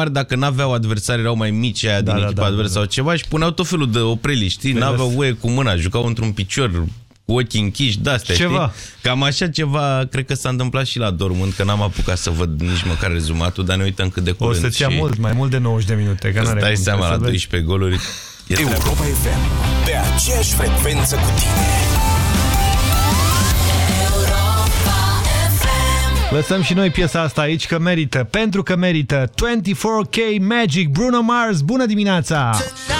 mari, dacă n-aveau adversari, erau mai mici aia Da, din da, echipa da, adversă da, sau ceva și puneau tot felul de opreli, știi? Pe N-aveau lăs. voie cu mâna, jucau într-un picior, cu ochii închiși, de-astea, Ceva. știi? Cam așa ceva, cred că s-a întâmplat și la Dortmund, că n-am apucat să văd nici măcar rezumatul, dar ne uităm cât de O curând. să-ți ia și mult, mai mult de 90 de minute. Că Îți n-are dai cum, seama, la trebuie să vezi. 12 goluri. E treaba. Europa FM. Pe aceeași frecvență cu tine. Lăsăm și noi piesa asta aici că merită, pentru că merită 24K Magic, Bruno Mars, bună dimineața! I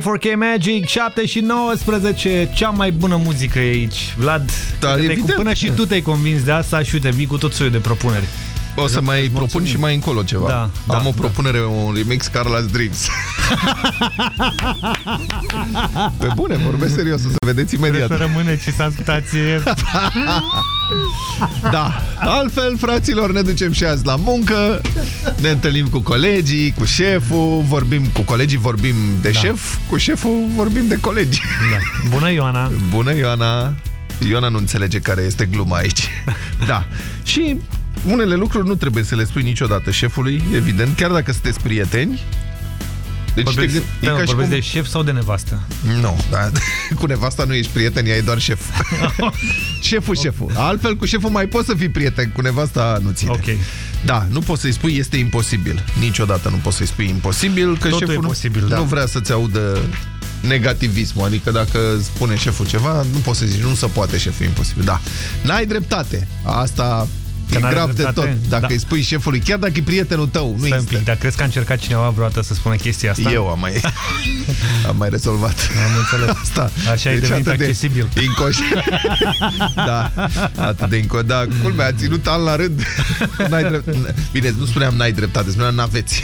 24K Magic, 7 și 19, cea mai bună muzică e aici. Vlad, Da, te- evident. până și tu te-ai convins de asta și uite, vii cu tot soiul de propuneri. O să mai propun și mai încolo ceva. Da, da, Am o da. propunere, un remix Carla's Dreams. Pe bune, vorbesc serios, o să vedeți imediat. Să rămâne și să ascultați Da, altfel, fraților, ne ducem și azi la muncă, ne întâlnim cu colegii, cu șeful, vorbim cu colegii, vorbim de da. șef, cu șeful vorbim de colegi. Da. Bună, Ioana! Bună, Ioana! Ioana nu înțelege care este gluma aici. Da. Și unele lucruri nu trebuie să le spui niciodată șefului, evident, chiar dacă sunteți prieteni, Deci Vorbesc, te, da, e ca și vorbesc cum... de șef sau de nevastă? Nu, dar cu nevasta nu ești prieten, ea e doar șef. șeful, șeful. Altfel, cu șeful mai poți să fii prieten, cu nevasta nu ține. Ok. Da, nu poți să-i spui este imposibil. Niciodată nu poți să-i spui imposibil, că Totul șeful e nu- posibil, da. nu vrea să-ți audă negativismul. Adică dacă spune șeful ceva, nu poți să zici, nu se poate șeful, e imposibil. Da. N-ai dreptate. Asta Că e n-are grav de dreptate? tot. Dacă Da. îi spui șefului, chiar dacă e prietenul tău, nu Stai un există. pic, dar crezi că a încercat cineva vreodată să spună chestia asta? Eu am mai, am mai rezolvat. Am înțeles. Asta. Deci Așa ai devenit atât de accesibil. Inconștient. da, atât de inco. Da, culmea, a ținut an la rând. N-ai drept... Bine, nu spuneam n-ai dreptate, spuneam n-aveți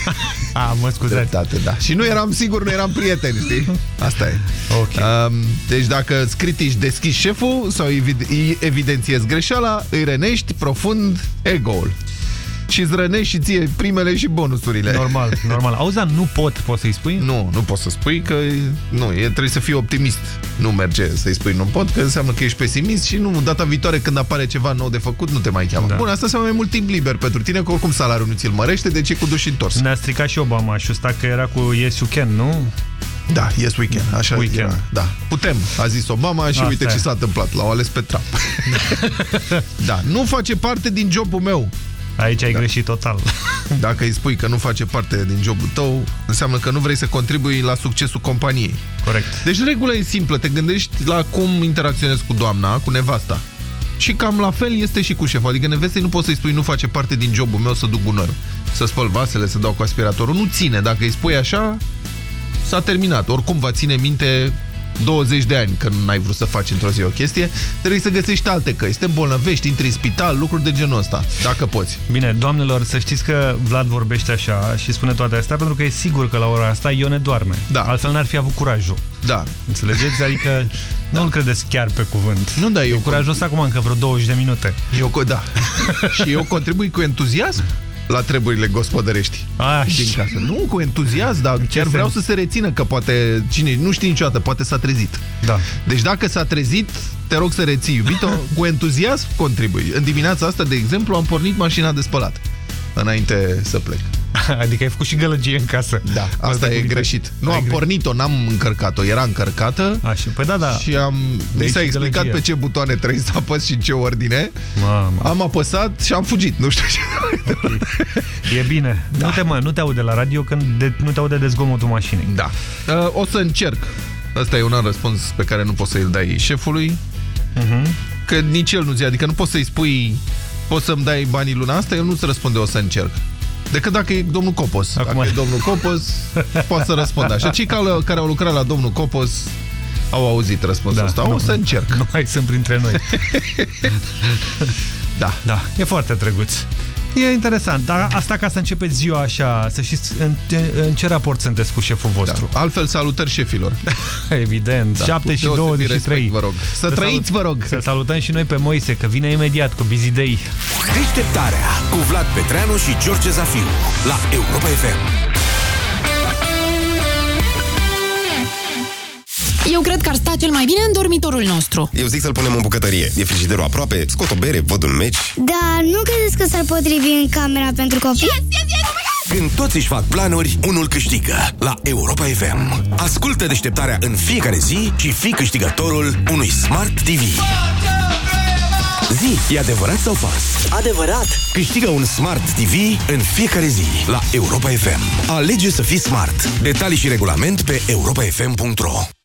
A, mă scuzați. dreptate, da. Și nu eram sigur, nu eram prieteni, știi? Asta e. Ok. Um, deci dacă îți critici deschis șeful sau evid îi evidențiezi greșeala, îi rănești profund ego-ul. Și îți rănești și ție primele și bonusurile. Normal, normal. Auzi, dar nu pot, poți să-i spui? Nu, nu poți să spui că nu, e, trebuie să fii optimist. Nu merge să-i spui nu pot, că înseamnă că ești pesimist și nu, data viitoare când apare ceva nou de făcut, nu te mai cheamă. Da. Bun, asta înseamnă mai mult timp liber pentru tine, că oricum salariul nu ți-l mărește, deci e cu duș întors. Ne-a stricat și Obama și ăsta că era cu Yes You Can, nu? Da, yes we can, așa We era. can. Da, putem, a zis Obama și Asta uite e. ce s-a întâmplat, l-au ales pe Trump. da, nu face parte din jobul meu. Aici ai greșit total. Dacă îi spui că nu face parte din jobul tău, înseamnă că nu vrei să contribui la succesul companiei. Corect. Deci regula e simplă, te gândești la cum interacționezi cu doamna, cu nevasta. Și cam la fel este și cu șeful. Adică nevestei nu poți să-i spui nu face parte din jobul meu să duc gunoiul. Să spăl vasele, să dau cu aspiratorul. Nu ține. Dacă îi spui așa, s-a terminat. Oricum va ține minte 20 de ani că n-ai vrut să faci într-o zi o chestie, trebuie să găsești alte căi. Să te îmbolnăvești, intri în spital, lucruri de genul ăsta, dacă poți. Bine, doamnelor, să știți că Vlad vorbește așa și spune toate astea pentru că e sigur că la ora asta Ione doarme. Da. Altfel n-ar fi avut curajul. Da. Înțelegeți? Adică nu-l credeți chiar pe cuvânt. Nu, da, E eu, curajos acum încă vreo 20 de minute. eu, co- da. și eu contribui cu entuziasm la treburile gospodărești. A, din casă. Nu, cu entuziasm, dar chiar vreau să se rețină că poate, cine, nu știi niciodată, poate s-a trezit. Da. Deci dacă s-a trezit, te rog să reții, iubito, cu entuziasm contribui. În dimineața asta, de exemplu, am pornit mașina de spălat înainte să plec. Adică ai făcut și gălăgie în casă. Da, asta e greșit. Nu Ai am greșit. pornit-o, n-am încărcat-o, era încărcată. Așa, păi da, da. Și am, mi aici s-a și explicat gălăgie. pe ce butoane trebuie să apăs și în ce ordine. Mamă. Am apăsat și am fugit, nu știu ce. E bine. Da. Nu, te, mă, nu te aude la radio când de, nu te aude de zgomotul mașinii. Da. Uh, o să încerc. Asta e un alt răspuns pe care nu poți să-l dai șefului. Uh-huh. Că nici el nu zi. Adică nu poți să-i spui poți să-mi dai banii luna asta, el nu-ți răspunde o să încerc. Decât dacă e domnul Copos. Acum- Dacă e domnul Copos, poate să răspundă. Așa, cei care, care au lucrat la domnul Copos au auzit răspunsul Da, ăsta. nu, O să încerc. Nu mai sunt printre noi. Da. Da, e foarte drăguț. E interesant, dar asta ca să începeți ziua așa, să știți în, în ce raport sunteți cu șeful vostru. Da. Altfel, salutări șefilor. Evident, Da, 7 cu și deosebit 23. respect, vă rog. Să trăiți, vă rog. Să salutăm și noi pe Moise, că vine imediat cu Busy Day. Deșteptarea cu Vlad Petreanu și George Zafiu la Europa FM. Eu cred că ar sta cel mai bine în dormitorul nostru. Eu zic să-l punem în bucătărie. E frigiderul aproape, scot o bere, văd un meci. Da, nu credeți că s-ar potrivi în camera pentru copii? Când toți își fac planuri, unul câștigă la Europa FM. Ascultă deșteptarea în fiecare zi și fii câștigătorul unui Smart TV. Zi, e adevărat sau fals? Adevărat! Câștigă un Smart TV în fiecare zi la Europa FM. Alege să fii smart. Detalii și regulament pe europafm.ro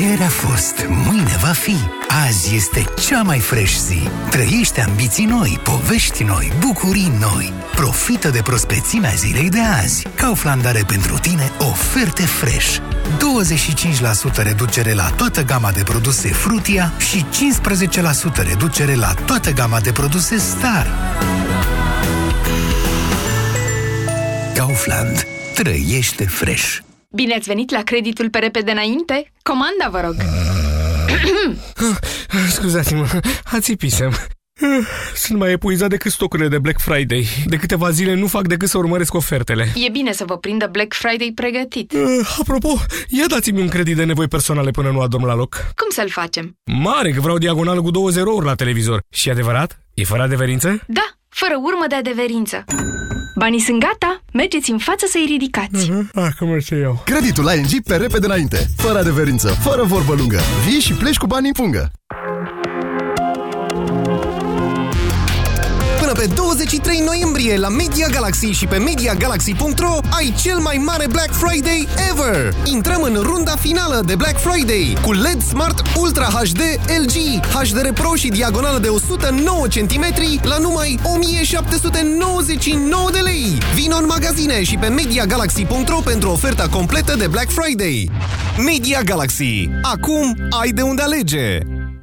Ieri a fost, mâine va fi. Azi este cea mai fresh zi. Trăiește ambiții noi, povești noi, bucurii noi. Profită de prospețimea zilei de azi. Kaufland are pentru tine oferte fresh. 25% reducere la toată gama de produse Frutia și 15% reducere la toată gama de produse Star. Kaufland. Trăiește fresh! Bine ați venit la creditul pe repede înainte? Comanda, vă rog! Scuzați-mă, ațipisem. Sunt mai epuizat decât stocurile de Black Friday. De câteva zile nu fac decât să urmăresc ofertele. E bine să vă prindă Black Friday pregătit. Uh, apropo, ia dați-mi un credit de nevoi personale până nu adorm la loc. Cum să-l facem? Mare, că vreau diagonală cu două zerouri la televizor. Și adevărat? E fără adeverință? Da, fără urmă de adeverință. Banii sunt gata, mergeți în față să-i ridicați. Uh-huh. Acum ce iau. Creditul la ING pe repede înainte, fără adeverință, fără vorbă lungă. Vii și pleci cu banii în pungă. Până pe 23 noiembrie la Media Galaxy și pe MediaGalaxy.ro ai cel mai mare Black Friday ever! Intrăm în runda finală de Black Friday cu LED Smart Ultra HD LG, HDR Pro și diagonală de 109 cm la numai 1799 de lei! Vino în magazine și pe MediaGalaxy.ro pentru oferta completă de Black Friday. Media Galaxy. Acum ai de unde alege!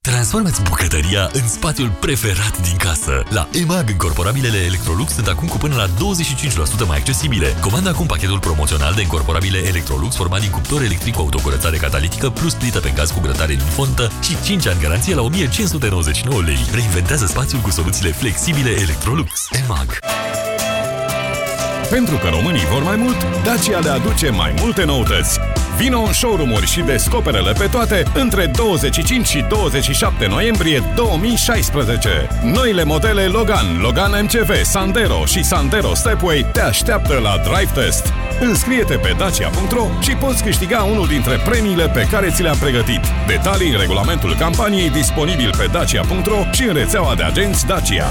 Transformați bucătăria în spațiul preferat din casă. La EMAG, incorporabilele Electrolux sunt acum cu până la 25% mai accesibile. Comanda acum pachetul promoțional de incorporabile Electrolux format din cuptor electric cu autocurățare catalitică plus plită pe gaz cu grătare din fontă și 5 ani garanție la 1599 lei. Reinventează spațiul cu soluțiile flexibile Electrolux. EMAG. Pentru că românii vor mai mult, Dacia le aduce mai multe noutăți. Vino în showroom și descoperele pe toate între 25 și 27 noiembrie 2016. Noile modele Logan, Logan MCV, Sandero și Sandero Stepway te așteaptă la Drive Test. Înscrie-te pe dacia.ro și poți câștiga unul dintre premiile pe care ți le-am pregătit. Detalii în regulamentul campaniei disponibil pe dacia.ro și în rețeaua de agenți Dacia.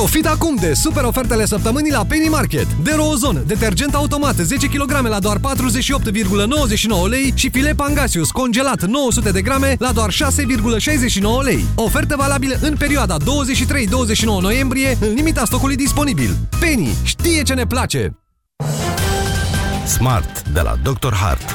Profit acum de super ofertele săptămânii la Penny Market. De Rozon, detergent automat 10 kg la doar 48,99 lei și filet Pangasius congelat 900 de grame la doar 6,69 lei. Oferte valabilă în perioada 23-29 noiembrie, în limita stocului disponibil. Penny știe ce ne place! Smart de la Dr. Hart.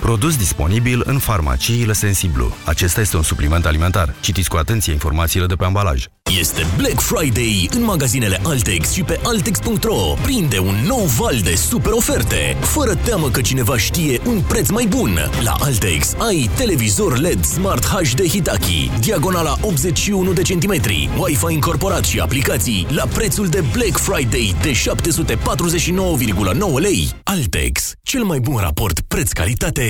Produs disponibil în farmaciile Sensiblu. Acesta este un supliment alimentar. Citiți cu atenție informațiile de pe ambalaj. Este Black Friday în magazinele Altex și pe Altex.ro. Prinde un nou val de super oferte, fără teamă că cineva știe un preț mai bun. La Altex ai televizor LED Smart HD Hitachi, diagonala 81 de centimetri, Wi-Fi incorporat și aplicații la prețul de Black Friday de 749,9 lei. Altex, cel mai bun raport preț-calitate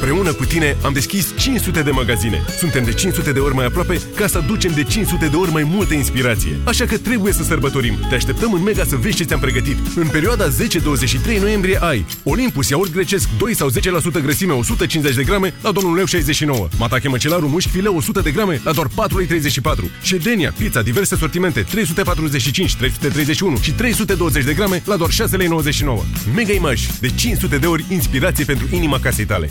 Împreună cu tine am deschis 500 de magazine. Suntem de 500 de ori mai aproape ca să aducem de 500 de ori mai multă inspirație. Așa că trebuie să sărbătorim. Te așteptăm în Mega să vezi ce ți-am pregătit. În perioada 10-23 noiembrie ai Olympus iaurt grecesc 2 sau 10% grăsime 150 de grame la doar 1,69 lei. Matache măcelaru mușchi file 100 de grame la doar 4,34 lei. Ședenia, pizza, diverse sortimente 345, 331 și 320 de grame la doar 6,99 lei. Mega Image, de 500 de ori inspirație pentru inima casei tale.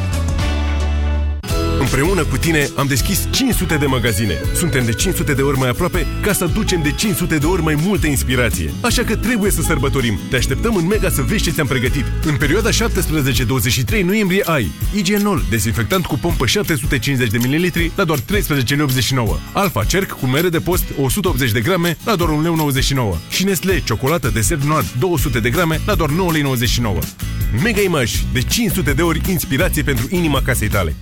Împreună cu tine am deschis 500 de magazine. Suntem de 500 de ori mai aproape ca să ducem de 500 de ori mai multă inspirație. Așa că trebuie să sărbătorim. Te așteptăm în Mega să vezi ce ți-am pregătit. În perioada 17-23 noiembrie ai Igenol, dezinfectant cu pompă 750 de ml la doar 13,89 Alfa Cerc cu mere de post 180 de grame la doar 1,99 și Nestle Ciocolată Desert Noir 200 de grame la doar 9,99 Mega Image, de 500 de ori inspirație pentru inima casei tale.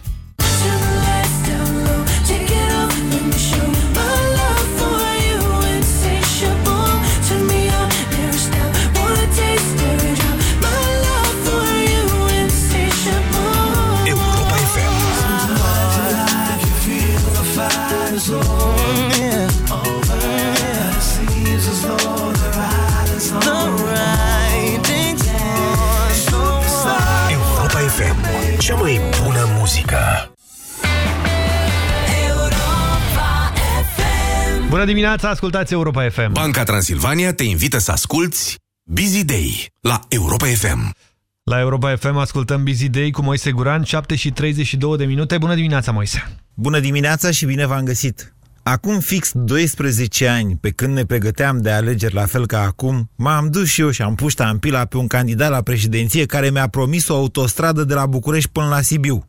Bună dimineața, ascultați Europa FM. Banca Transilvania te invită să asculti Busy Day la Europa FM. La Europa FM ascultăm Busy Day cu Moise Guran, 7 și 32 de minute. Bună dimineața, Moise! Bună dimineața și bine v-am găsit! Acum fix 12 ani, pe când ne pregăteam de alegeri la fel ca acum, m-am dus și eu și am pus ștampila pe un candidat la președinție care mi-a promis o autostradă de la București până la Sibiu.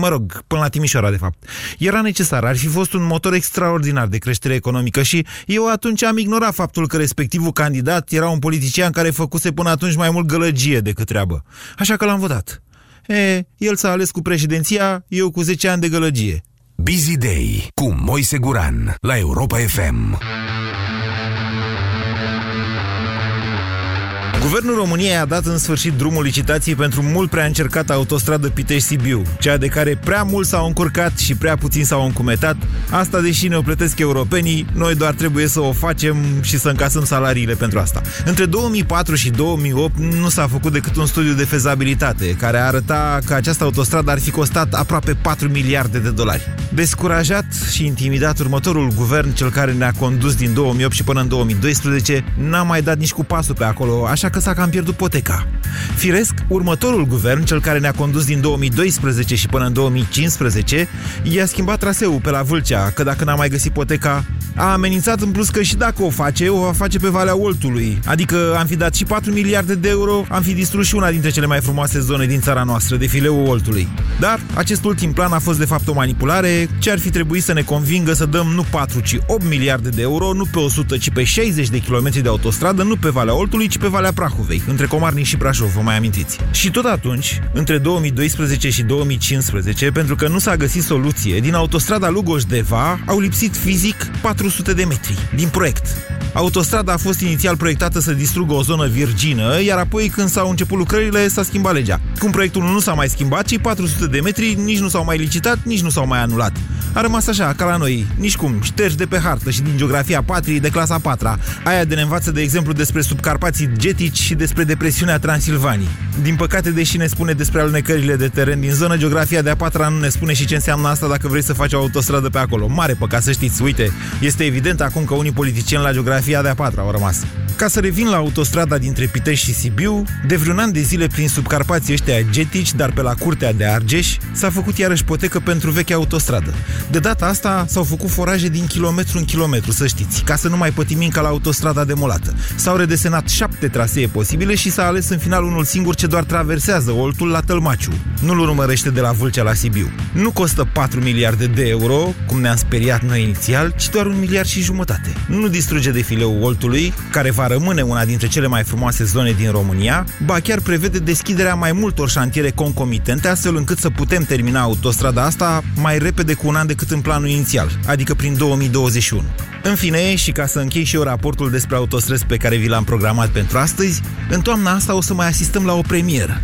Mă rog, până la Timișoara, de fapt. Era necesar, ar fi fost un motor extraordinar de creștere economică și eu atunci am ignorat faptul că respectivul candidat era un politician care făcuse până atunci mai mult gălăgie decât treabă. Așa că l-am votat. E, el s-a ales cu președinția, eu cu 10 ani de gălăgie. Busy Day cu Moise Guran la Europa FM. Guvernul României a dat în sfârșit drumul licitației pentru mult prea încercată autostradă Pitești-Sibiu, cea de care prea mult s-au încurcat și prea puțin s-au încumetat. Asta, deși ne-o plătesc europenii, noi doar trebuie să o facem și să încasăm salariile pentru asta. Între 2004 și 2008 nu s-a făcut decât un studiu de fezabilitate, care arăta că această autostradă ar fi costat aproape 4 miliarde de dolari. Descurajat și intimidat, următorul guvern, cel care ne-a condus din 2008 și până în 2012, n-a mai dat nici cu pasul pe acolo, așa că s-a cam pierdut poteca. Firesc, următorul guvern, cel care ne-a condus din 2012 și până în 2015, i-a schimbat traseul pe la Vâlcea, că dacă n-a mai găsit poteca, a amenințat în plus că și dacă o face, o va face pe Valea Oltului. Adică am fi dat și 4 miliarde de euro, am fi distrus și una dintre cele mai frumoase zone din țara noastră, defileul Oltului. Dar acest ultim plan a fost de fapt o manipulare, ce ar fi trebuit să ne convingă să dăm nu 4, ci 8 miliarde de euro, nu pe 100, ci pe 60 de kilometri de autostradă, nu pe Valea Oltului, ci pe Valea Prahovei, între Comarnic și Brașov, vă mai amintiți. Și tot atunci, între 2012 și 2015, pentru că nu s-a găsit soluție, din autostrada Lugoș-Deva au lipsit fizic 400 de metri din proiect. Autostrada a fost inițial proiectată să distrugă o zonă virgină, iar apoi când s-au început lucrările s-a schimbat legea. Cum proiectul nu s-a mai schimbat, cei 400 de metri nici nu s-au mai licitat, nici nu s-au mai anulat. A rămas așa, ca la noi, nici cum, ștergi de pe hartă și din geografia patriei de clasa 4 aia de ne învață, de exemplu, despre subcarpații getici și despre depresiunea Transilvanii. Din păcate, deși ne spune despre alunecările de teren din zonă, geografia de a patra nu ne spune și ce înseamnă asta dacă vrei să faci o autostradă pe acolo. Mare păcat să știți, uite, este evident acum că unii politicieni la geografia de a patra au rămas. Ca să revin la autostrada dintre Pitești și Sibiu, de vreun an de zile prin subcarpații ăștia getici, dar pe la curtea de Argeș, s-a făcut iarăși potecă pentru vechea autostradă. De data asta s-au făcut foraje din kilometru în kilometru, să știți, ca să nu mai pătimim ca la autostrada demolată. S-au redesenat șapte trasee posibile și s-a ales în final unul singur ce doar traversează Oltul la Tălmaciu. Nu-l urmărește de la Vâlcea la Sibiu. Nu costă 4 miliarde de euro, cum ne-am speriat noi inițial, ci doar un miliard și jumătate. Nu distruge defileul Oltului, care va rămâne una dintre cele mai frumoase zone din România, ba chiar prevede deschiderea mai multor șantiere concomitente, astfel încât să putem termina autostrada asta mai repede cu un an decât în planul inițial, adică prin 2021. În fine, și ca să închei și eu raportul despre autostrăzi pe care vi l-am programat pentru astăzi, în toamna asta o să mai asistăm la o premieră.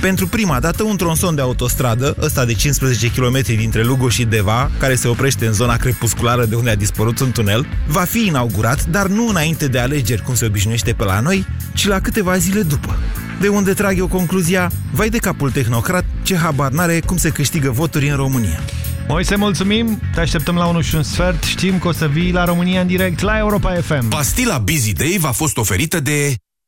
Pentru prima dată, un tronson de autostradă, ăsta de 15 km dintre Lugo și Deva, care se oprește în zona crepusculară de unde a dispărut un tunel, va fi inaugurat, dar nu înainte de alegeri, cum se obișnuiește pe la noi, ci la câteva zile după. De unde trag eu concluzia, vai de capul tehnocrat, ce habar n-are cum se câștigă voturi în România. Moise, mulțumim, te așteptăm la 1 și un sfert, știm că o să vii la România în direct la Europa FM. Pastila Busy Day v-a fost oferită de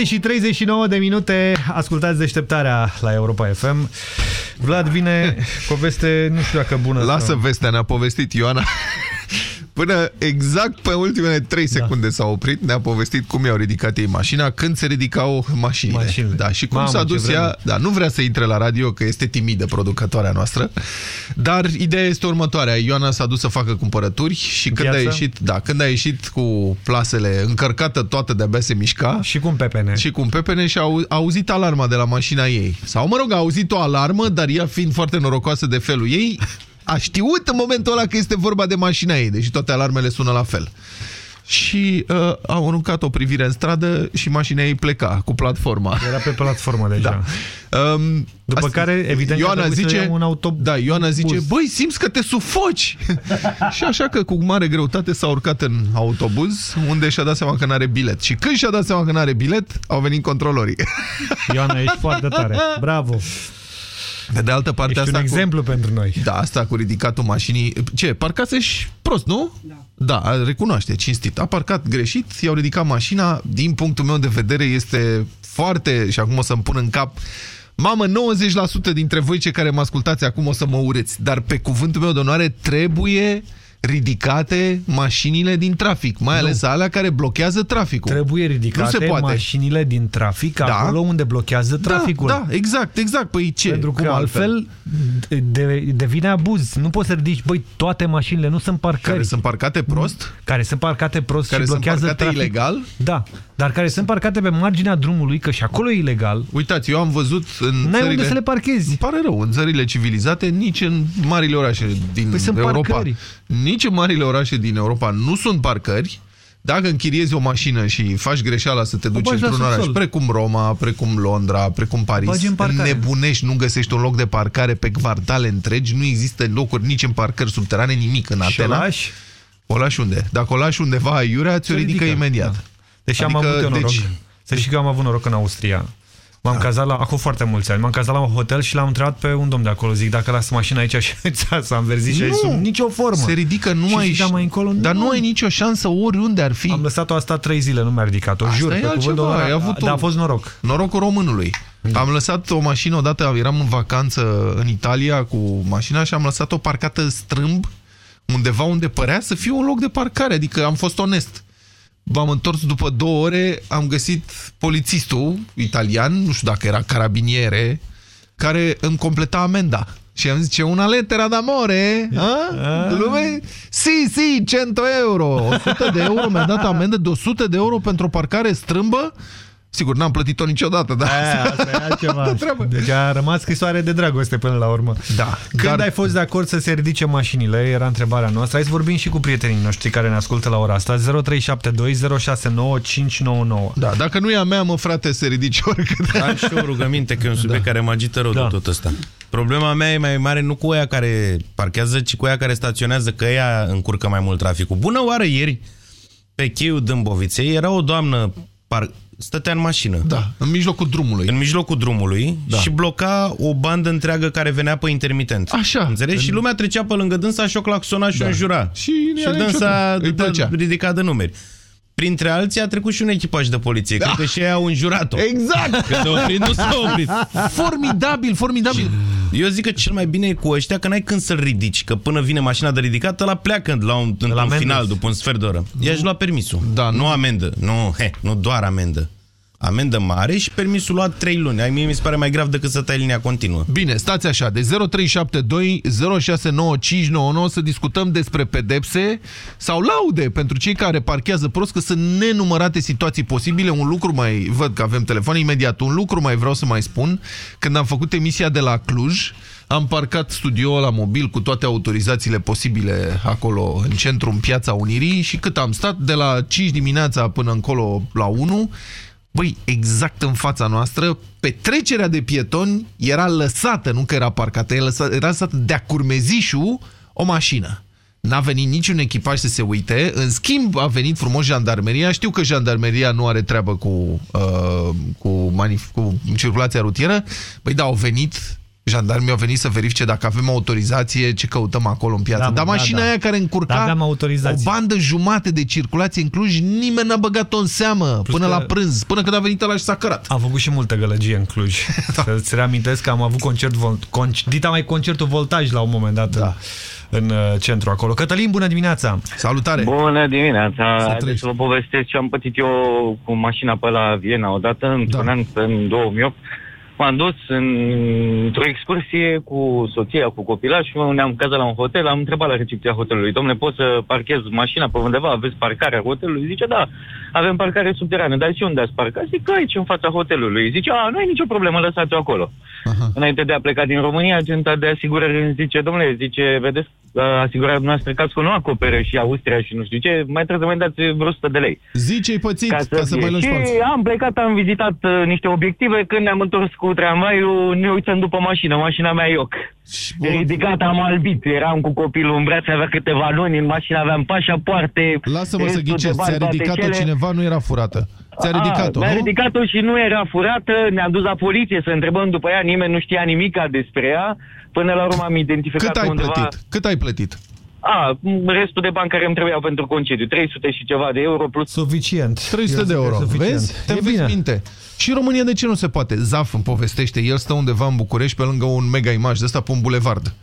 7 și 39 de minute, ascultați deșteptarea la Europa FM. Vlad vine cu o veste, nu știu dacă bună. Lasă sau... vestea, ne-a povestit Ioana. Până exact pe ultimele 3 da. secunde da. s-a oprit, ne-a povestit cum i-au ridicat ei mașina, când se ridicau mașinile. mașinile. Da, și cum s-a dus ea, da, nu vrea să intre la radio, că este timidă producătoarea noastră, dar ideea este următoarea. Ioana s-a dus să facă cumpărături și când a, Viață? ieșit, da, când a ieșit cu plasele încărcată toată, de-abia se mișca. Și cu un pepene. Și cu un pepene și a, au- a auzit alarma de la mașina ei. Sau, mă rog, a auzit o alarmă, dar ea fiind foarte norocoasă de felul ei, a știut în momentul ăla că este vorba de mașina ei, deși toate alarmele sună la fel. Și uh, au aruncat o privire în stradă și mașina ei pleca cu platforma. Era pe platformă deja. Da. Um, După care, evident, că Ioana trebuie să zice, iau un autobuz. da, Ioana zice, băi, simți că te sufoci. și așa că cu mare greutate s-a urcat în autobuz, unde și-a dat seama că n-are bilet. Și când și-a dat seama că n-are bilet, au venit controlorii. Ioana, ești foarte tare. Bravo. Pe de altă parte, Ești asta un cu- exemplu pentru noi. Da, asta cu ridicatul mașinii. Ce, parcase și prost, nu? Da. Da, recunoaște, cinstit. A parcat greșit, i-au ridicat mașina. Din punctul meu de vedere este foarte, și acum o să-mi pun în cap, Mamă, 90% dintre voi cei care mă ascultați acum o să mă urâți, dar pe cuvântul meu de onoare trebuie ridicate mașinile din trafic, mai ales alea care blochează traficul. Trebuie Nu ridicate se poate. mașinile din trafic Da. acolo unde blochează traficul. Da, da, exact, exact. Păi ce? Pentru că Cum altfel de, devine abuz. Nu poți să ridici, băi, toate mașinile nu sunt parcări. Care sunt parcate prost? Care sunt parcate prost Care și sunt blochează parcate trafic. ilegal? Da, dar care sunt parcate pe marginea drumului, că și acolo e ilegal. Uitați, eu am văzut în N-ai țările... unde să le parchezi. Îmi pare rău, în țările civilizate, nici în marile orașe din Păi sunt Europa, parcări. nici în marile orașe din Europa nu sunt parcări. Dacă închiriezi o mașină și faci greșeala să te duci bagi la într-un oraș, subsol. precum Roma, precum Londra, precum Paris, Bagi în parcare. nebunești, nu găsești un loc de parcare pe kvartale întregi, nu există locuri nici în parcări subterane, nimic în Și o Atena. lași? O lași unde? Dacă o lași undeva aiurea, ți-o Se ridică, ridică, imediat. da. Deși am Adică, avut eu noroc. deci- Să știi că am avut noroc în Austria. M-am cazat la, acum foarte mulți ani, m-am cazat la un hotel și l-am întrebat pe un domn de acolo, zic, dacă las mașina aici și s-a înverzit și a zis, Nu. sub nicio formă. Se ridică, nu și ai- ziceam mai încolo, Dar nu ai nicio șansă oriunde ar fi. Am lăsat-o asta trei zile, nu mi-a ridicat-o, Asta jur, e pe cuvânt de altceva, onoare. ai avut Dar un- a fost noroc. Norocul românului. Am lăsat o mașină odată, eram în vacanță în Italia cu mașina și am lăsat-o parcată strâmb undeva unde părea să fie un loc de parcare, adică am fost onest. M-am întors după două ore, am găsit polițistul italian, nu știu dacă era carabiniere, care îmi completa amenda. Și am zis, ce una lettera d'amore? a? Lume? Si, si, 100 euro. 100 de euro, mi-a dat amendă de 100 de euro pentru o parcare strâmbă. Sigur, n-am plătit-o niciodată, dar... Aia, asta e altceva. Deci a rămas scrisoare de dragoste până la urmă. Da. Când dar- ai fost de acord să se ridice mașinile, era întrebarea noastră. Hai să vorbim și cu prietenii noștri care ne ascultă la ora asta. 0372069599. Da, dacă nu e a mea, mă, frate, se ridice oricât. Am și o rugăminte, că e un subiect da. care mă agită rău da. tot ăsta. Problema mea e mai mare nu cu aia care parchează, ci cu aia care staționează, că ea încurcă mai mult traficul. Bună oară ieri, pe cheiul Dâmboviței, era o doamnă, par... stătea în mașină. Da, în mijlocul drumului. În mijlocul drumului da. și bloca o bandă întreagă care venea pe intermitent. Așa. Înțelegi? În- Și lumea trecea pe lângă dânsa și o claxona și Da. o înjura. Și și ea dânsa îi plăcea. ridica de numeri. Printre alții a trecut și un echipaj de poliție. Da. Cred că și ei au înjurat-o. Exact! Când a oprit, nu s-a oprit. Formidabil, formidabil. Eu zic că cel mai bine e cu ăștia că n-ai când să-l ridici, că până vine mașina de ridicat, ăla pleacă la un, într-un amendă. final, după un sfert de oră. I-aș lua permisul. Da, nu, nu. amendă. Nu, he, nu doar amendă. Amendă mare și permisul luat 3 luni. Ai mie mi se pare mai grav decât să tai linia continuă. Bine, stați așa, de 0372 069599 să discutăm despre pedepse sau laude pentru cei care parchează prost, că sunt nenumărate situații posibile. Un lucru mai, văd că avem telefon imediat, un lucru mai vreau să mai spun. Când am făcut emisia de la Cluj, am parcat studioul la mobil cu toate autorizațiile posibile acolo în centru, în Piața Unirii și cât am stat, de la 5 dimineața până încolo la 1, Băi, exact în fața noastră, pe trecerea de pietoni era lăsată, nu că era parcată, era lăsată, era lăsată de-a curmezișul o mașină. N-a venit niciun echipaj să se uite, în schimb a venit frumos jandarmeria. Știu că jandarmeria nu are treabă cu, uh, cu, manif- cu circulația rutieră. Băi, da, au venit Jandarmii au venit să verifice dacă avem autorizație, ce căutăm acolo în piață. Da, mă, Dar da, mașina da. aia care încurca Da, aveam autorizație. o bandă jumate de circulație în Cluj, nimeni n-a băgat-o în seamă până că- la prânz, până când a venit ăla și s-a cărat. Am făcut și multă gălăgie în Cluj. Să-ți reamintesc că am avut concert, vol- con- dita mai concertul Voltaj la un moment dat. Da. în uh, centru acolo. Cătălin, bună dimineața! Salutare! Bună dimineața! Să Haideți trăiești. să vă povestesc ce am pătit eu cu mașina pe la Viena odată, într-un Da. an, în 2008. M-am dus în- într-o excursie cu soția, cu copilașul, ne-am cazat la un hotel, am întrebat la recepția hotelului, domnule, pot să parchez mașina pe undeva, aveți parcarea hotelului? Zice, da, avem parcare subterană, dar și unde ați parcat? Zic, aici, în fața hotelului. Zice, a, nu ai nicio problemă, lăsați-o acolo. Înainte de a pleca din România, agenta de asigurări îmi zice, domnule, zice, vedeți, asigurarea noastră casco nu acoperă și Austria și nu știu ce, mai trebuie să mai dați vreo 100 de lei. Zi ce-ai pățit, ca să, ca să fie. mai luăm și șpanță. am plecat, am vizitat uh, niște obiective, când ne-am întors cu tramvaiul, ne uităm după mașină, mașina mea ioc. Ridicat, am albit, eram cu copilul în brațe, avea câteva luni, în mașină aveam pașapoarte. Lasă-mă să restul de ghicesc, bani, ți-a toate ridicat-o cele. cineva, nu era furată. Ți-a ridicat-o, Mi-a nu? ridicat-o și nu era furată, ne-am dus la poliție să întrebăm după ea, nimeni nu știa nimica despre ea, până la urmă am identificat Cât ai undeva... plătit? Cât ai plătit? A, restul de bani care îmi trebuiau pentru concediu, 300 și ceva de euro plus... Suficient. 300 de euro. Vezi? Te vezi minte. Și în România de ce nu se poate? Zaf îmi povestește, el stă undeva în București pe lângă un mega imaj de ăsta pe un bulevard.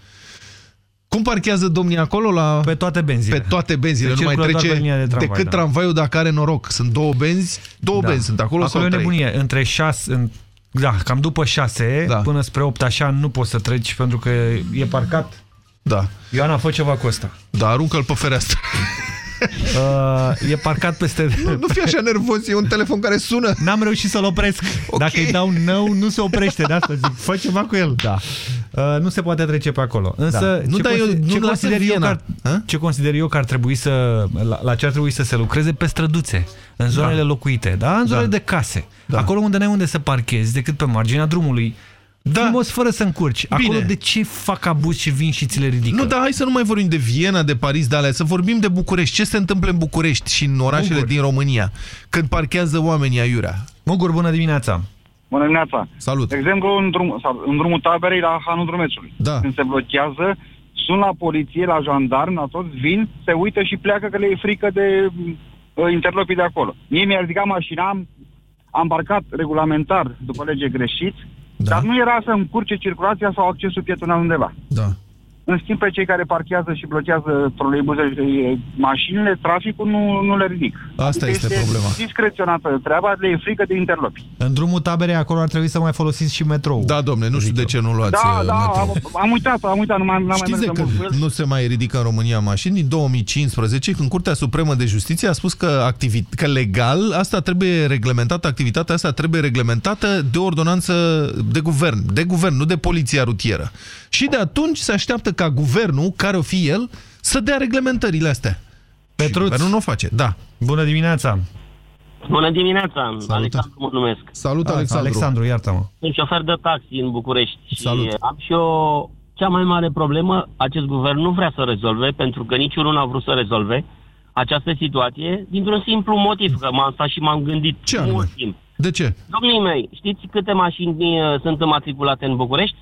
Cum parchează domnii acolo la... Pe toate benzile. Pe toate benzile, Se nu mai circulă doar trece pe linia de tramvai, decât da. tramvaiul dacă are noroc. Sunt două benzi, două benzi sunt acolo, Acolo e sau trei. nebunie. Între 6, în, da, cam după 6 Da. până spre 8 așa nu poți să treci pentru că e parcat. Da. Ioana, fă ceva cu ăsta. Da, aruncă-l pe fereastră. Uh, e parcat peste... Nu, nu fi așa nervos, e un telefon care sună. N-am reușit să-l opresc. Ok. Dacă îi dau nou, nu se oprește. De asta zic, fă ceva cu el. Da. Uh, nu se poate trece pe acolo. Însă, Da. Nu, ce, dar eu- consider, nu ce, lasă consider eu că Viena. ar, ce consider eu că ar trebui să... La, la ce ar trebui să se lucreze? Pe străduțe. În zonele Da. locuite. Da? În zonele de case. Acolo unde n-ai unde să parchezi decât pe marginea drumului. Da. Frumos, fără să încurci. Acolo Bine. de ce fac abuz și vin și ți le ridică? Nu, dar hai să nu mai vorbim de Viena, de Paris, de alea, să vorbim de București. Ce se întâmplă în București și în orașele Mugur. din România când parchează oamenii aiurea? Mugur, bună dimineața! Bună dimineața! Salut! De exemplu, în, drum, sau, în drumul taberei la Hanul Drumețului. Da. Când se blochează, sun la poliție, la jandarm, la toți vin, se uită și pleacă că le e frică de uh, interlopii de acolo. Mie mi-a ridicat mașina, am, am parcat regulamentar după lege greșit, da. dar nu era să încurce circulația sau accesul pietonal undeva. Da. În schimb, pe cei care parchează și blochează troleibuzele, e, mașinile, traficul nu, nu le ridic. Asta este problema. discreționată treaba, le e frică de interlopi. În drumul taberei acolo ar trebui să mai folosiți și metrou. Da, domne, nu știu de ce nu luați Da, uh, da, metrou. am, am uitat, am uitat, nu m-am n-am mai Știți de mers în când mult cu el. nu se mai ridică în România mașini? Din 2015, când Curtea Supremă de Justiție a spus că, activi... că legal asta trebuie reglementată, activitatea asta trebuie reglementată de ordonanță de guvern, de guvern, nu de poliția rutieră. Și de atunci se așteaptă ca guvernul, care o fi el, să dea reglementările astea. Petruț. Și guvernul nu o face, da. Bună dimineața! Bună dimineața, Alexandru mă numesc. Salut, Ah, Alexandru. Alexandru, iartă-mă. Sunt șofer de taxi în București Salut. și am și o cea mai mare problemă, acest guvern nu vrea să rezolve, pentru că niciunul n-a vrut să rezolve această situație, dintr-un simplu motiv, că m-am stat și m-am gândit Ce mult anume? timp. De ce? Domnii mei, știți câte mașini uh, sunt înmatriculate în București?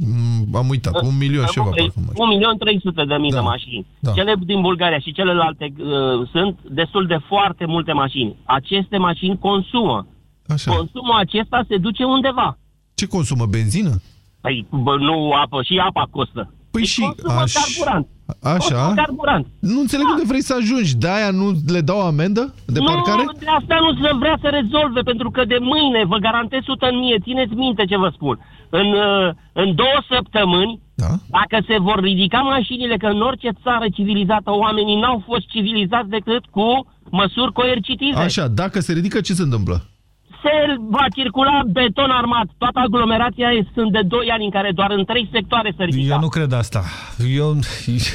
Mm, Am uitat, un milion și ceva. parcă mă știu. 1 milion 300 de mii Da, de mașini. da. Cele din Bulgaria și celelalte uh, sunt destul de foarte multe mașini. Aceste mașini consumă. Așa. Consumul acesta se duce undeva. Ce consumă? Benzină? Păi, bă, nu apă, și apa costă. Păi Deci și consumă aș- carburant. Așa? Consumă carburant. Nu înțeleg unde vrei să ajungi. De-aia nu le dau amendă de parcare? Nu, de asta nu se vrea să rezolve, pentru că de mâine, vă garantez 100 în mie, țineți minte ce vă spun. În, uh, în două săptămâni, da? dacă se vor ridica mașinile, că în orice țară civilizată oamenii n-au fost civilizați decât cu măsuri coercitive. Așa, dacă se ridică, ce se întâmplă? Se va circula beton armat. Toată aglomerația e- sunt de 2 ani în care doar în 3 sectoare se ridică. Eu nu cred asta. Eu...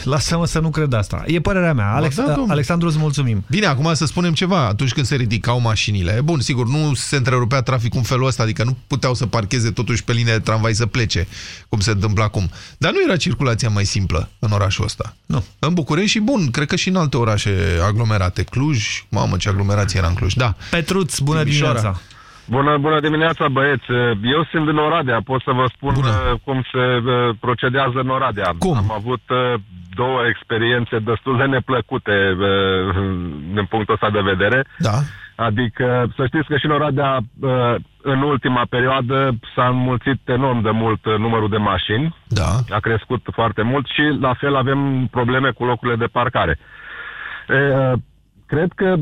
Lasă-mă să nu cred asta. E părerea mea. Alex... da, domnule. Alexandru, îți mulțumim. Bine, acum să spunem ceva. Atunci când se ridicau mașinile, bun, sigur, nu se întrerupea traficul în felul ăsta, adică nu puteau să parcheze totuși pe linia de tramvai să plece, cum se întâmplă acum. Dar nu era circulația mai simplă în orașul ăsta. Nu. În București și, bun, cred că și în alte orașe aglomerate. Cluj, mamă, ce aglomerație era în Cluj. Da. Petruț, bună Timișoara. dimineața. Bună, bună dimineața, băieți. Eu sunt din Oradea. Pot să vă spun bună. cum se uh, procedează în Oradea. Cum? Am avut uh, două experiențe destul de neplăcute uh, din punctul ăsta de vedere. Da. Adică, să știți că și în Oradea uh, în ultima perioadă s-a înmulțit enorm de mult uh, numărul de mașini. Da. A crescut foarte mult și la fel avem probleme cu locurile de parcare. E, uh, cred că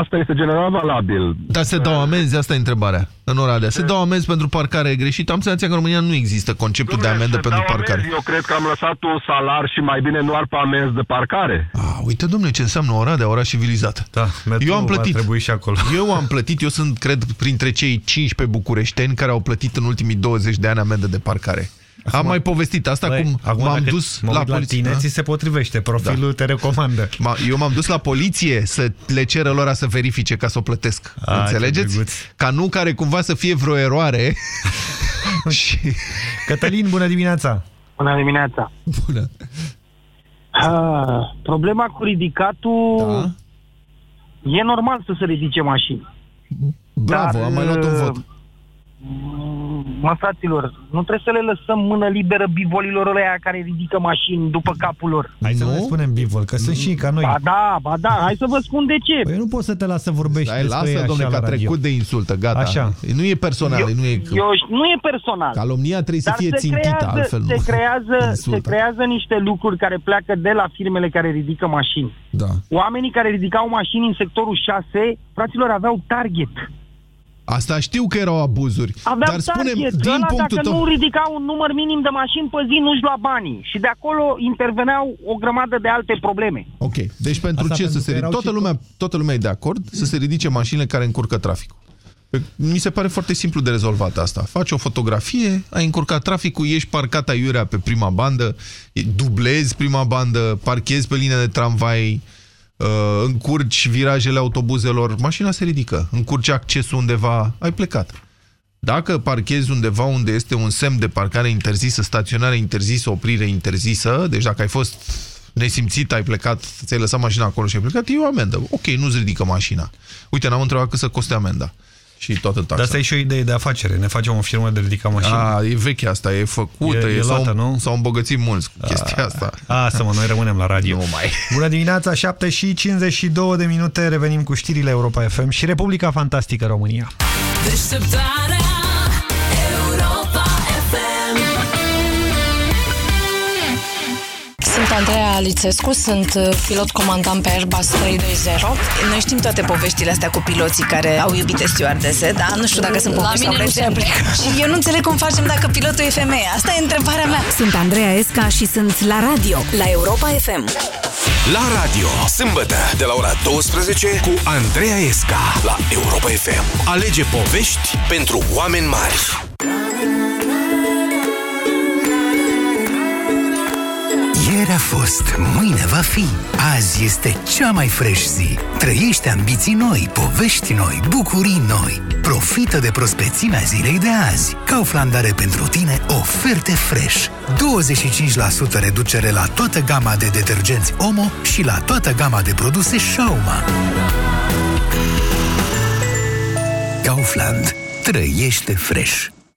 asta este general valabil. Dar se dau amenzi, asta e întrebarea, în Oradea. Se dau amenzi pentru parcare greșită. Am senzația că în România nu există conceptul de amendă pentru Dau parcare. amenzi, Eu cred că am lăsat un salar și mai bine nu ar pe amenzi de parcare. Ah, uite, domnule, ce înseamnă Oradea, oraș civilizat. Da, eu am va plătit. trebui și acolo. Eu am plătit, eu sunt, cred, printre cei 15 bucureșteni care au plătit în ultimii 20 de ani amendă de parcare. Am mai povestit asta Băi, cum acum m-am dacă dus mă la uit la poliție. tine, Da? ți se potrivește, profilul te recomandă. Ma, eu m-am dus la poliție să le ceră lor să verifice ca să o plătesc. A, ce Înțelegeți? drăguț. Ca nu care cumva să fie vreo eroare. și... Cătălin, bună dimineața! Bună dimineața! Bună! Ah, problema cu ridicatul... Da. E normal să se ridice mașini. Bravo, am mai luat un vot. Mă, fraților, nu trebuie să le lăsăm mână liberă bivolilor ăia care ridică mașini după capul lor. Hai să nu le spunem bivol, că sunt și ca noi. Ba da, ba da, hai să vă spun de ce. Păi nu poți să te las să vorbești Dai, despre ei lasă, așa domnule, că la a radio. trecut de insultă, gata. Așa. Nu e personal, Eu, nu e... eu, nu e personal. Calomnia trebuie să Dar fie se țintită, creează, altfel nu. se creează, se Insultă. creează niște lucruri care pleacă de la firmele care ridică mașini. Da. Oamenii care ridicau mașini în sectorul 6, fraților, aveau target. Asta știu că erau abuzuri. Aveau dar spunem, target. din Ăla, punctul dacă tău... nu ridicau un număr minim de mașini pe zi, nu-și lua banii. Și de acolo interveneau o grămadă de alte probleme. Ok, deci pentru Asta ce pentru să se că ridice? erau Toată și lumea, toată lumea e de acord să se ridice mașinile care încurcă traficul. Mi se pare foarte simplu de rezolvat asta. Faci o fotografie, ai încurcat traficul, ești parcat aiurea pe prima bandă, dublezi prima bandă, parchezi pe linia de tramvai, uh, încurci virajele autobuzelor, mașina se ridică, încurci accesul undeva, ai plecat. Dacă parchezi undeva unde este un semn de parcare interzisă, staționare interzisă, oprire interzisă, deci dacă ai fost nesimțit, ai plecat, ți-ai lăsat mașina acolo și ai plecat, e o amendă. Ok, nu-ți ridică mașina. Uite, n-am întrebat cât să coste amenda. Și toată taxa. Dar asta e și o idee de afacere. Ne facem o firmă de ridicat mașini. A, e veche asta, e făcută, E- e, e luată, s-au, nu? s-au îmbogățit mulți cu chestia asta. Asta mă, noi rămânem la radio. Nu mai. Bună dimineața, 7 și 52 de minute, revenim cu știrile Europa FM și Republica Fantastică România. Deșteptarea Sunt Andreea Lițescu, sunt uh, pilot comandant pe Airbus 320. Noi știm toate poveștile astea cu piloții care au iubite stewardese, dar nu știu dacă sunt La povești mine sau nu se exemple. aplică. Și eu nu înțeleg cum facem dacă pilotul e femeie. Asta e întrebarea mea. Sunt Andreea Esca și sunt la radio, la Europa FM. La radio, sâmbătă, de la ora 12 cu Andreea Esca la Europa FM. Alege povești pentru oameni mari. Ieri a fost, mâine va fi. Azi este cea mai fresh zi. Trăiește ambiții noi, povești noi, bucurii noi. Profită de prospețimea zilei de azi. Kaufland are pentru tine oferte fresh. 25% reducere la toată gama de detergenți Omo și la toată gama de produse Shauma. Kaufland. Trăiește fresh.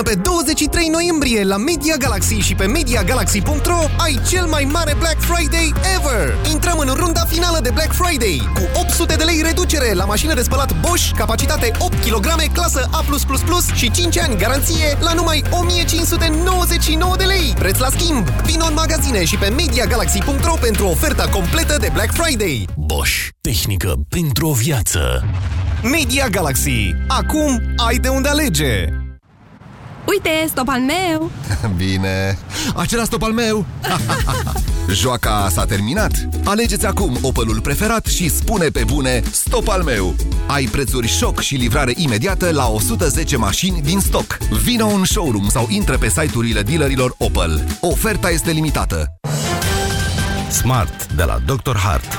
Până pe 23 noiembrie la Media Galaxy și pe MediaGalaxy.ro ai cel mai mare Black Friday ever! Intrăm în runda finală de Black Friday cu 800 de lei reducere la mașină de spălat Bosch, capacitate 8 kg, clasă A+++ și 5 ani garanție la numai 1599 de lei. Preț la schimb! Vino în magazine și pe MediaGalaxy.ro pentru oferta completă de Black Friday. Bosch. Tehnică pentru o viață. Media Galaxy. Acum ai de unde alege! Uite, stop al meu! Bine, acela stop al meu! Joaca s-a terminat? Alegeți acum Opelul preferat și spune pe bune stop al meu! Ai prețuri șoc și livrare imediată la 110 mașini din stoc. Vino în showroom sau intră pe site-urile dealerilor Opel. Oferta este limitată. Smart de la Dr. Hart.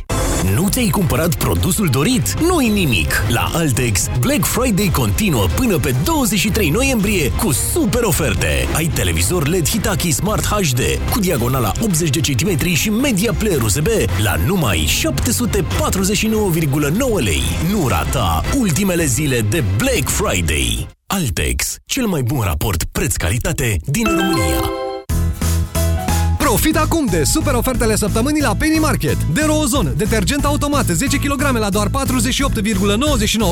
Nu ți-ai cumpărat produsul dorit? Nu-i nimic! La Altex, Black Friday continuă până pe 23 noiembrie cu super oferte. Ai televizor LED Hitachi Smart HD cu diagonala 80 de cm și media player USB la numai 749,9 lei. Nu rata ultimele zile de Black Friday. Altex, cel mai bun raport preț-calitate din România. Profit acum de super ofertele săptămânii la Penny Market. De Rozon, detergent automat 10 kg la doar 48,99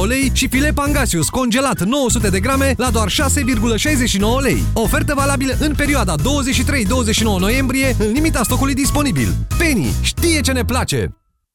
lei și filet pangasius congelat 900 de grame la doar 6,69 lei. Ofertă valabilă în perioada 23-29 noiembrie, în limita stocului disponibil. Penny știe ce ne place!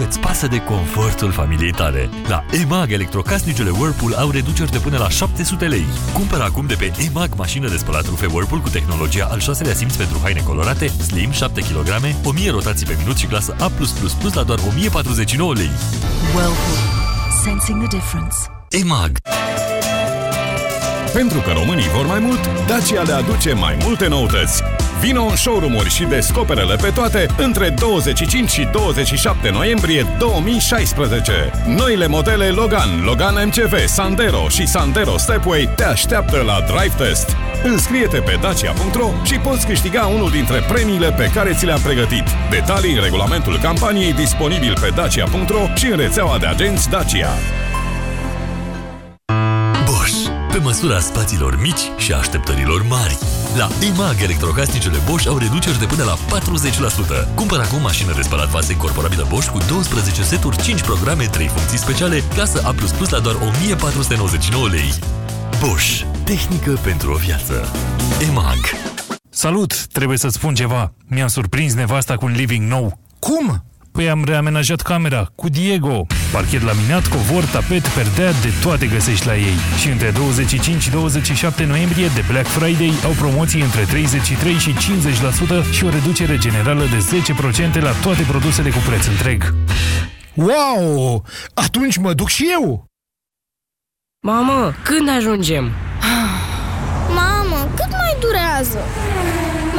Pentru că îți pasă de confortul familiei tale. La EMAG, electrocasnicele Whirlpool au reduceri de până la 700 lei. Cumpără acum de pe EMAG mașină de spălat rufe Whirlpool cu tehnologia al șaselea simț pentru haine colorate, slim, 7 kg, 1000 rotații pe minut și clasă A+++ la doar 1049 lei. Whirlpool. Sensing the difference. EMAG. Pentru că românii vor mai mult, Dacia le aduce mai multe noutăți. Vino în showroom-uri și descoperele pe toate între 25 și 27 noiembrie 2016. Noile modele Logan, Logan MCV, Sandero și Sandero Stepway te așteaptă la Drive Test. Înscrie-te pe dacia.ro și poți câștiga unul dintre premiile pe care ți le-am pregătit. Detalii în regulamentul campaniei disponibil pe dacia.ro și în rețeaua de agenți Dacia. Bosch. Pe măsura spațiilor mici și a așteptărilor mari. La EMAG, electrocasnicele Bosch au reduceri de până la 40%. Cumpără acum mașină de spălat vase incorporabilă Bosch cu 12 seturi, 5 programe, 3 funcții speciale, clasă A++ la doar 1499 lei. Bosch. Tehnică pentru o viață. EMAG. Salut! Trebuie să-ți spun ceva. Mi-am surprins nevasta cu un living nou. Cum? Păi am reamenajat camera cu Diego. Parchet laminat, covor, tapet, perdea, de toate găsești la ei. Și între 25 și 27 noiembrie de Black Friday au promoții între 33 și 50% și o reducere generală de 10% la toate produsele cu preț întreg. Wow! Atunci mă duc și eu! Mamă, când ajungem? Mamă, cât mai durează?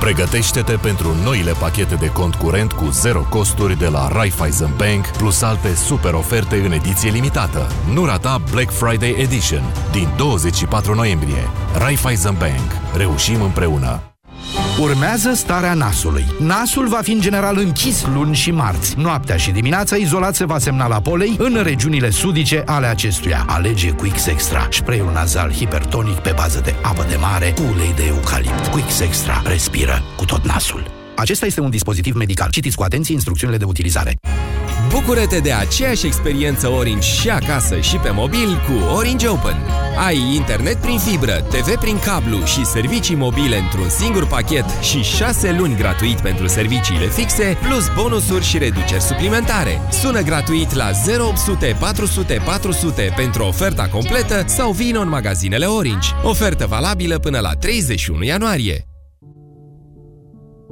Pregătește-te pentru noile pachete de cont curent cu zero costuri de la Raiffeisen Bank, plus alte super oferte în ediție limitată. Nu rata Black Friday Edition din 24 noiembrie. Raiffeisen Bank. Reușim împreună! Urmează starea nasului. Nasul va fi în general închis luni și marți. Noaptea și dimineața izolat se va semna la polei în regiunile sudice ale acestuia. Alege Quix Extra, spray-ul nazal hipertonic pe bază de apă de mare cu ulei de eucalipt. Quix Extra. Respiră cu tot nasul. Acesta este un dispozitiv medical. Citiți cu atenție instrucțiunile de utilizare. Bucură-te de aceeași experiență Orange și acasă și pe mobil cu Orange Open. Ai internet prin fibră, TV prin cablu și servicii mobile într-un singur pachet și 6 luni gratuit pentru serviciile fixe, plus bonusuri și reduceri suplimentare. Sună gratuit la 0800 400 400 pentru oferta completă sau vină în magazinele Orange. Ofertă valabilă până la 31 ianuarie.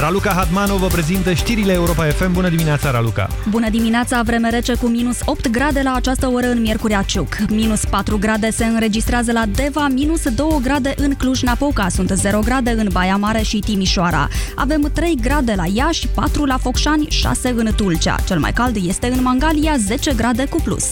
Raluca Hatmano vă prezintă știrile Europa FM. Bună dimineața, Raluca! Bună dimineața! Vreme rece cu minus 8 grade la această oră în Miercurea Ciuc. Minus 4 grade se înregistrează la Deva, minus 2 grade în Cluj-Napoca, sunt 0 grade în Baia Mare și Timișoara. Avem 3 grade la Iași, 4 la Focșani, 6 în Tulcea. Cel mai cald este în Mangalia, 10 grade cu plus.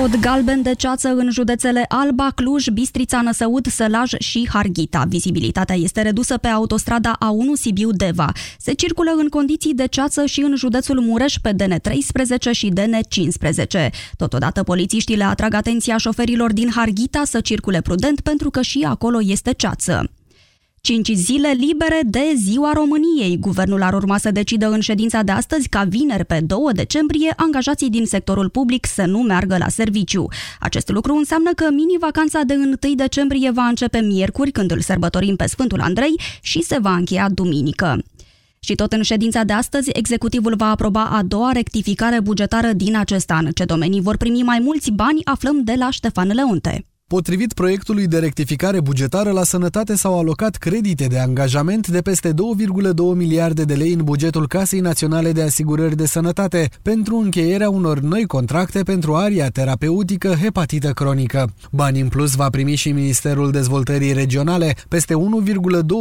Cod galben de ceață în județele Alba, Cluj, Bistrița, Năsăud, Sălaj și Harghita. Vizibilitatea este redusă pe autostrada A1 Sibiu-Deva. Se circulă în condiții de ceață și în județul Mureș pe DN13 și DN15. Totodată, polițiștii le atrag atenția șoferilor din Harghita să circule prudent pentru că și acolo este ceață. Cinci zile libere de Ziua României. Guvernul ar urma să decidă în ședința de astăzi ca vineri pe 2 decembrie angajații din sectorul public să nu meargă la serviciu. Acest lucru înseamnă că mini-vacanța de 1 decembrie va începe miercuri când îl sărbătorim pe Sfântul Andrei și se va încheia duminică. Și tot în ședința de astăzi, executivul va aproba a doua rectificare bugetară din acest an. Ce domenii vor primi mai mulți bani aflăm de la Ștefan Leonte. Potrivit proiectului de rectificare bugetară la sănătate s-au alocat credite de angajament de peste 2,2 miliarde de lei în bugetul Casei Naționale de Asigurări de Sănătate pentru încheierea unor noi contracte pentru aria terapeutică hepatită cronică. Bani în plus va primi și Ministerul Dezvoltării Regionale, peste 1,2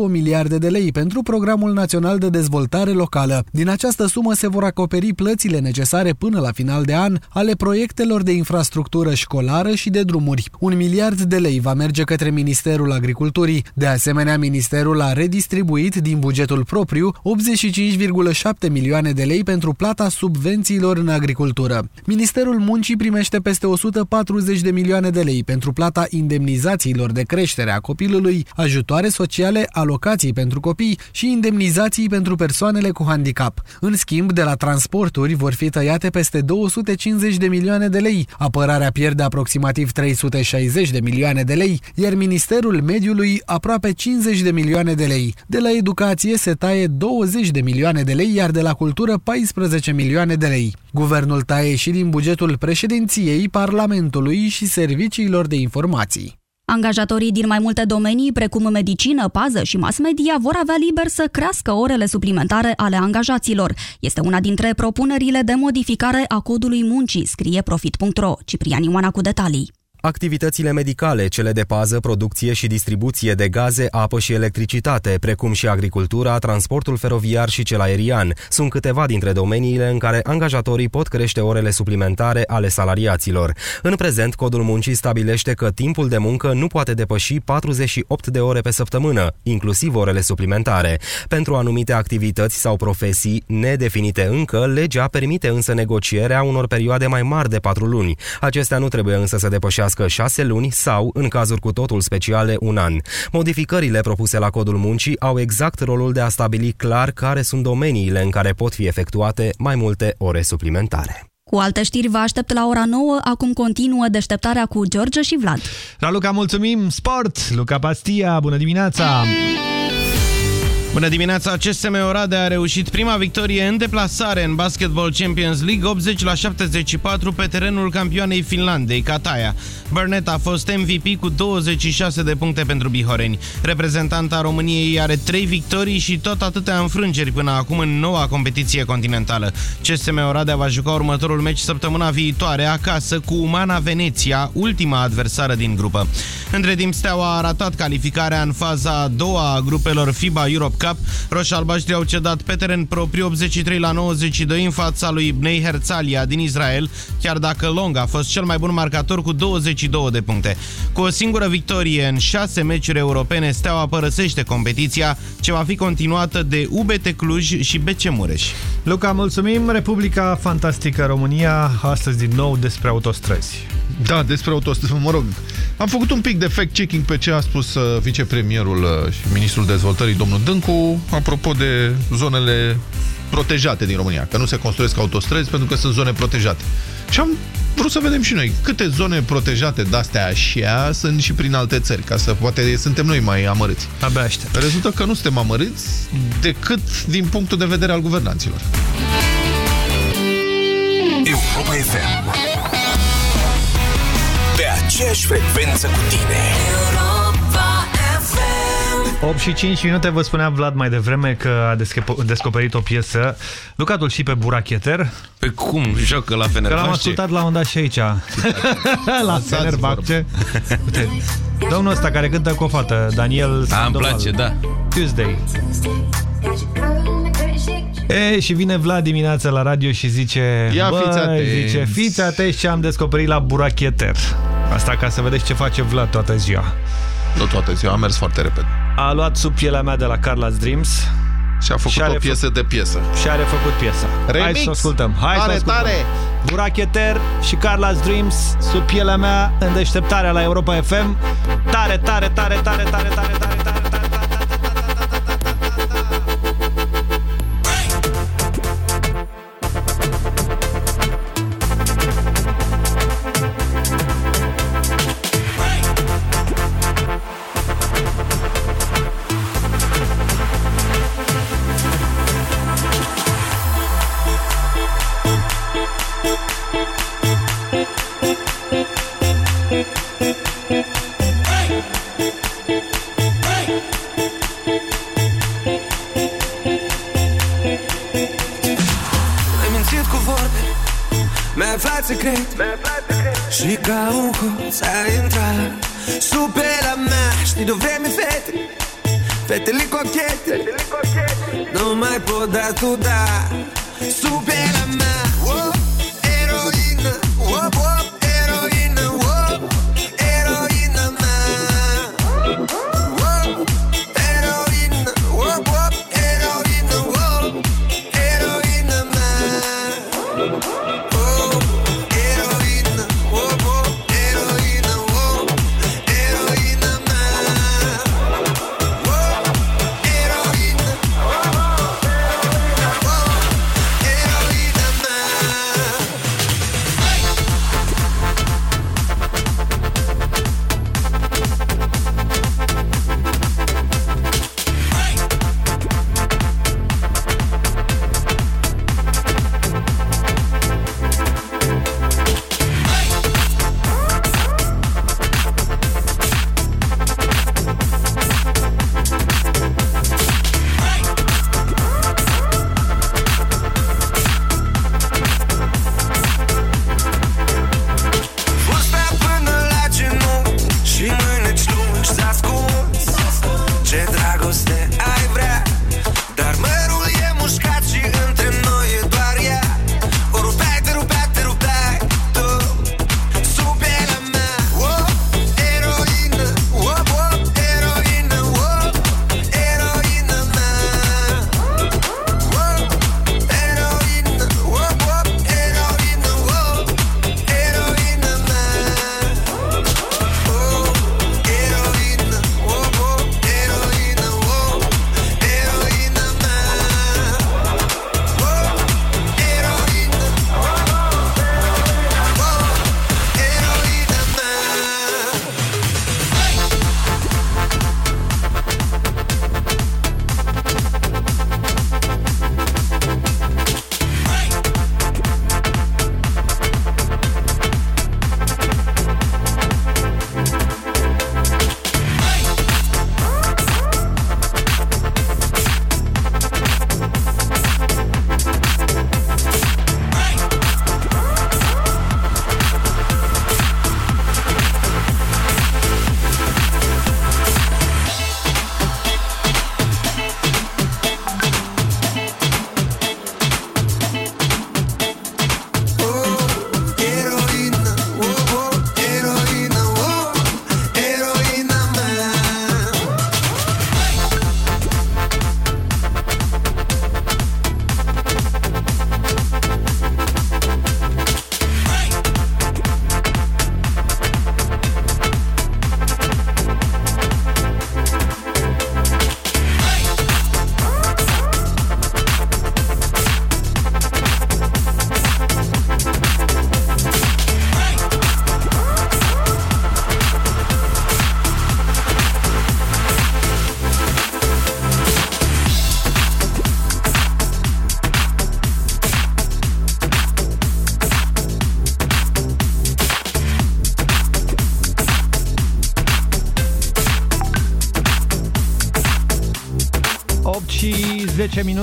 miliarde de lei pentru Programul Național de Dezvoltare Locală. Din această sumă se vor acoperi plățile necesare până la final de an ale proiectelor de infrastructură școlară și de drumuri. Un miliard de lei va merge către Ministerul Agriculturii. De asemenea, Ministerul a redistribuit din bugetul propriu 85,7 milioane de lei pentru plata subvențiilor în agricultură. Ministerul Muncii primește peste 140 de milioane de lei pentru plata indemnizațiilor de creștere a copilului, ajutoare sociale, alocații pentru copii și indemnizații pentru persoanele cu handicap. În schimb, de la transporturi vor fi tăiate peste 250 de milioane de lei. Apărarea pierde aproximativ 360 de milioane de lei, iar Ministerul Mediului aproape 50 de milioane de lei. De la educație se taie 20 de milioane de lei, iar de la cultură 14 milioane de lei. Guvernul taie și din bugetul președinției, Parlamentului și serviciilor de informații. Angajatorii din mai multe domenii, precum medicină, pază și mass media, vor avea liber să crească orele suplimentare ale angajaților. Este una dintre propunerile de modificare a codului muncii, scrie profit.ro. Ciprian Ioana cu detalii. Activitățile medicale, cele de pază, producție și distribuție de gaze, apă și electricitate, precum și agricultura, transportul feroviar și cel aerian, sunt câteva dintre domeniile în care angajatorii pot crește orele suplimentare ale salariaților. În prezent, codul muncii stabilește că timpul de muncă nu poate depăși 48 de ore pe săptămână, inclusiv orele suplimentare. Pentru anumite activități sau profesii nedefinite încă, legea permite însă negocierea unor perioade mai mari de 4 luni. Acestea nu trebuie însă să depășească depășească șase luni sau, în cazuri cu totul speciale, un an. Modificările propuse la codul muncii au exact rolul de a stabili clar care sunt domeniile în care pot fi efectuate mai multe ore suplimentare. Cu alte știri vă aștept la ora 9, acum continuă deșteptarea cu George și Vlad. Raluca, mulțumim! Sport! Luca Pastia, bună dimineața! Bună dimineața! CSM Oradea a reușit prima victorie în deplasare în Basketball Champions League 80 la 74 pe terenul campioanei Finlandei, Kataia. Burnett a fost MVP cu 26 de puncte pentru bihoreni. Reprezentanta României are 3 victorii și tot atâtea înfrângeri până acum în noua competiție continentală. CSM Oradea va juca următorul meci săptămâna viitoare acasă cu Umana Veneția, ultima adversară din grupă. Între timp, Steaua a ratat calificarea în faza a doua a grupelor FIBA Europe Cup. Roșii-albaștri au cedat pe teren propriu 83 la 92 în fața lui Bnei Herzalia din Israel, chiar dacă Long a fost cel mai bun marcator cu 22 de puncte. Cu o singură victorie în șase meciuri europene, Steaua părăsește competiția, ce va fi continuată de UBT Cluj și BC Mureș. Luca, mulțumim! Republica Fantastică România, astăzi din nou despre autostrăzi. Da, despre autostrăzi, mă rog, am făcut un pic de fact-checking pe ce a spus uh, vicepremierul uh, și ministrul dezvoltării, domnul Dâncu, apropo de zonele protejate din România, că nu se construiesc autostrăzi pentru că sunt zone protejate. Și am vrut să vedem și noi câte zone protejate de-astea așa sunt și prin alte țări, ca să poate suntem noi mai amărâți. Abia aștept. Rezultă că nu suntem amărâți decât din punctul de vedere al guvernanților. Europa FM Pe aceeași frecvență cu tine Europa FM 8 și 5 minute, vă spunea Vlad mai devreme că a descoperit o piesă. Lucatul și pe Buracheter. Pe cum? Joacă la Fenerbahce? Că l-am ascultat la un dat și aici. la Fenerbahce. Uite, domnul ăsta care cântă cu o fată, Daniel A, îmi place, da. Tuesday. E, și vine Vlad dimineața la radio și zice Ia fiți atenți. zice, fiți atenți ce am descoperit la Buracheter. Asta ca să vedeți ce face Vlad toată ziua. Nu toată ziua, a mers foarte repede. A luat sub pielea mea de la Carla's Dreams Și a făcut și o piesă de piesă. Și a refăcut piesa. Remix. Hai să o ascultăm. Hai tare, să ascultăm. tare! Buracheter și Carla's Dreams Sub pielea mea în deșteptarea la Europa FM Tare, tare, tare, tare, tare, tare, tare, tare mea Știi de vreme fete. Fetele cochete. Nu mai pot da tu da. Sub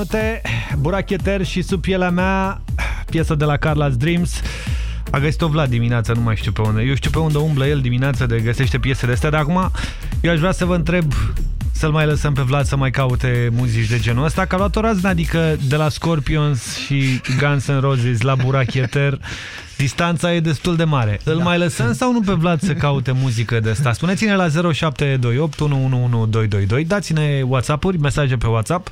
minute. Buracheter și sub pielea mea, piesă de la Carla's Dreams. A găsit-o Vlad dimineața, nu mai știu pe unde. Eu știu pe unde umblă el dimineața de găsește piese de astea, dar acum eu aș vrea să vă întreb să-l mai lăsăm pe Vlad să mai caute muzici de genul ăsta, că a luat o raznă, adică de la Scorpions și Guns N' Roses la Buracheter, distanța e destul de mare. Îl da. mai lăsăm sau nu pe Vlad să caute muzică de asta? Spuneți-ne la 0728 111222, dați-ne WhatsApp-uri, mesaje pe WhatsApp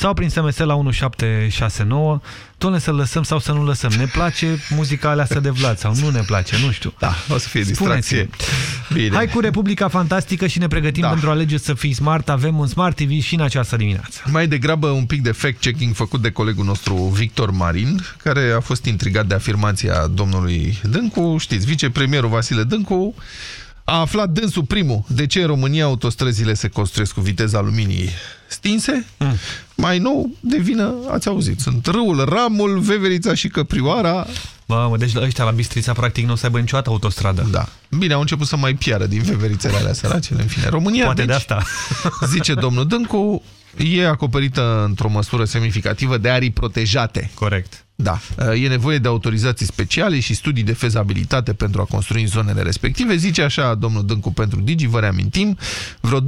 sau prin SMS la 1769 Doamne, să lăsăm sau să nu lăsăm. Ne place muzica aleasă de Vlad sau nu ne place, nu știu. Da, o să fie distracție. Bine. Hai cu Republica Fantastică și ne pregătim da. pentru alege să fii smart. Avem un Smart TV și în această dimineață. Mai degrabă un pic de fact-checking făcut de colegul nostru Victor Marin, care a fost intrigat de afirmația domnului Dâncu. Știți, vicepremierul Vasile Dâncu a aflat dânsul primul de ce în România autostrăzile se construiesc cu viteza luminii stinse. Mm. Mai nou, de vină, ați auzit, sunt râul Ramul, Veverița și Căprioara. Bă, mă, deci ăștia la Bistrița practic nu o să aibă niciodată autostradă. Da. Bine, au început să mai piară din veverițele alea săracele, în fine. România, Poate deci, de asta. zice domnul Dâncu, e acoperită într-o măsură semnificativă de arii protejate. Corect. Da, e nevoie de autorizații speciale și studii de fezabilitate pentru a construi în zonele respective. Zice așa domnul Dâncu pentru Digi, vă reamintim, vreo 25%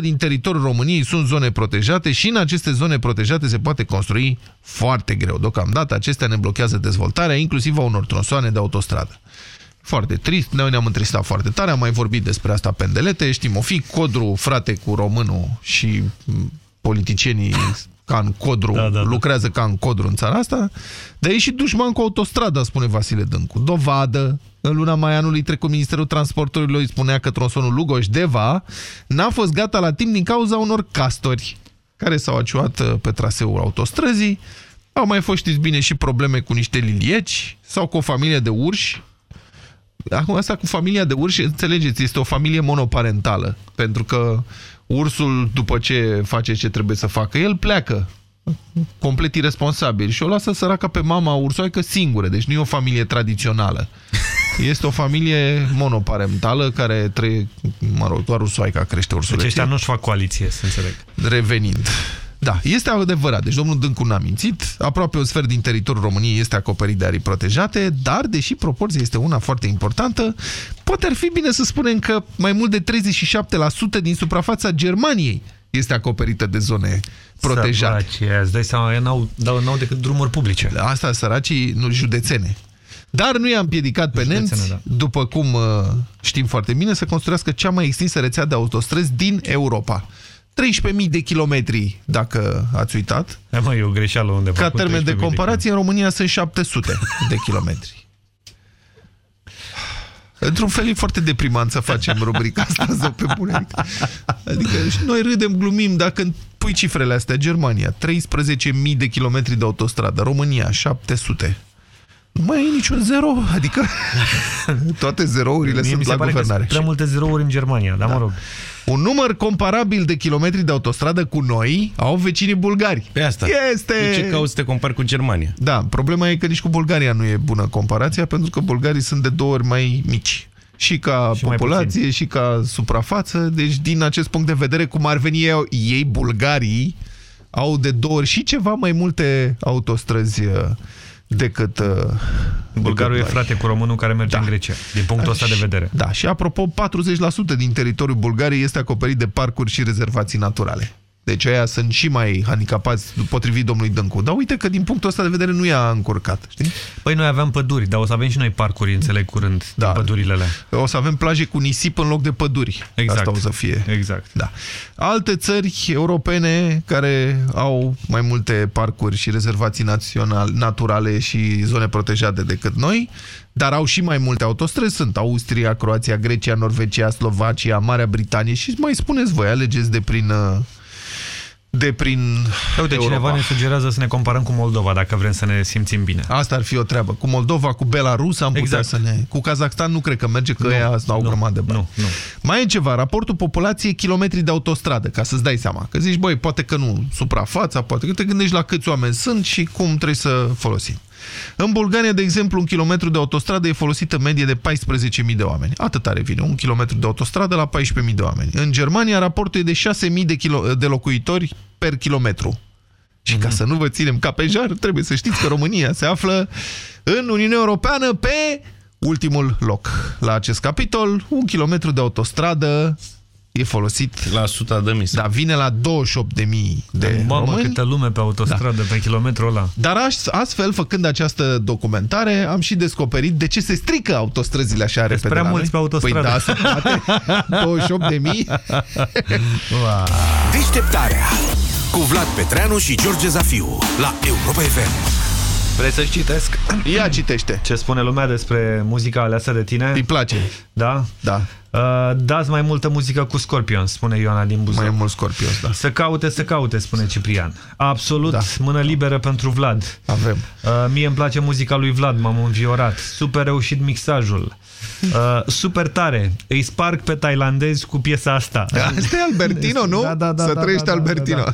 din teritoriul României sunt zone protejate și în aceste zone protejate se poate construi foarte greu. Deocamdată acestea ne blochează dezvoltarea, inclusiv a unor tronsoane de autostradă. Foarte trist, noi ne-am întristat foarte tare, am mai vorbit despre asta pe îndelete, știm, o fi codru frate cu românul și politicienii ca în codru, da, da, da. lucrează ca în codru în țara asta, dar e și dușman cu autostrada, spune Vasile Dâncu. Dovadă, în luna mai anului trecut Ministerul Transporturilor îi spunea că tronsonul Lugoș-Deva n-a fost gata la timp din cauza unor castori care s-au aciuat uh, pe traseul autostrăzii. Au mai fost, știți bine, și probleme cu niște lilieci sau cu o familie de urși. Acum asta cu familia de urși, înțelegeți, este o familie monoparentală, pentru că ursul, după ce face ce trebuie să facă, el pleacă complet irresponsabil și o lasă săraca pe mama ursoaică singură, deci nu e o familie tradițională. Este o familie monoparentală care trăie, mă rog, doar ursoaica crește ursuleții. Deci ăștia nu-și fac coaliție, să înțeleg. Revenind. Da, este adevărat. Deci domnul Dâncu n-a mințit. Aproape o sfert din teritoriul României este acoperit de arii protejate, dar, deși proporția este una foarte importantă, poate ar fi bine să spunem că mai mult de 37% din suprafața Germaniei este acoperită de zone protejate. Săraci, îți dai seama, n-au decât drumuri publice. Asta, săracii, nu județene. Dar nu i-a împiedicat pe nemți, da. după cum uh, știm foarte bine, să construiască cea mai extinsă rețea de autostrăzi din Europa. 13.000 de kilometri, dacă ați uitat. E, mă, e o greșeală undeva. Ca termen de comparație, de în România sunt 700 de kilometri. Într-un fel e foarte deprimant să facem rubrica asta, zău pe bune. Adică și noi râdem, glumim, dacă pui cifrele astea, Germania, 13.000 de kilometri de autostradă, România, 700. Nu mai e niciun zero, adică toate zerourile Mie sunt la guvernare. prea multe zerouri în Germania, dar da. mă rog. Un număr comparabil de kilometri de autostradă cu noi au vecinii bulgari. Pe asta. Este... De ce cauți să te compari cu Germania? Da, problema e că nici cu Bulgaria nu e bună comparația, pentru că bulgarii sunt de două ori mai mici. Și ca și populație, și ca suprafață. Deci, din acest punct de vedere, cum ar veni ei, ei bulgarii, au de două ori și ceva mai multe autostrăzi uh, decât... Uh, Bulgarul decât e frate cu românul care merge da. în Grecia, din punctul ăsta de vedere. Da, și apropo, 40% din teritoriul Bulgariei este acoperit de parcuri și rezervații naturale. Deci aia sunt și mai handicapați potrivit domnului Dâncu. Dar uite că din punctul ăsta de vedere nu i-a încurcat. Știi? Păi noi aveam păduri, dar o să avem și noi parcuri, înțeleg curând, da. pădurile alea. O să avem plaje cu nisip în loc de păduri. Exact. Asta o să fie. Exact. Da. Alte țări europene care au mai multe parcuri și rezervații național, naturale și zone protejate decât noi, dar au și mai multe autostrăzi, sunt Austria, Croația, Grecia, Norvegia, Slovacia, Marea Britanie și mai spuneți voi, alegeți de prin uh, de prin Uite, Europa. cineva ne sugerează să ne comparăm cu Moldova, dacă vrem să ne simțim bine. Asta ar fi o treabă. Cu Moldova, cu Belarus am putea exact. să ne... Cu Kazakhstan nu cred că merge, că nu, ea au nu, grămadă de bani. Nu, nu. Mai e ceva, raportul populației kilometri de autostradă, ca să-ți dai seama. Că zici, băi, poate că nu suprafața, poate că te gândești la câți oameni sunt și cum trebuie să folosim. În Bulgaria, de exemplu, un kilometru de autostradă e folosit în medie de 14.000 de oameni. Atât are vine, un kilometru de autostradă la 14.000 de oameni. În Germania, raportul e de 6.000 de, de locuitori per kilometru. Și ca să nu vă ținem ca pe jar, trebuie să știți că România se află în Uniunea Europeană pe ultimul loc. La acest capitol, un kilometru de autostradă e folosit la 100 de mii. Da, vine la 28 de mii de Mamă, români. câtă lume pe autostradă, da. pe kilometrul ăla. Dar astfel, făcând această documentare, am și descoperit de ce se strică autostrăzile așa repede. Sunt prea la mulți pe noi. autostradă. Păi da, se poate. 28 de mii. Deșteptarea cu Vlad Petreanu și George Zafiu la Europa FM. Vreți să-și citesc? Ia citește. Ce spune lumea despre muzica aleasă de tine? Îi place. Da? Da. Uh, dați mai multă muzică cu Scorpion, spune Ioana din Buzău. Mai mult Scorpion, da. Să caute, să caute, spune Ciprian. Absolut, da. mână liberă pentru Vlad. Avem. Uh, mie îmi place muzica lui Vlad, m-am înviorat. Super reușit mixajul. Uh, super tare. Îi sparg pe tailandezi cu piesa asta. Asta e Albertino, nu? Da, da, da, să da, trăiești da, da, Albertino. Da,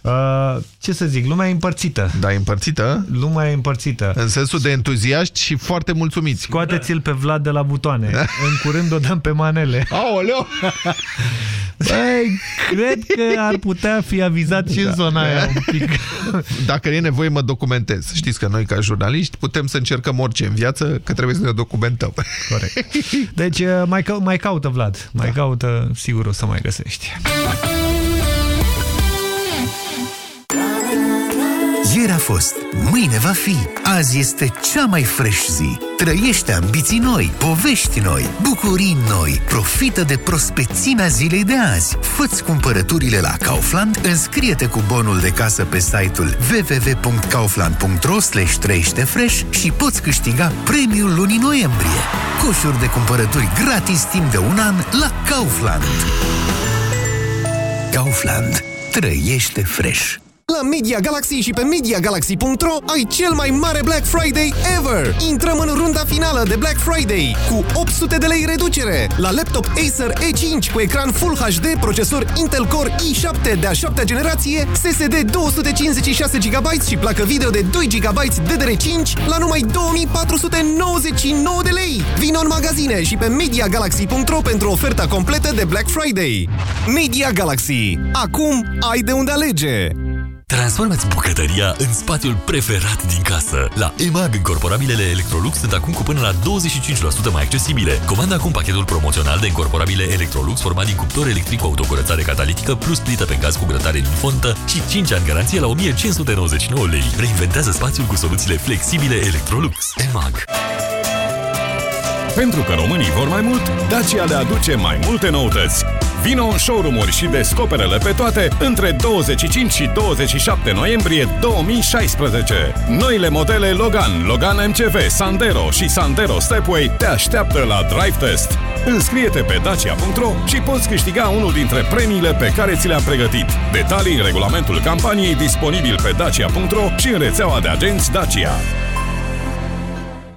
da. Uh, ce să zic, lumea e împărțită. Da, e împărțită? Lumea e împărțită. În sensul de entuziaști și foarte mulțumiți. Scoateți-l pe Vlad de la butoane. În curând o dăm pe manele. Aoleu! Băi, cred că ar putea fi avizat și da. în zona aia un pic. Dacă e nevoie, mă documentez. Știți că noi, ca jurnaliști, putem să încercăm orice în viață, că trebuie să ne documentăm. Corect. Deci, mai, ca mai caută, Vlad. Mai da. caută, sigur o să mai găsești. Ieri a fost, mâine va fi, azi este cea mai fresh zi. Trăiește ambiții noi, povești noi, bucurii noi, profită de prospețimea zilei de azi. Fă-ți cumpărăturile la Kaufland, înscrie-te cu bonul de casă pe site-ul www.kaufland.ro fresh și poți câștiga premiul lunii noiembrie. Coșuri de cumpărături gratis timp de un an la Kaufland. Kaufland. Trăiește fresh. La Media Galaxy și pe MediaGalaxy.ro ai cel mai mare Black Friday ever! Intrăm în runda finală de Black Friday cu 800 de lei reducere la laptop Acer E5 cu ecran Full HD, procesor Intel Core i7 de a 7 generație, SSD 256 GB și placă video de 2 GB DDR5 la numai 2499 de lei! Vino în magazine și pe MediaGalaxy.ro pentru oferta completă de Black Friday. Media Galaxy. Acum ai de unde alege! Transformați bucătăria în spațiul preferat din casă. La EMAG, încorporabilele Electrolux sunt acum cu până la 25% mai accesibile. Comanda acum pachetul promoțional de încorporabile Electrolux format din cuptor electric cu autocurățare catalitică plus plită pe gaz cu grătare din fontă și 5 ani garanție la 1599 lei. Reinventează spațiul cu soluțiile flexibile Electrolux. EMAG. Pentru că românii vor mai mult, Dacia le aduce mai multe noutăți. Vino în showroom-uri și descoperele pe toate între 25 și 27 noiembrie 2016. Noile modele Logan, Logan MCV, Sandero și Sandero Stepway te așteaptă la Drive Test. Înscrie-te pe dacia.ro și poți câștiga unul dintre premiile pe care ți le-am pregătit. Detalii în regulamentul campaniei disponibil pe dacia.ro și în rețeaua de agenți Dacia.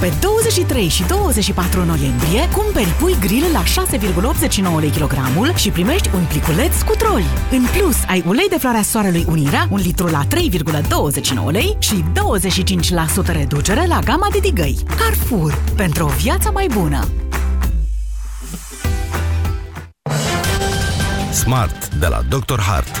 Pe 23 și 24 noiembrie, cumperi pui grill la 6,89 lei kilogramul și primești un pliculeț cu troli. În plus, ai ulei de floarea soarelui Unirea, un litru la 3,29 lei și 25% reducere la gama de digăi. Carrefour, pentru o viață mai bună! Smart de la Dr. Hart.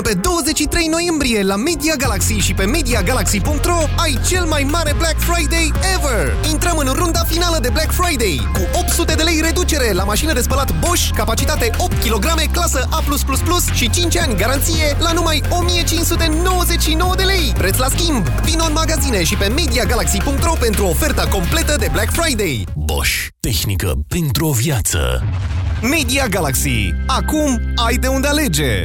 Până Până pe 23 noiembrie la Media Galaxy și pe MediaGalaxy.ro ai cel mai mare Black Friday ever! Intrăm în runda finală de Black Friday cu 800 de lei reducere la mașină de spălat Bosch, capacitate 8 kg, clasă A+++ și 5 ani garanție la numai 1599 de lei. Preț la schimb! Vino în magazine și pe MediaGalaxy.ro pentru oferta completă de Black Friday. Bosch. Tehnică pentru o viață. Media Galaxy. Acum ai de unde alege!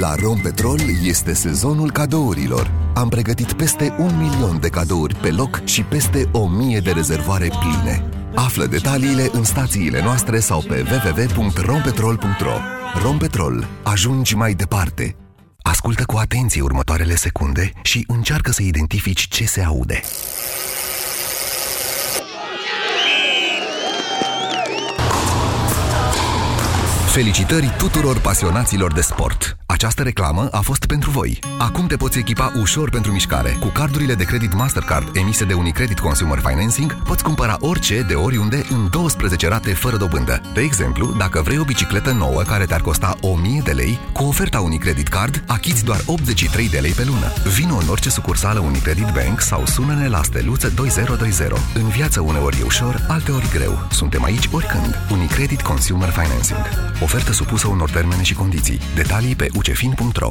La Rompetrol este sezonul cadourilor. Am pregătit peste un milion de cadouri pe loc și peste o mie de rezervoare pline. Află detaliile în stațiile noastre sau pe www.rompetrol.ro Rompetrol. Ajungi mai departe. Ascultă cu atenție următoarele secunde și încearcă să identifici ce se aude. Felicitări tuturor pasionaților de sport! Această reclamă a fost pentru voi. Acum te poți echipa ușor pentru mișcare. Cu cardurile de credit Mastercard emise de Unicredit Consumer Financing, poți cumpăra orice de oriunde în 12 rate fără dobândă. De exemplu, dacă vrei o bicicletă nouă care te-ar costa 1000 de lei, cu oferta Unicredit Card achiți doar 83 de lei pe lună. Vino în orice sucursală Unicredit Bank sau sună-ne la steluță 2020. În viață uneori e ușor, alteori greu. Suntem aici oricând. Unicredit Consumer Financing. Ofertă supusă unor termene și condiții. Detalii pe ucefin.ro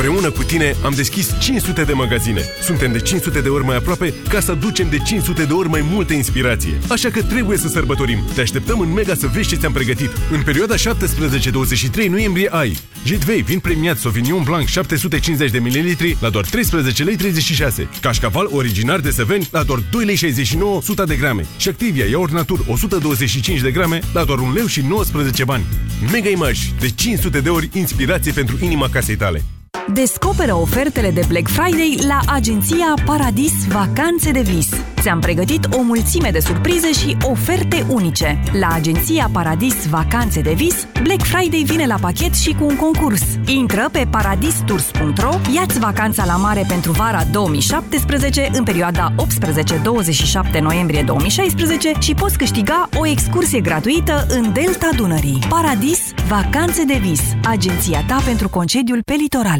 Împreună cu tine am deschis 500 de magazine. Suntem de 500 de ori mai aproape ca să aducem de 500 de ori mai multă inspirație. Așa că trebuie să sărbătorim. Te așteptăm în Mega să vezi ce ți-am pregătit. În perioada 17-23 noiembrie ai Jet Vei vin premiat Sauvignon Blanc 750 de ml la doar 13 lei 36. Cașcaval originar de Săveni la doar 2 lei 69 100 de grame. Și Activia Iaurt Natur 125 de grame la doar 1 leu și 19 bani. Mega Image de 500 de ori inspirație pentru inima casei tale. Descoperă ofertele de Black Friday la agenția Paradis Vacanțe de Vis. Ți-am pregătit o mulțime de surprize și oferte unice. La agenția Paradis Vacanțe de Vis, Black Friday vine la pachet și cu un concurs. Intră pe paradistours.ro, ia-ți vacanța la mare pentru vara 2017 în perioada 18-27 noiembrie 2016 și poți câștiga o excursie gratuită în Delta Dunării. Paradis Vacanțe de Vis, agenția ta pentru concediul pe litoral.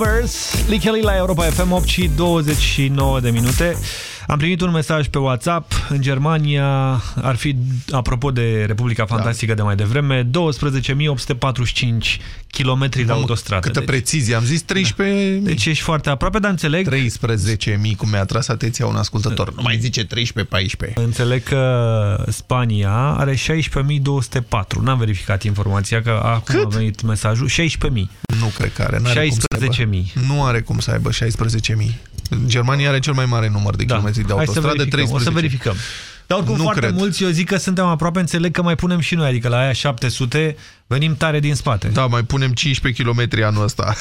Rivers, Licheli la Europa FM 8 și 29 de minute. Am primit un mesaj pe WhatsApp. În Germania ar fi, apropo de Republica Fantastică de mai devreme, 12.845 km de autostradă. Câtă precizie, am zis 13... Deci ești foarte aproape, dar înțeleg... 13.000, cum mi-a tras atenția un ascultător. Nu mai zice 13-14. Înțeleg că Spania are 16.204. N-am verificat informația, că acum Cât? a venit mesajul. 16.000. Nu cred că are. N-are cum să aibă. 16.000. Nu are cum să aibă 16.000. Germania are cel mai mare număr de kilometri de Da. Hai să autostradă, verificăm. 13. O să verificăm. Dar oricum Nu foarte cred. mulți, eu zic că suntem aproape, înțeleg că mai punem și noi, adică la aia 700 venim tare din spate. Da, mai punem 15 km anul ăsta.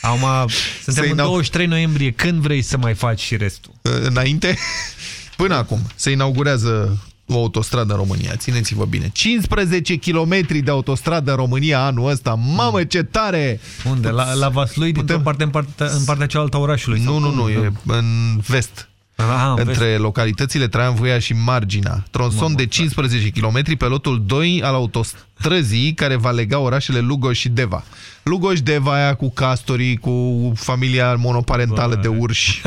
Acum, suntem Să-i în dau- 23 noiembrie, când vrei să mai faci și restul? Înainte? Până acum. Se inaugurează o autostradă în România. Țineți-vă bine. 15 km de autostradă în România anul ăsta. Mamă, ce tare! Unde? La, la Vaslui, dintr-o parte în partea, în partea cealaltă a orașului? Nu, sau nu, cum? nu, e în vest. Aha, în între localitățile Traian Voia și Margina. Tronson de 15 km pe lotul 2 al autostrăzii care va lega orașele Lugoj și Deva. Lugoj-Deva aia cu castorii, cu familia monoparentală de urși.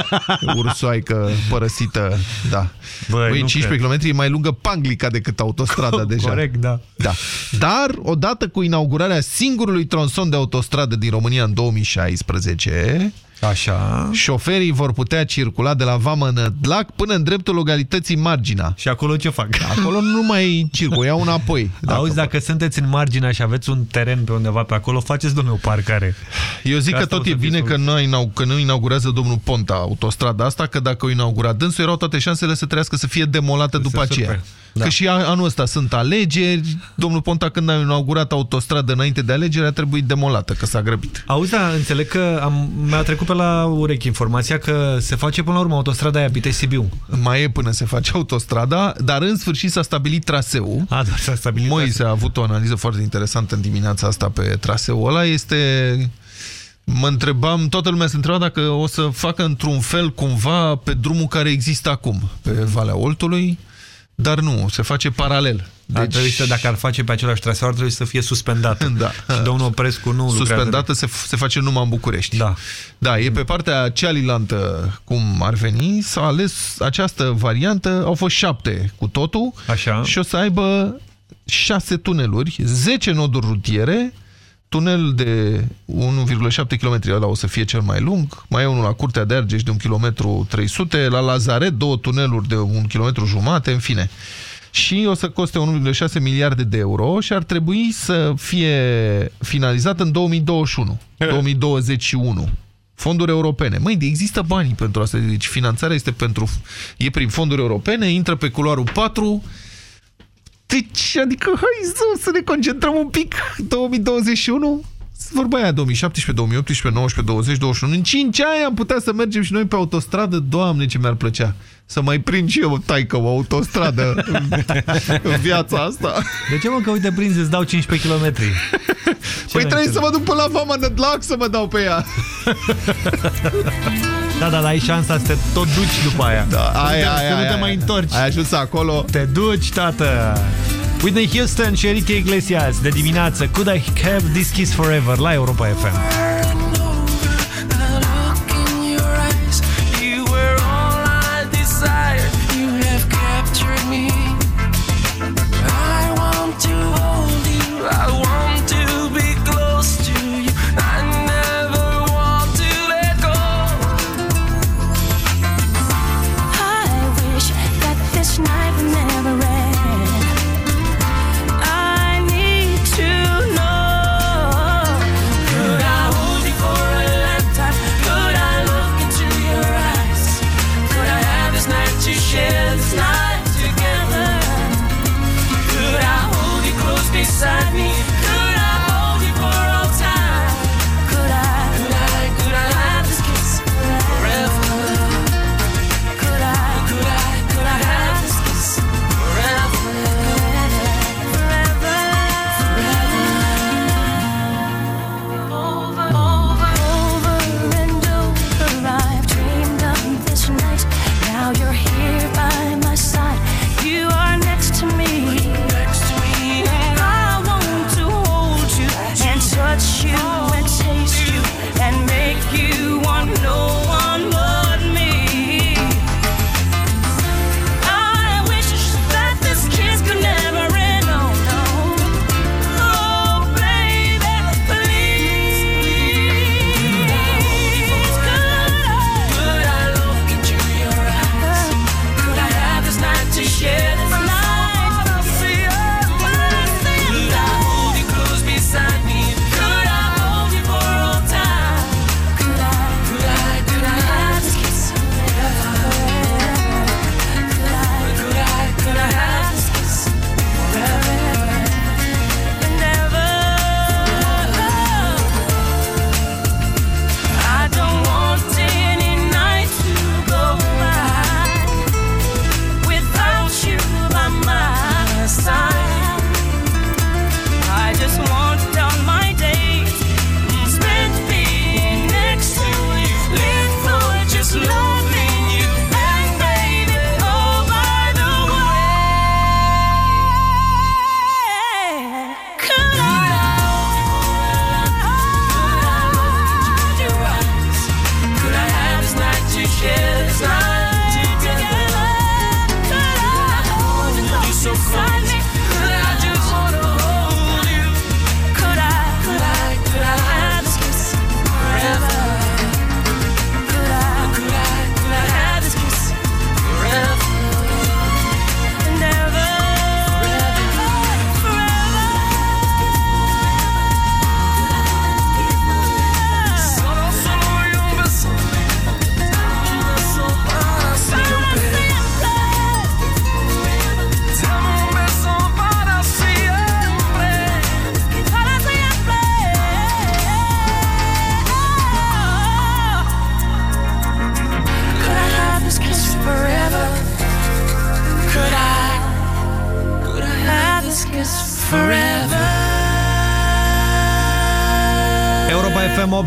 Ursoaică părăsită, da. Băi, Băi, nu 15 km e mai lungă Panglica decât autostrada deja. Corect, da. Da. Dar, odată cu inaugurarea singurului tronson de autostradă din România în 2016, Așa. șoferii vor putea circula de la Vamă Nădlac până în dreptul localității Margina. Și acolo ce fac? Acolo nu mai circul, iau înapoi. Dacă Auzi, dacă sunteți în marginea și aveți un teren pe undeva pe acolo, faceți, domnule, o parcare. Eu zic că, asta tot o e să fie bine că soluția. nu, inau că nu inaugurează domnul Ponta autostrada asta, că dacă o inaugura dânsul, erau toate șansele să trăiască să fie demolată după se aceea. Surpe. Da. Că și a- anul ăsta sunt alegeri, domnul Ponta când a inaugurat autostradă înainte de alegeri a trebuit demolată, că s-a grăbit. Auzi, da, înțeleg că am, mi-a trecut pe la urechi informația că se face până la urmă autostrada aia Pitești-Sibiu. Mai e până se face autostrada, dar în sfârșit s-a stabilit traseul. A, doar s-a stabilit Moise a avut o analiză foarte interesantă în dimineața asta pe traseul ăla. Este... Mă întrebam, toată lumea se întreba dacă o să facă într-un fel cumva pe drumul care există acum, pe Valea Oltului, dar nu, se face paralel. Deci... Ar trebui să, dacă ar face pe același traseu, ar trebui să fie suspendată. Da. Și domnul Oprescu nu lucrează. Suspendată se, se face numai în București. Da. Da, e pe partea cealilantă, cum ar veni, s-a ales această variantă, au fost șapte cu totul Așa. și o să aibă șase tuneluri, 10 noduri rutiere, tunel de 1,7 km, ăla o să fie cel mai lung, mai e unul la Curtea de Argeș de 1 km 300, la Lazaret două tuneluri de 1 km jumate, în fine. Și o să coste 1,6 miliarde de euro și ar trebui să fie finalizat în 2021, 2021. Fonduri europene. Măi, există banii pentru asta. Deci finanțarea este pentru... E prin fonduri europene, intră pe culoarul 4, deci, adică, hai să, să ne concentrăm un pic. 2021, vorba aia, 2017, 2018, 19, 20, 21. În 5 ani am putea să mergem și noi pe autostradă. Doamne, ce mi-ar plăcea. Să mai prind și eu, taică, o autostradă în, în viața asta. De ce mă că uite prinzi, îți dau 15 km? Păi trebuie să mă duc până la Vama Nădlac să mă dau pe ea. Da, da, da, ai șansa să te tot duci după aia. Da, Să nu aia, te- aia, să nu te aia, mai aia. întorci. Ai ajuns acolo. Te duci, tată! Whitney Houston și Enrique Iglesias de dimineață. Could I have this kiss forever la Europa FM?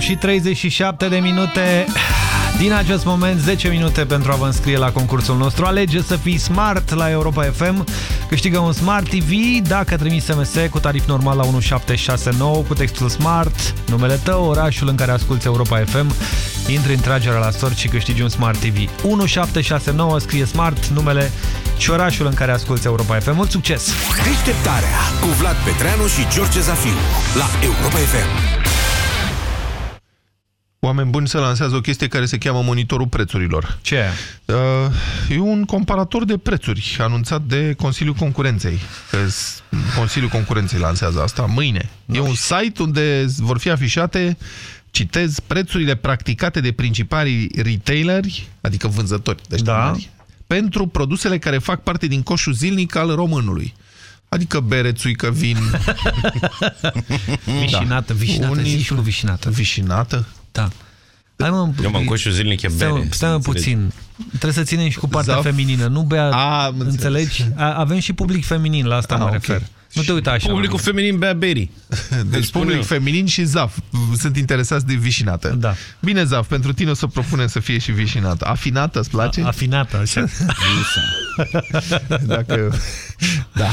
Și 37 de minute. Din acest moment, 10 minute pentru a vă înscrie la concursul nostru. Alege să fii smart la Europa FM. Câștigă un Smart TV dacă trimis SMS cu tarif normal la 1769 cu textul Smart, numele tău, orașul în care asculti Europa FM. Intri în tragerea la sort și câștigi un Smart TV. 1769, scrie Smart, numele și orașul în care asculti Europa FM. Mult succes! Deșteptarea cu Vlad Petreanu și George Zafiu la Europa FM. Oameni buni se lansează o chestie care se cheamă monitorul prețurilor. Ce e? Uh, e un comparator de prețuri anunțat de Consiliul Concurenței. Că s- Consiliul Concurenței lansează asta mâine. E un site unde vor fi afișate, citez, prețurile practicate de principalii retaileri, adică vânzători de Da. mari, pentru produsele care fac parte din coșul zilnic al românului. Adică bere, țuică, vin... Vișinată, vișinată, Unii- zi și cu vișinată. Vișinată? Da. Hai mă, Eu mă în coșul zilnic e bere. Stai, stai mă înțelegi? puțin. Trebuie să ținem și cu partea Zaf? feminină. Nu bea, A, am înțelegi? A, avem și public feminin, la asta Ah, mă ok. refer. Nu te uita așa. Publicul feminin bea beri. Deci spun public eu. feminin și Zaf sunt interesați de vișinată. Da. Bine, Zaf, pentru tine o să propunem să fie și vișinată. Afinată, îți place? Afinată, așa. Dacă... Da.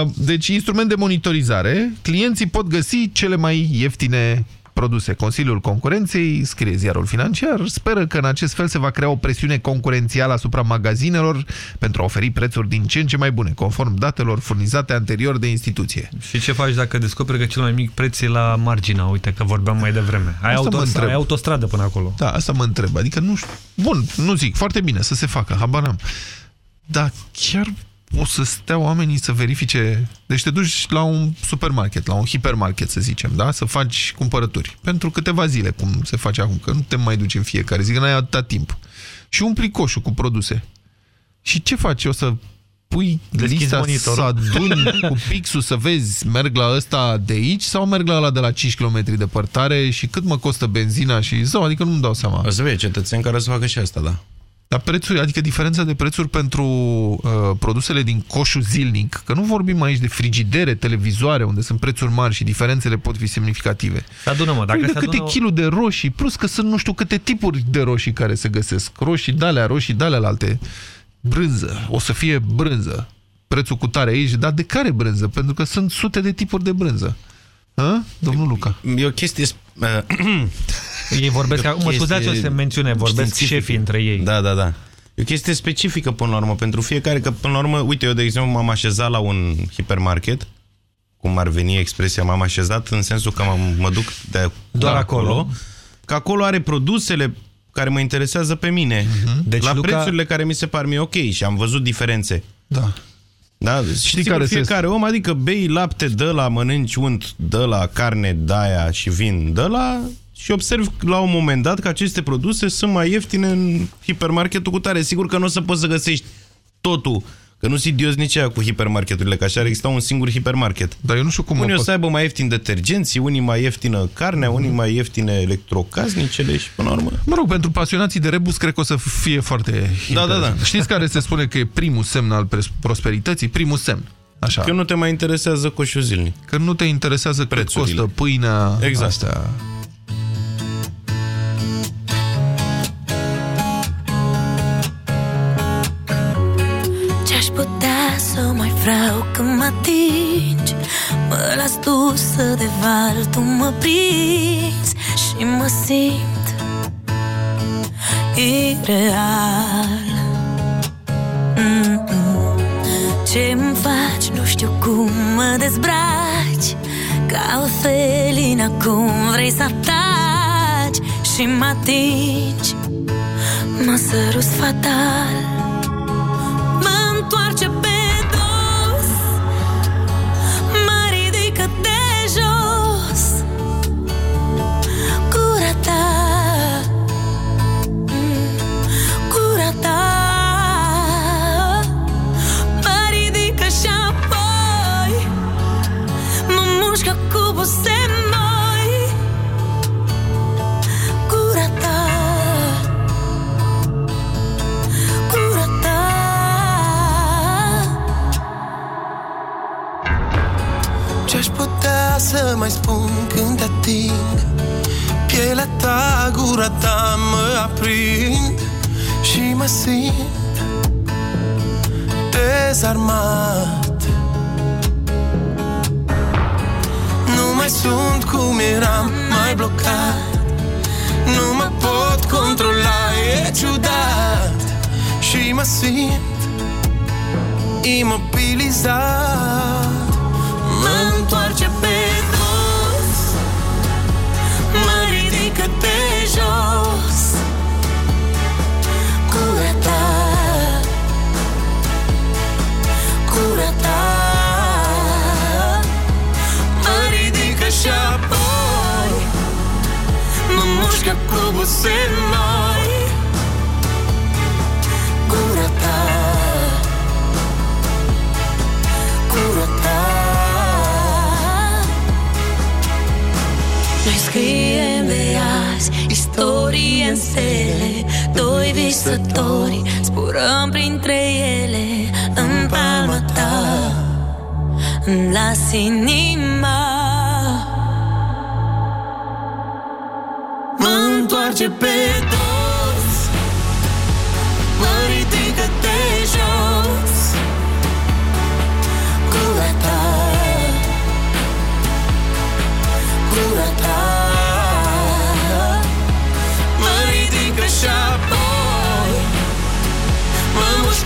Uh, Deci, instrument de monitorizare. Clienții pot găsi cele mai ieftine produse. Consiliul Concurenței, scrie ziarul financiar, speră că în acest fel se va crea o presiune concurențială asupra magazinelor pentru a oferi prețuri din ce în ce mai bune, conform datelor furnizate anterior de instituție. Și ce faci dacă descoperi că cel mai mic preț e la marginea? Uite că vorbeam mai devreme. Ai, Asta auto, mă întreb. ai autostradă până acolo. Da, asta mă întreb. Adică nu știu. Bun, nu zic, foarte bine să se facă, habar am. Dar chiar o să stea oamenii să verifice... Deci te duci la un supermarket, la un hipermarket, să zicem, da? Să faci cumpărături. Pentru câteva zile, cum se face acum, că nu te mai duci în fiecare zi, că n-ai atâta timp. Și umpli coșul cu produse. Și ce faci? O să pui Deschizi lista monitorul. să aduni cu pixul să vezi merg la ăsta de aici sau merg la ăla de la 5 km departare și cât mă costă benzina și zău, adică nu-mi dau seama. O să fie cetățeni care să facă și asta, da. Dar prețuri, adică diferența de prețuri pentru uh, produsele din coșul zilnic, că nu vorbim aici de frigidere, televizoare, unde sunt prețuri mari și diferențele pot fi semnificative. Se adună, mă. Dacă Păi de se câte adună... kilo de roșii, plus că sunt nu știu câte tipuri de roșii care se găsesc. Roșii de-alea, roșii de-alea alte. Brânză. O să fie brânză. Prețul cu tare aici, dar de care brânză? Pentru că sunt sute de tipuri de brânză. Hă? Domnul Luca. E o chestie... Ei vorbesc, E o acum, mă scuzați o chestie să mențiune, vorbesc științifică. șefii între ei. Da, da, da. E o chestie specifică până la urmă pentru fiecare, că până la urmă, uite, eu de exemplu m-am așezat la un hipermarket, cum ar veni expresia, m-am așezat în sensul că m- mă duc de Doar de acolo. că acolo are produsele care mă interesează pe mine, Deci, la Luca- prețurile care mi se par mie ok și am văzut diferențe. Da. Da, știi care se- fiecare om, adică bei lapte, dă la mănânci unt, dă la carne, de-aia și vin, dă la... Și observ la un moment dat că aceste produse sunt mai ieftine în hipermarketul cu tare. Sigur că nu o să poți să găsești totul, că nu sunt idios nici aia cu hipermarketurile, că așa ar exista un singur hipermarket. Dar eu nu știu cum Unii mă o pot- să aibă mai ieftin detergenții, unii mai ieftină carnea, unii mai ieftine electrocasnicele și până la urmă. Mă rog, pentru pasionații de rebus, cred că o să fie foarte Da, da, da. interesant. Știți care se spune că e primul semn al pres- prosperității? Primul semn. Așa. Că nu te mai interesează coșul zilnic. Că nu te interesează cât Prețurile. costă pâinea Exact. astea. Ce-aș putea să mai vreau când mă atingi. Mă las tu să de val, tu mă prinzi Și mă simt ireal. Mm-mm. Ce-mi faci, nu știu cum mă dezbraci. Ca o felină cum vrei să ataci Și mă atingi. Mă sărus fatal. Mă întoarce pe mai spun când te ating. Pielea ta, gura ta mă aprind Și mă simt dezarmat. Nu mai sunt cum eram, mai blocat. Nu mă pot controla, e ciudat. Și mă simt imobilizat. Mă întoarce pe ridică de jos Cura ta Cura ta Mă ridică și apoi stele Doi visători zburăm printre ele În palma ta. Îmi las inima. Mă întoarce pe dos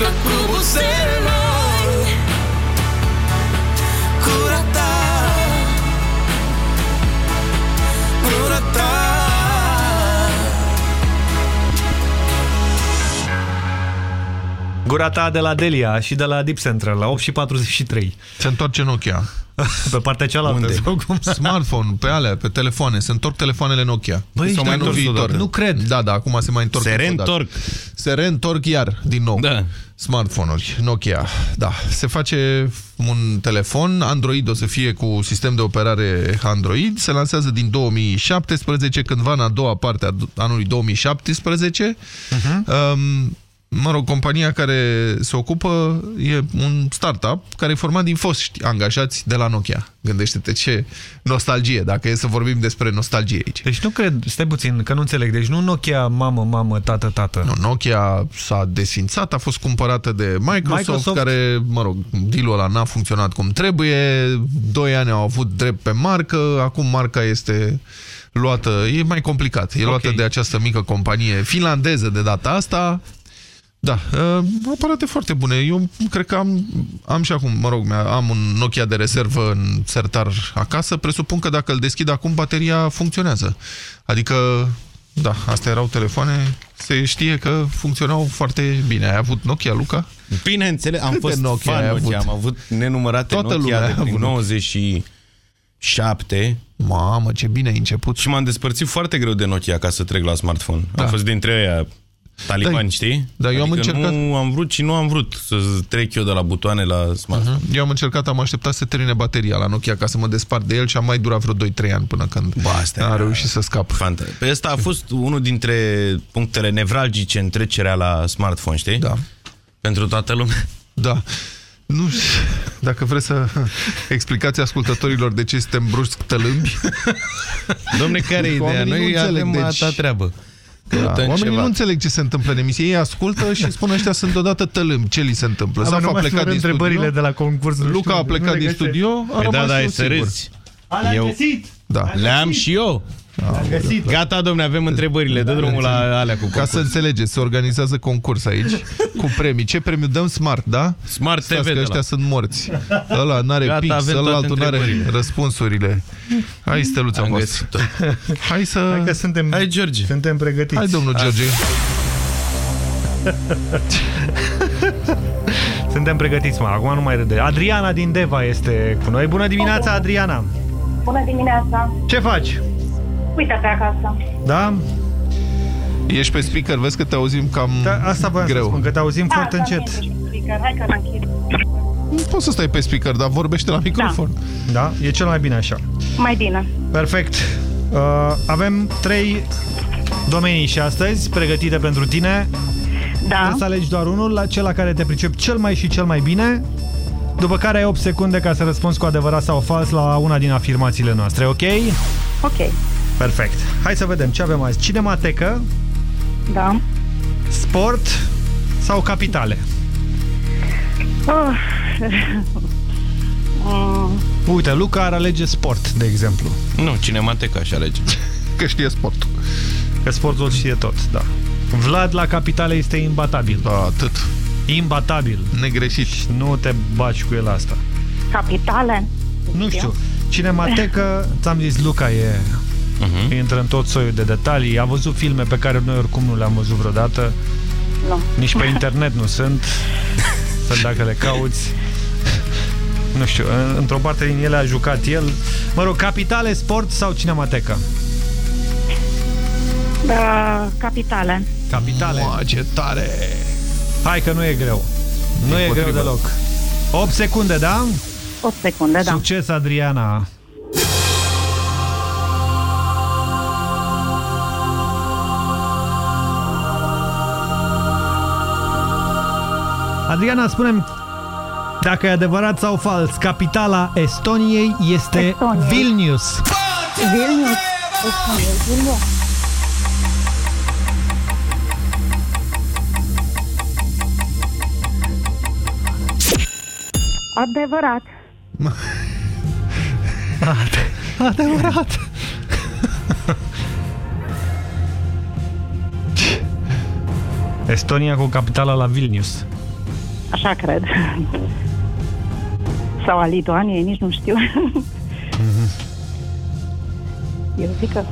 Mă mușcă Gura ta de la Delia și de la Deep Central la 8 și 43. Se întoarce Nokia. Pe partea cealaltă. Unde? sau cum? Smartphone, pe alea, pe telefoane. Se întorc telefoanele Nokia. Băi, Sau ești mai nu întors viitor. odată. Nu cred. Da, da, acum se mai întorc. Se încă o reîntorc. dată. Se reîntorc iar, din nou. Da. Smartphone-uri, Nokia. Da, se face un telefon, Android o să fie cu sistem de operare Android, se lansează din 2017, cândva în a doua parte a anului 2017. Uh-huh. Um, mă rog, compania care se ocupă e un startup care e format din foști angajați de la Nokia. Gândește-te ce nostalgie, dacă e să vorbim despre nostalgie aici. Deci nu cred, stai puțin, că nu înțeleg. Deci nu Nokia mamă, mamă, tată, tată. Nu, Nokia s-a desfințat, a fost cumpărată de Microsoft, Microsoft? care, mă rog, deal-ul ăla n-a funcționat cum trebuie, doi ani au avut drept pe marcă, acum marca este luată, e mai complicat, e luată Ok. de această mică companie finlandeză de data asta, da, uh, aparate foarte bune. Eu cred că am, am și acum, mă rog, am un Nokia de rezervă în sertar acasă. Presupun că dacă îl deschid acum, bateria funcționează. Adică, da, astea erau telefoane, se știe că funcționau foarte bine. Ai avut Nokia, Luca? Bineînțeles, am Câte fost Nokia fan ai Nokia, avut? am avut nenumărate Toată lumea Nokia a de prin avut. 97 Mamă, ce bine ai început. și m-am despărțit foarte greu de Nokia ca să trec la smartphone. Am fost dintre aia talibani, Da. știi? Da, eu am adică încercat- nu am vrut și nu am vrut să trec eu de la butoane la smartphone. Mhm. Eu am încercat, am așteptat să termine bateria la Nokia ca să mă despart de el și am mai durat vreo 2-3 ani până când Ba, asta a era- reușit să scap. Fanta. Pe ăsta a fost unul dintre punctele nevralgice în trecerea la smartphone, știi? Da. Pentru toată lumea. Da. Nu știu, dacă vreți să explicați ascultătorilor de ce suntem brusc tălâmbi. Domne, care e ideea? Oamenii nu Noi înțeleg, avem deci- ta treabă. Da, Căutăm oamenii ceva. nu înțeleg ce se întâmplă în emisie. Ei ascultă și spun ăștia sunt deodată tălâmbi. Ce li se întâmplă? Am Saf a rămas plecat fără din întrebările studio. de la concurs. nu Luca știu, a nu plecat le din găsesc. studio. A Păi da, rămas da, eu e să singur. râzi. A, Eu- l-am găsit! Da. Le-am și eu. L-am găsit. Gata, domne, avem întrebările. Dă drumul la alea cu Ca să înțelegeți, se organizează concurs aici cu premii. Ce premiu dăm? Smart, da? Smart Stați TV că de ăștia la. sunt morți. Ăla n-are Gata, pix, avem toate ălaltul n-are întrebările. răspunsurile. Hai, steluța Am voastră. găsit-o. Hai să... Hai că suntem, Hai, George. suntem pregătiți. Hai, domnul George. Suntem pregătiți, mă. Acum nu mai râde. Adriana din Deva este cu noi. Bună dimineața, Adriana! Bună dimineața! Ce faci? Uite pe acasă. Da? Ești pe speaker, vezi că te auzim cam da asta voiam să greu. spun, că te auzim Da, foarte da, încet. nu e speaker. Hai că l-închid. Nu poți să stai pe speaker, dar vorbește la microfon. Da? E cel mai bine așa. Mai bine. Perfect. Uh, avem trei domenii și astăzi pregătite pentru tine. Da. Trebuie să alegi doar unul, la cel la care te pricep cel mai și cel mai bine. după care ai 8 secunde ca să răspunzi cu adevărat sau fals la una din afirmațiile noastre, ok? Ok. Perfect. Hai să vedem ce avem azi. Cinematecă, Da. sport sau capitale? Oh. Mm, Uite, Luca ar alege sport, de exemplu. Nu, cinemateca așa alege. Că știe sportul. Că sportul știe tot, da. Vlad la capitale este imbatabil. Da, atât. Imbatabil. Negreșit. Nu te baci cu el asta. capitale. Nu știu. Cinematecă, ți-am zis, Luca e... Mhm. Intră în tot soiul de detalii. A văzut filme pe care noi oricum nu le-am văzut vreodată. Nu. Nici pe internet nu sunt. Să dacă le cauți. Nu știu, în- într-o parte din ele a jucat el. Mă rog, capitale, sport sau cinematecă? Da, capitale. Capitale. Mă, ce tare! Hai că nu e greu. Nu e greu deloc. 8 secunde, da? 8 secunde, da. Succes, Adriana! Adriana, spunem dacă e adevărat sau fals. Capitala Estoniei este Estonia. Vilnius. Vilnius. Estonia, Vilnius. Adevărat. Adevărat. Estonia cu capitala la Vilnius. Așa cred. Sau a Lituaniei, nici nu știu. Eu zic că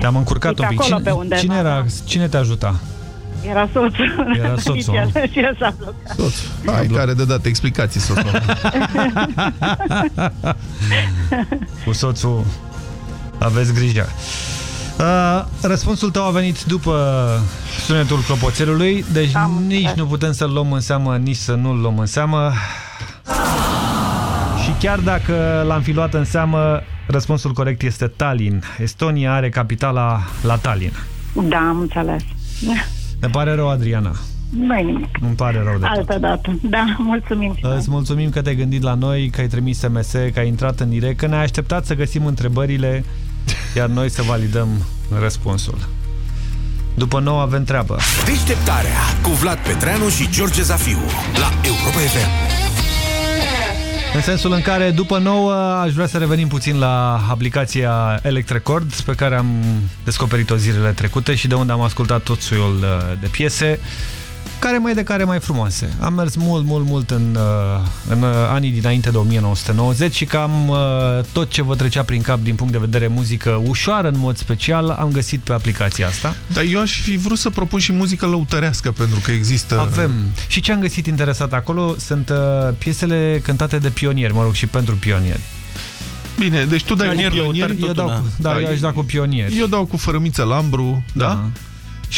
Te-am încurcat E pe un pic. acolo Cine, pe undeva, cine, era, cine te ajuta? era soțul. Era soțul, Și el- Și el s-a blocat. Tot. Hai, care de dat explicații, soțul. Cu soțul aveți grijă. Uh, răspunsul tău a venit după sunetul clopoțelului, deci nici nu putem să-l luăm în seamă, nici să nu-l luăm în seamă. Și chiar dacă l-am fi luat în seamă, răspunsul corect este Tallinn. Estonia are capitala la Tallinn. Da, am înțeles. Ne pare rău, Adriana. Nu-i nimic. Îmi pare rău de tot. Altă dată. Da, mulțumim. și noi. Îți mulțumim că te-ai gândit la noi, că ai trimis SMS, că ai intrat în direct, că ne-ai așteptat să găsim întrebările, iar noi să validăm răspunsul. După nou avem treabă. Deșteptarea cu Vlad Petreanu și George Zafiu la Europa FM. În sensul în care, după nouă, aș vrea să revenim puțin la aplicația Electrecord, pe care am descoperit-o zilele trecute și de unde am ascultat tot soiul uh, de piese, care mai de care mai frumoase. Am mers mult, mult, mult în, uh, în uh, anii dinainte de 1990 și cam uh, tot ce vă trecea prin cap din punct de vedere muzică ușoară, în mod special, am găsit pe aplicația asta. Dar eu aș fi vrut să propun și muzică lăutărească, pentru că există... Avem. Și ce am găsit interesat acolo sunt uh, piesele cântate de pionieri, mă rog, și pentru pionieri. Bine, deci tu dai Pionier, cu pionieri, eu dau, cu- da, eu aș da cu pionieri. Eu dau cu fărămiță Lambru, da? da?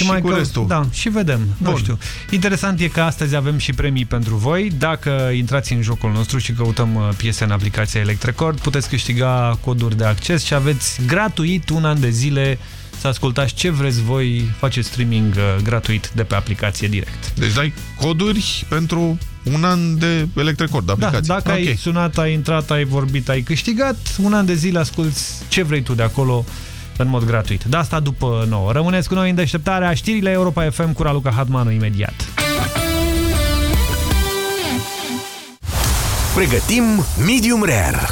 Și, mai cu că, restul. Da, și vedem. Nu Bun. știu. Interesant e că astăzi avem și premii pentru voi. Dacă intrați în jocul nostru și căutăm uh, piese în aplicația Electrecord, puteți câștiga coduri de acces și aveți gratuit un an de zile să ascultați ce vreți voi, faceți streaming uh, gratuit de pe aplicație direct. Deci dai coduri pentru un an de Electrecord, de Da, aplicație. dacă ai sunat, ai intrat, ai vorbit, ai câștigat, un an de zile asculti ce vrei tu de acolo în mod gratuit. De asta după nouă. Rămâneți cu noi în deșteptarea știrile Europa FM cu Raluca Hadmanu imediat. Pregătim Medium Rare.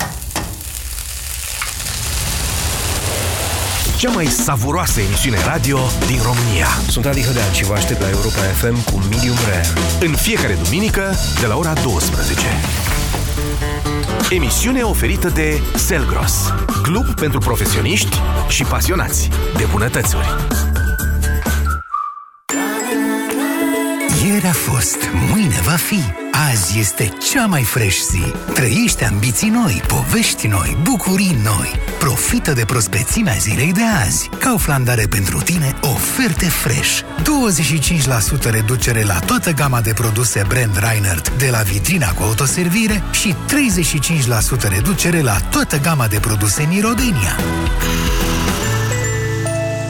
Cea mai savuroasă emisiune radio din România. Sunt Adi Hădean și vă aștept la Europa FM cu Medium Rare. În fiecare duminică, de la ora 12. Emisiune oferită de Selgros, club pentru profesioniști și pasionați de bunătățuri. Ieri a fost, mâine va fi. Azi este cea mai fresh zi. Trăiește ambiții noi, povești noi, bucurii noi. Profită de prospețimea zilei de azi. Kaufland are pentru tine oferte fresh. 25% reducere la toată gama de produse brand Reinhardt de la vitrina cu autoservire și 35% reducere la toată gama de produse Mirodenia.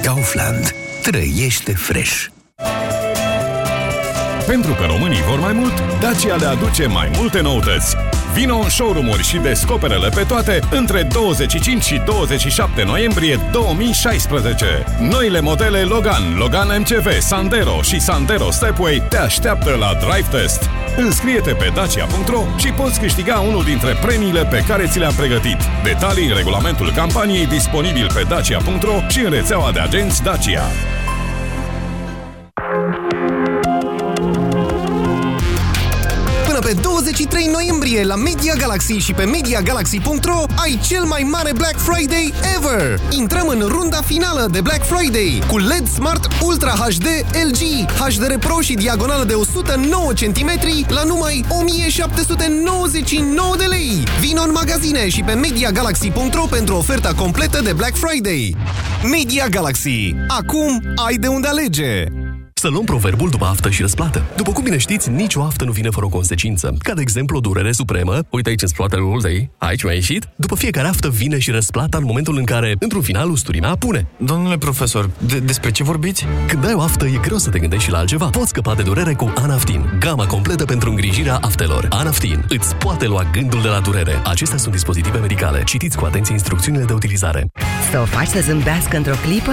Kaufland. Trăiește fresh. Pentru că românii vor mai mult, Dacia le aduce mai multe noutăți. Vino în showroom-uri și descoperele pe toate între 25 și 27 noiembrie 2016. Noile modele Logan, Logan MCV, Sandero și Sandero Stepway te așteaptă la Drive Test. Înscrie-te pe dacia.ro și poți câștiga unul dintre premiile pe care ți le-am pregătit. Detalii în regulamentul campaniei disponibil pe dacia.ro și în rețeaua de agenți Dacia. 23 noiembrie la Media Galaxy și pe MediaGalaxy.ro ai cel mai mare Black Friday ever! Intrăm în runda finală de Black Friday cu LED Smart Ultra HD LG, HDR Pro și diagonală de 109 cm la numai 1799 de lei. Vino în magazine și pe MediaGalaxy.ro pentru oferta completă de Black Friday. Media Galaxy. Acum ai de unde alege! Să luăm proverbul după aftă și răsplată. După cum bine știți, nicio aftă nu vine fără o consecință. Ca de exemplu o durere supremă, uite aici în spatele ultei, aici mi-a ieșit. După fiecare aftă vine și răsplata în momentul în care, într-un final, usturimea apune. Domnule profesor, de- despre ce vorbiți? Când ai o aftă, e greu să te gândești și la altceva. Poți scăpa de durere cu Anaftin, gama completă pentru îngrijirea aftelor. Anaftin îți poate lua gândul de la durere. Acestea sunt dispozitive medicale. Citiți cu atenție instrucțiunile de utilizare. Să o faci să zâmbească într-o clipă?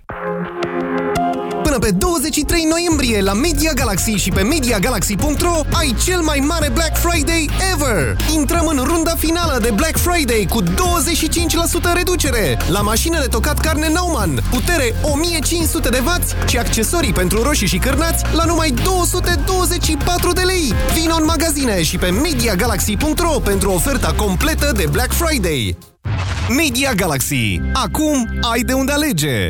Până pe 23 noiembrie la Media Galaxy și pe MediaGalaxy.ro ai cel mai mare Black Friday ever! Intrăm în runda finală de Black Friday cu 25% reducere la mașinile tocat carne Nauman, putere 1500 de W și accesorii pentru roșii și cârnați la numai 224 de lei. Vino în magazine și pe MediaGalaxy.ro pentru oferta completă de Black Friday. Media Galaxy. Acum ai de unde alege!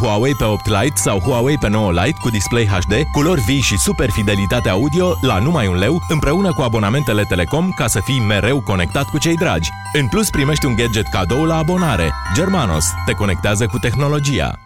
Huawei pe 8 Lite sau Huawei pe 9 Lite cu display HD, culori vii și super fidelitate audio la numai un leu, împreună cu abonamentele Telecom ca să fii mereu conectat cu cei dragi. În plus, primești un gadget cadou la abonare. Germanos te conectează cu tehnologia.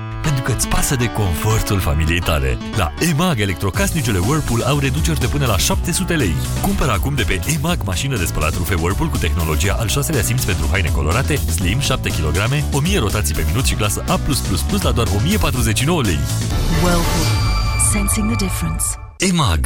Pentru că îți pasă de confortul familiei tale. La EMAG, electrocasnicele Whirlpool au reduceri de până la 700 lei. Cumpără acum de pe EMAG mașină de spălat rufe Whirlpool cu tehnologia al șaselea simț pentru haine colorate, slim, 7 kg, 1000 rotații pe minut și clasă A+++ la doar 1049 lei. Whirlpool. Sensing the difference. EMAG.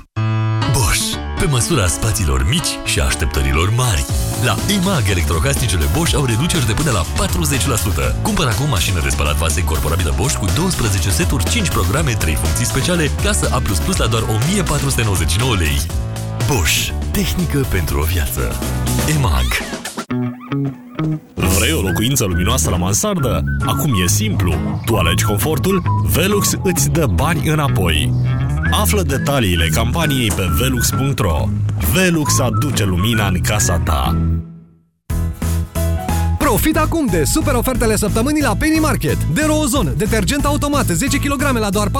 Bosch. pe măsura spațiilor mici și a așteptărilor mari. La EMAG, electrocasnicele Bosch au reduceri de până la 40%. Cumpăr acum mașină de spălat vase incorporabilă Bosch cu 12 seturi, 5 programe, 3 funcții speciale, clasă A++ la doar 1499 lei. Bosch. Tehnică pentru o viață. EMAG. Vrei o locuință luminoasă la mansardă? Acum e simplu. Tu alegi confortul, Velux îți dă bani înapoi. Află detaliile campaniei pe velux.ro. Velux aduce lumina în casa ta. Profit acum de super ofertele săptămânii la Penny Market. De Rozon, detergent automat 10 kg la doar 48,99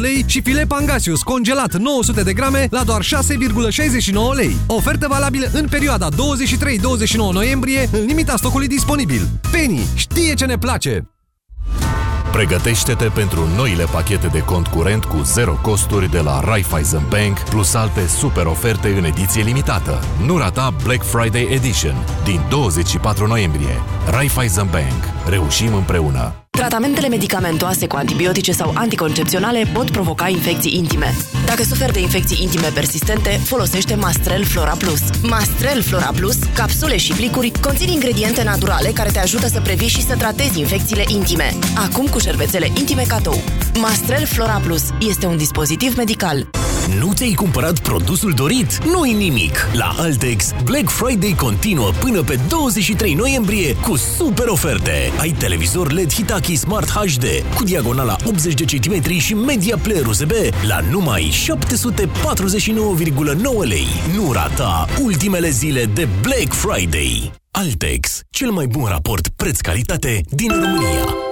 lei și filet pangasius congelat 900 de grame la doar 6,69 lei. Ofertă valabilă în perioada 23-29 noiembrie, în limita stocului disponibil. Penny știe ce ne place! Pregătește-te pentru noile pachete de cont curent cu zero costuri de la Raiffeisen Bank, plus alte super oferte în ediție limitată. Nu rata Black Friday Edition din 24 noiembrie. Raiffeisen Bank. Reușim împreună! Tratamentele medicamentoase cu antibiotice sau anticoncepționale pot provoca infecții intime. Dacă suferi de infecții intime persistente, folosește Mastrel Flora Plus. Mastrel Flora Plus, capsule și plicuri, conțin ingrediente naturale care te ajută să previi și să tratezi infecțiile intime. Acum cu șervețele intime cadou. Mastrel Flora Plus este un dispozitiv medical. Nu ți-ai cumpărat produsul dorit? Nu-i nimic! La Altex, Black Friday continuă până pe 23 noiembrie cu super oferte. Ai televizor LED Hitachi Smart HD cu diagonala 80 de cm și media player USB la numai 749,9 lei. Nu rata ultimele zile de Black Friday. Altex, cel mai bun raport preț-calitate din România.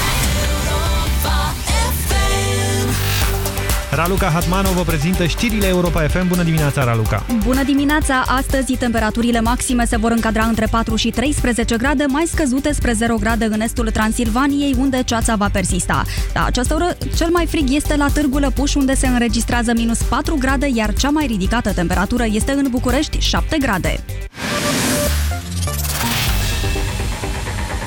Raluca Hatmanov vă prezintă știrile Europa FM. Bună dimineața, Raluca! Bună dimineața! Astăzi temperaturile maxime se vor încadra între 4 și 13 grade, mai scăzute spre 0 grade în estul Transilvaniei, unde ceața va persista. La această oră, cel mai frig este la Târgu Lăpuș, unde se înregistrează minus 4 grade, iar cea mai ridicată temperatură este în București, 7 grade.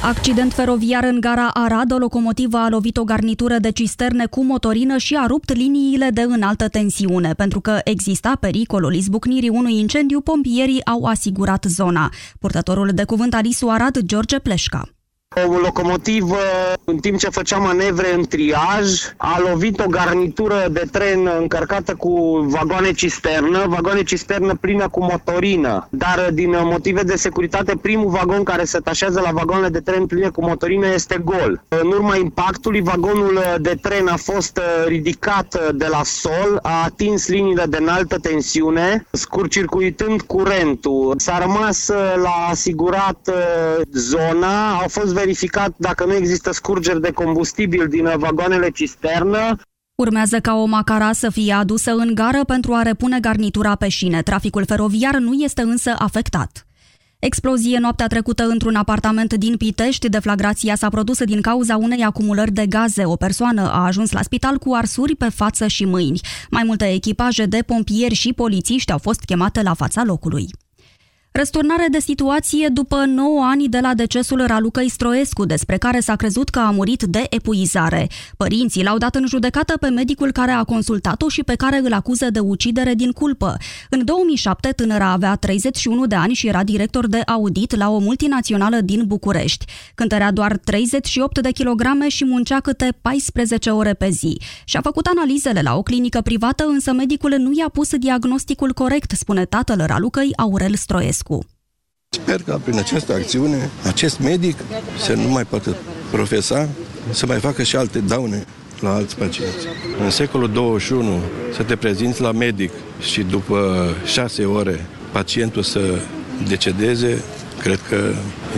Accident feroviar în gara Arad, o locomotivă a lovit o garnitură de cisterne cu motorină și a rupt liniile de înaltă tensiune. Pentru că exista pericolul izbucnirii unui incendiu, pompierii au asigurat zona. Purtătorul de cuvânt al ISU Arad, George Pleșca. O locomotivă, în timp ce făcea manevre în triaj, a lovit o garnitură de tren încărcată cu vagoane cisternă, vagoane cisternă plină cu motorină. Dar din motive de securitate, primul vagon care se tașează la vagoanele de tren pline cu motorină este gol. În urma impactului, vagonul de tren a fost ridicat de la sol, a atins liniile de înaltă tensiune, scurcircuitând curentul. S-a rămas la asigurat zona, au fost verificat dacă nu există scurgeri de combustibil din vagoanele cisternă. Urmează ca o macara să fie adusă în gară pentru a repune garnitura pe șine. Traficul feroviar nu este însă afectat. Explozie noaptea trecută într-un apartament din Pitești. Deflagrația s-a produs din cauza unei acumulări de gaze. O persoană a ajuns la spital cu arsuri pe față și mâini. Mai multe echipaje de pompieri și polițiști au fost chemate la fața locului. Răsturnare de situație după 9 ani de la decesul Ralucăi Stroescu, despre care s-a crezut că a murit de epuizare. Părinții l-au dat în judecată pe medicul care a consultat-o și pe care îl acuză de ucidere din culpă. În 2007, tânăra avea 31 de ani și era director de audit la o multinațională din București. Cântărea doar 38 de kilograme și muncea câte 14 ore pe zi. Și-a făcut analizele la o clinică privată, însă medicul nu i-a pus diagnosticul corect, spune tatăl Ralucăi, Aurel Stroescu. Sper că prin această acțiune, acest medic să nu mai poată profesa, să mai facă și alte daune la alți pacienți. În secolul 21 să te prezinți la medic și după șase ore pacientul să decedeze, cred că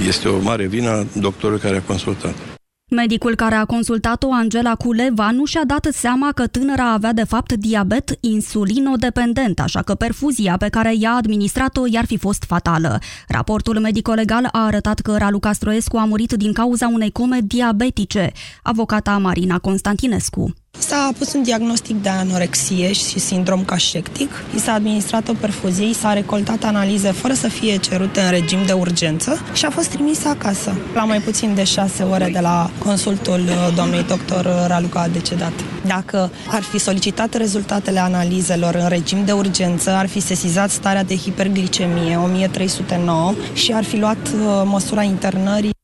este o mare vină doctorului care a consultat. Medicul care a consultat-o, Angela Culeva, nu și-a dat seama că tânăra avea de fapt diabet insulinodependent, așa că perfuzia pe care i-a administrat-o i-ar fi fost fatală. Raportul medico-legal a arătat că Raluca Stroescu a murit din cauza unei come diabetice. Avocata Marina Constantinescu. S-a pus un diagnostic de anorexie și sindrom cașectic, i s-a administrat o perfuzie, i s-a recoltat analize fără să fie cerute în regim de urgență și a fost trimis acasă. La mai puțin de șase ore de la consultul uh, doamnei doctor Raluca a decedat. Dacă ar fi solicitat rezultatele analizelor în regim de urgență, ar fi sesizat starea de hiperglicemie 1309 și ar fi luat uh, măsura internării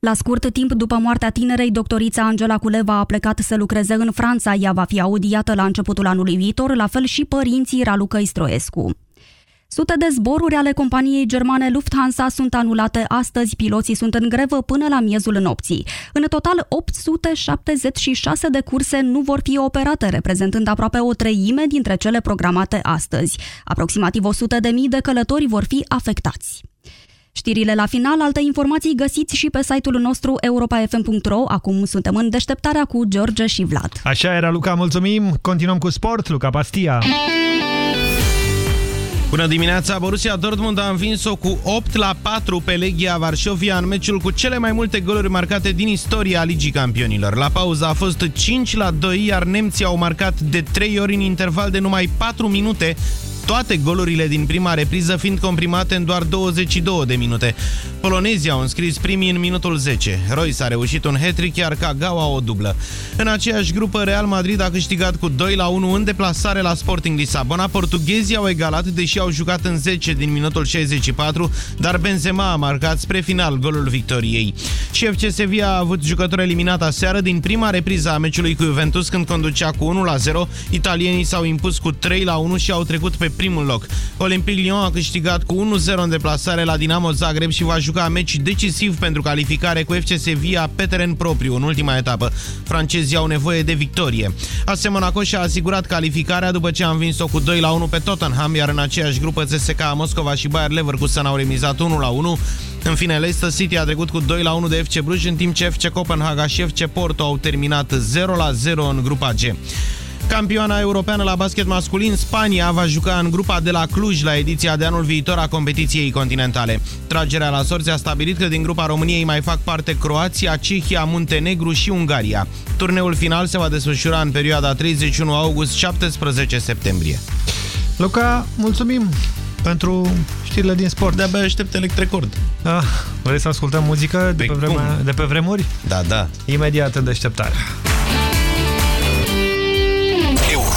la scurt timp după moartea tinerei, doctorița Angela Culeva a plecat să lucreze în Franța. Ea va fi audiată la începutul anului viitor, la fel și părinții Raluca Istroescu. Sute de zboruri ale companiei germane Lufthansa sunt anulate astăzi, piloții sunt în grevă până la miezul nopții. În total, 876 de curse nu vor fi operate, reprezentând aproape o treime dintre cele programate astăzi. Aproximativ 100 de mii de călători vor fi afectați. Știrile la final, alte informații găsiți și pe site-ul nostru europafm.ro. Acum suntem în deșteptarea cu George și Vlad. Așa era, Luca, mulțumim. Continuăm cu sport, Luca Pastia. Bună dimineața! Borussia Dortmund a învins-o cu 8 la 4 pe Legia Varșovia în meciul cu cele mai multe goluri marcate din istoria Ligii Campionilor. La pauză a fost 5 la 2, iar nemții au marcat de 3 ori în interval de numai 4 minute toate golurile din prima repriză fiind comprimate în doar 22 de minute. Polonezii au înscris primii în minutul 10. Royce a reușit un hat-trick, iar Kagawa o dublă. În aceeași grupă, Real Madrid a câștigat cu 2 la 1 în deplasare la Sporting Lisabona. Portughezii au egalat, deși au jucat în 10 din minutul 64, dar Benzema a marcat spre final golul victoriei. Și FC Sevilla a avut jucători eliminat aseară din prima repriză a meciului cu Juventus când conducea cu 1 la 0. Italienii s-au impus cu 3 la 1 și au trecut pe primul loc. Olympique Lyon a câștigat cu 1-0 în deplasare la Dinamo Zagreb și va juca meci decisiv pentru calificare cu FC Sevilla pe teren propriu în ultima etapă. Francezii au nevoie de victorie. AS Monaco și-a asigurat calificarea după ce a învins-o cu 2-1 pe Tottenham, iar în aceeași grupă CSKA Moscova și Bayer Leverkusen au remizat 1-1. În fine, Leicester City a trecut cu 2-1 de FC Bruges, în timp ce FC Copenhaga și FC Porto au terminat 0-0 în grupa G. Campioana europeană la basket masculin, Spania va juca în grupa de la Cluj la ediția de anul viitor a competiției continentale. Tragerea la sorți a stabilit că din grupa României mai fac parte Croația, Cehia, Muntenegru și Ungaria. Turneul final se va desfășura în perioada 31 august-17 septembrie. Luca, mulțumim pentru știrile din sport. De-abia aștept electrecord. Ah, vrei să ascultăm muzică de pe, vreme, de pe vremuri? Da, da. Imediat în deșteptare.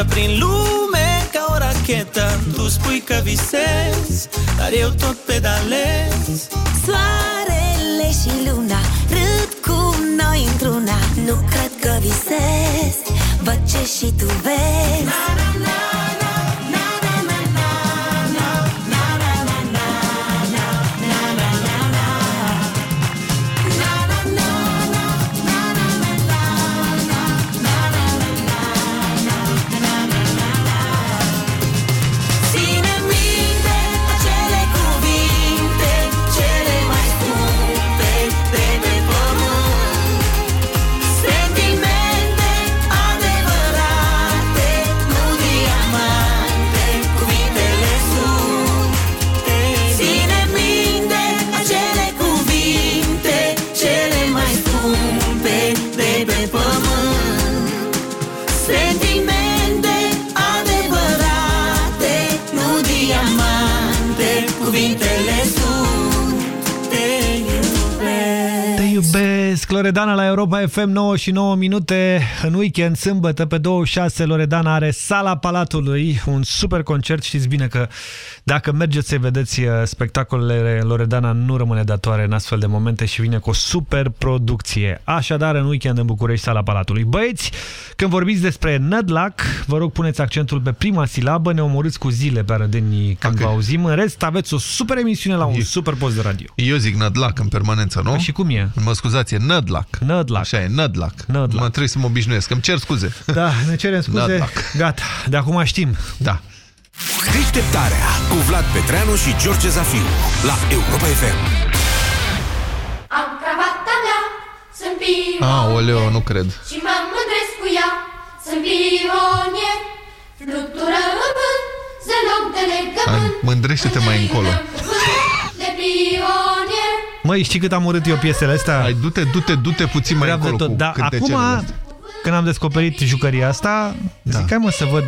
Fetă prin lume ca o rachetă. Tu spui că visezi, dar eu tot pedalez. Soarele și luna râd cu noi într-una. Nu cred că visez, văd ce și tu vezi. Ține Loredana la Europa FM 9 și 9 minute. În weekend, sâmbătă, pe 26, Loredana are Sala Palatului, un super concert. Știți bine că dacă mergeți să vedeți uh, spectacolele, Loredana nu rămâne datoare în astfel de momente și vine cu o super producție. Așadar, în weekend în București, Sala Palatului. Băieți, când vorbiți despre Nădlac, vă rog puneți accentul pe prima silabă, ne omorâți cu zile pe arădenii când okay. vă auzim. În rest, aveți o super emisiune la un super post de radio. Eu zic Nădlac în permanență, nu? Și cum e? Mă scuzați, e Nădlac. Nădlac. Așa e, Nădlac. Nădlac. Mă trebuie să mă obișnuiesc. Îmi cer scuze. Da, ne cerem scuze. Nădlac. Gata, de acum știm. Da. Deșteptarea cu Vlad Petreanu și George Zafiu la Europa FM. Am cravata mea, sunt pionier Aoleo, nu cred. Și mă mândresc cu ea, sunt pionier Flutură în vânt, zăloc de legământ Hai, mândrește-te mai încolo. De pionier Măi, știi cât am urât eu piesele astea? Hai, du-te, du-te, du-te puțin mai Vreau de încolo tot. cu Da, cântecele acum, astea. când am descoperit jucăria asta, da. zic, hai mă să văd.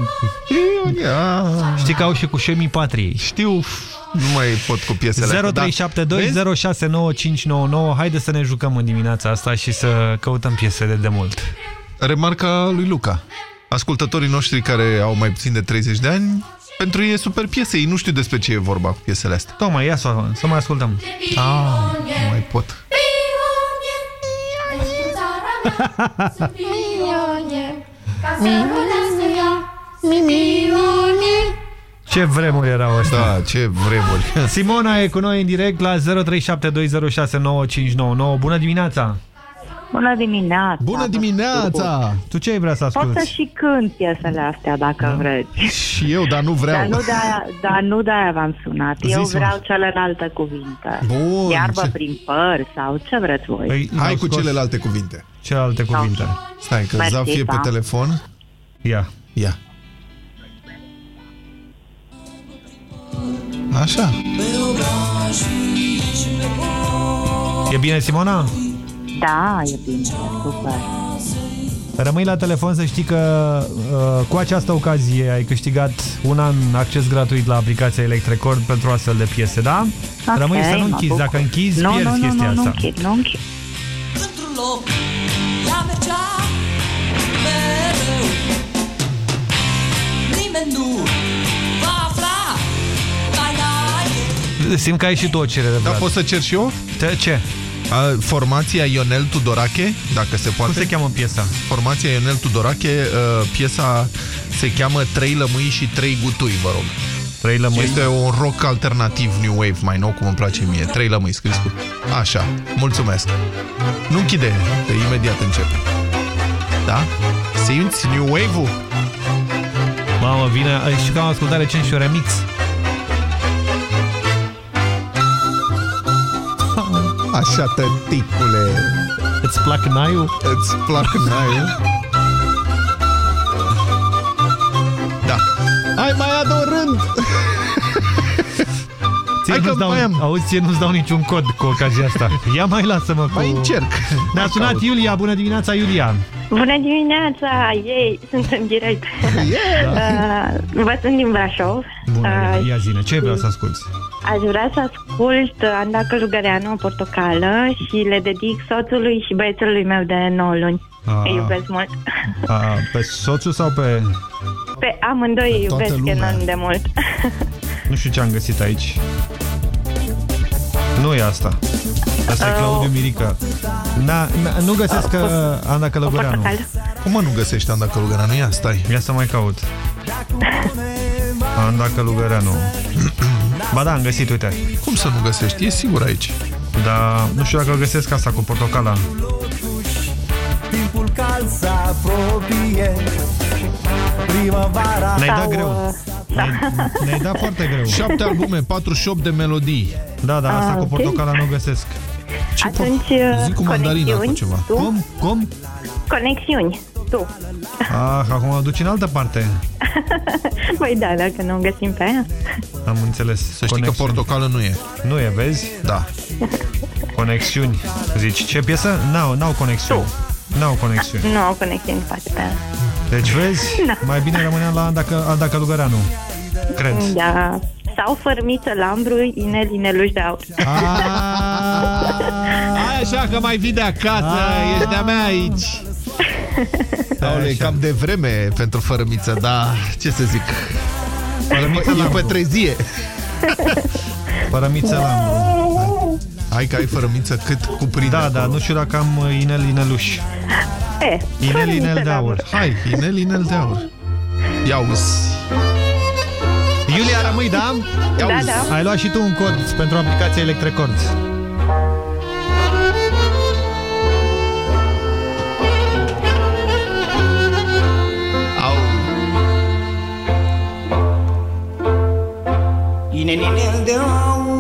Știi că au și cu șemii patriei. Știu, nu mai pot cu piesele astea. da. 0372069599. Haide să ne jucăm în dimineața asta și să căutăm piese de demult. Remarca lui Luca. Ascultătorii noștri care au mai puțin de 30 de ani, pentru ei e super piese, ei nu știu despre ce e vorba cu piesele astea. Tocmai, ia să, să mai ascultăm. Ah, nu mai pot. Pentru țara mea, sunt pionier Ca să rodească ea, sunt pionier Ce vremuri erau astea. Da, ce vremuri. Simona e cu noi în direct la 0372069599. Bună dimineața! Bună dimineața! Bună dimineața! Tu ce ai vrea să Pot asculti? să și cânt piesele astea dacă da. vreți. Și eu, dar nu vreau. Dar nu de-aia, dar nu de-aia v-am sunat. Eu Zi-mă. vreau celelalte cuvinte. Bun, Iarbă ce- prin păr sau ce vreți voi. Păi, Hai cu celelalte cuvinte. Celelalte cuvinte. Stai, că Mersi, Zaf e pe da. telefon. Ia. Ia. Așa. E bine, Simona? Da, e bine, e super. Rămâi la telefon să știi că uh, cu această ocazie ai câștigat un an acces gratuit la aplicația Electrecord pentru astfel de piese, da? Ok, Rămâi să nu mă închizi. bucur. Dacă închizi, nu, pierzi nu, chestia nu, nu, asta. Nu, închid, nu închid. Într-un loc ea mergea mereu Nimeni nu va afla taina ei Simt că ai și tu o cerere, Da, Vlad. pot să cer și eu? Te, ce? A, formația Ionel Tudorache, dacă se poate. Cum se cheamă piesa? Formația Ionel Tudorache, uh, piesa se cheamă Trei lămâi și trei gutui, vă rog. Trei lămâi? Este un rock alternativ new wave, mai nou, cum îmi place mie. Trei lămâi, scris cu... Așa, mulțumesc. Nu închide, că imediat încep. Da? Simți new wave-ul? Mamă, vine... Știu că am ascultat recent și un remix. Așa, tăticule. Îți plac naiul? Îți plac naiul? Da. Hai, mai ia un rând! Ție Hai nu-ți că dau, mai am. Auzi, ție nu-ți dau niciun cod cu ocazia asta. Ia mai lasă-mă cu... Mai încerc. Ne-a Mai sunat caut. Iulia. Bună dimineața, Iulia. Bună dimineața! Ei, sunt în direct. Yeah! Uh, vă sunt din Brașov. Bună, Uh, ia zine, ce vreau să asculti? Aș vrea să ascult Anda Călugăreanu, Portocală și le dedic soțului și băiețelului meu de 9 luni. Ah. Îi iubesc mult. A, pe soțul sau pe... Pe amândoi îi Toată iubesc lumea. enorm de mult. Nu știu ce am găsit aici. Nu e asta. Asta e Claudiu Mirica. Na, na, nu găsesc că Anda Călăgureanu. Cum mă nu găsești Anda Călugăreanu? Ia, stai. Ia să mai caut. Anda Călugăreanu. Ba da, am găsit, uite. Cum să nu găsești? E sigur aici. Da, nu știu dacă îl găsesc asta cu portocala. Timpul cald se apropie Primăvara Ne-ai dat greu. Ne-ai ne dat foarte greu. Șapte albume, 48 de melodii. Da, da, asta Ah, cu ok. portocala nu găsesc. Atunci, uh, Zic cu mandarina cu conexiuni, ceva. Tu? Cum? Cum? Conexiuni. Tu. Ah, acum o duci în altă parte. Păi da, dacă nu o găsim pe aia. Am înțeles. Să știi că portocală nu e. Nu e, vezi? Da. Conexiuni. Zici, ce piesă? N-au, n-au conexiuni. N-au conexiuni. Nu au conexiuni poate pe aia. Deci vezi, Da. mai bine rămâneam la Anda, Că- Anda Călugăreanu. Cred. Da. Sau fărmiță lambru, inel, ineluș de aur. Ai așa că mai vii de acasă, ești de-a mea aici. Aole, e cam de vreme pentru fărămiță, da, ce să zic. Fărămiță e lambru. pe trezie. Fărămiță lambru. Hai că ai fărămiță cât cuprinde Da, da, nu știu dacă am uh, inel, ineluș. E, Inel, inel de aur. Hai, inel, inel de aur. Ia uzi. Iulia, rămâi, da? Da, da. Ai luat și tu un cod pentru aplicația Electrecord. Au. Inel, inel de aur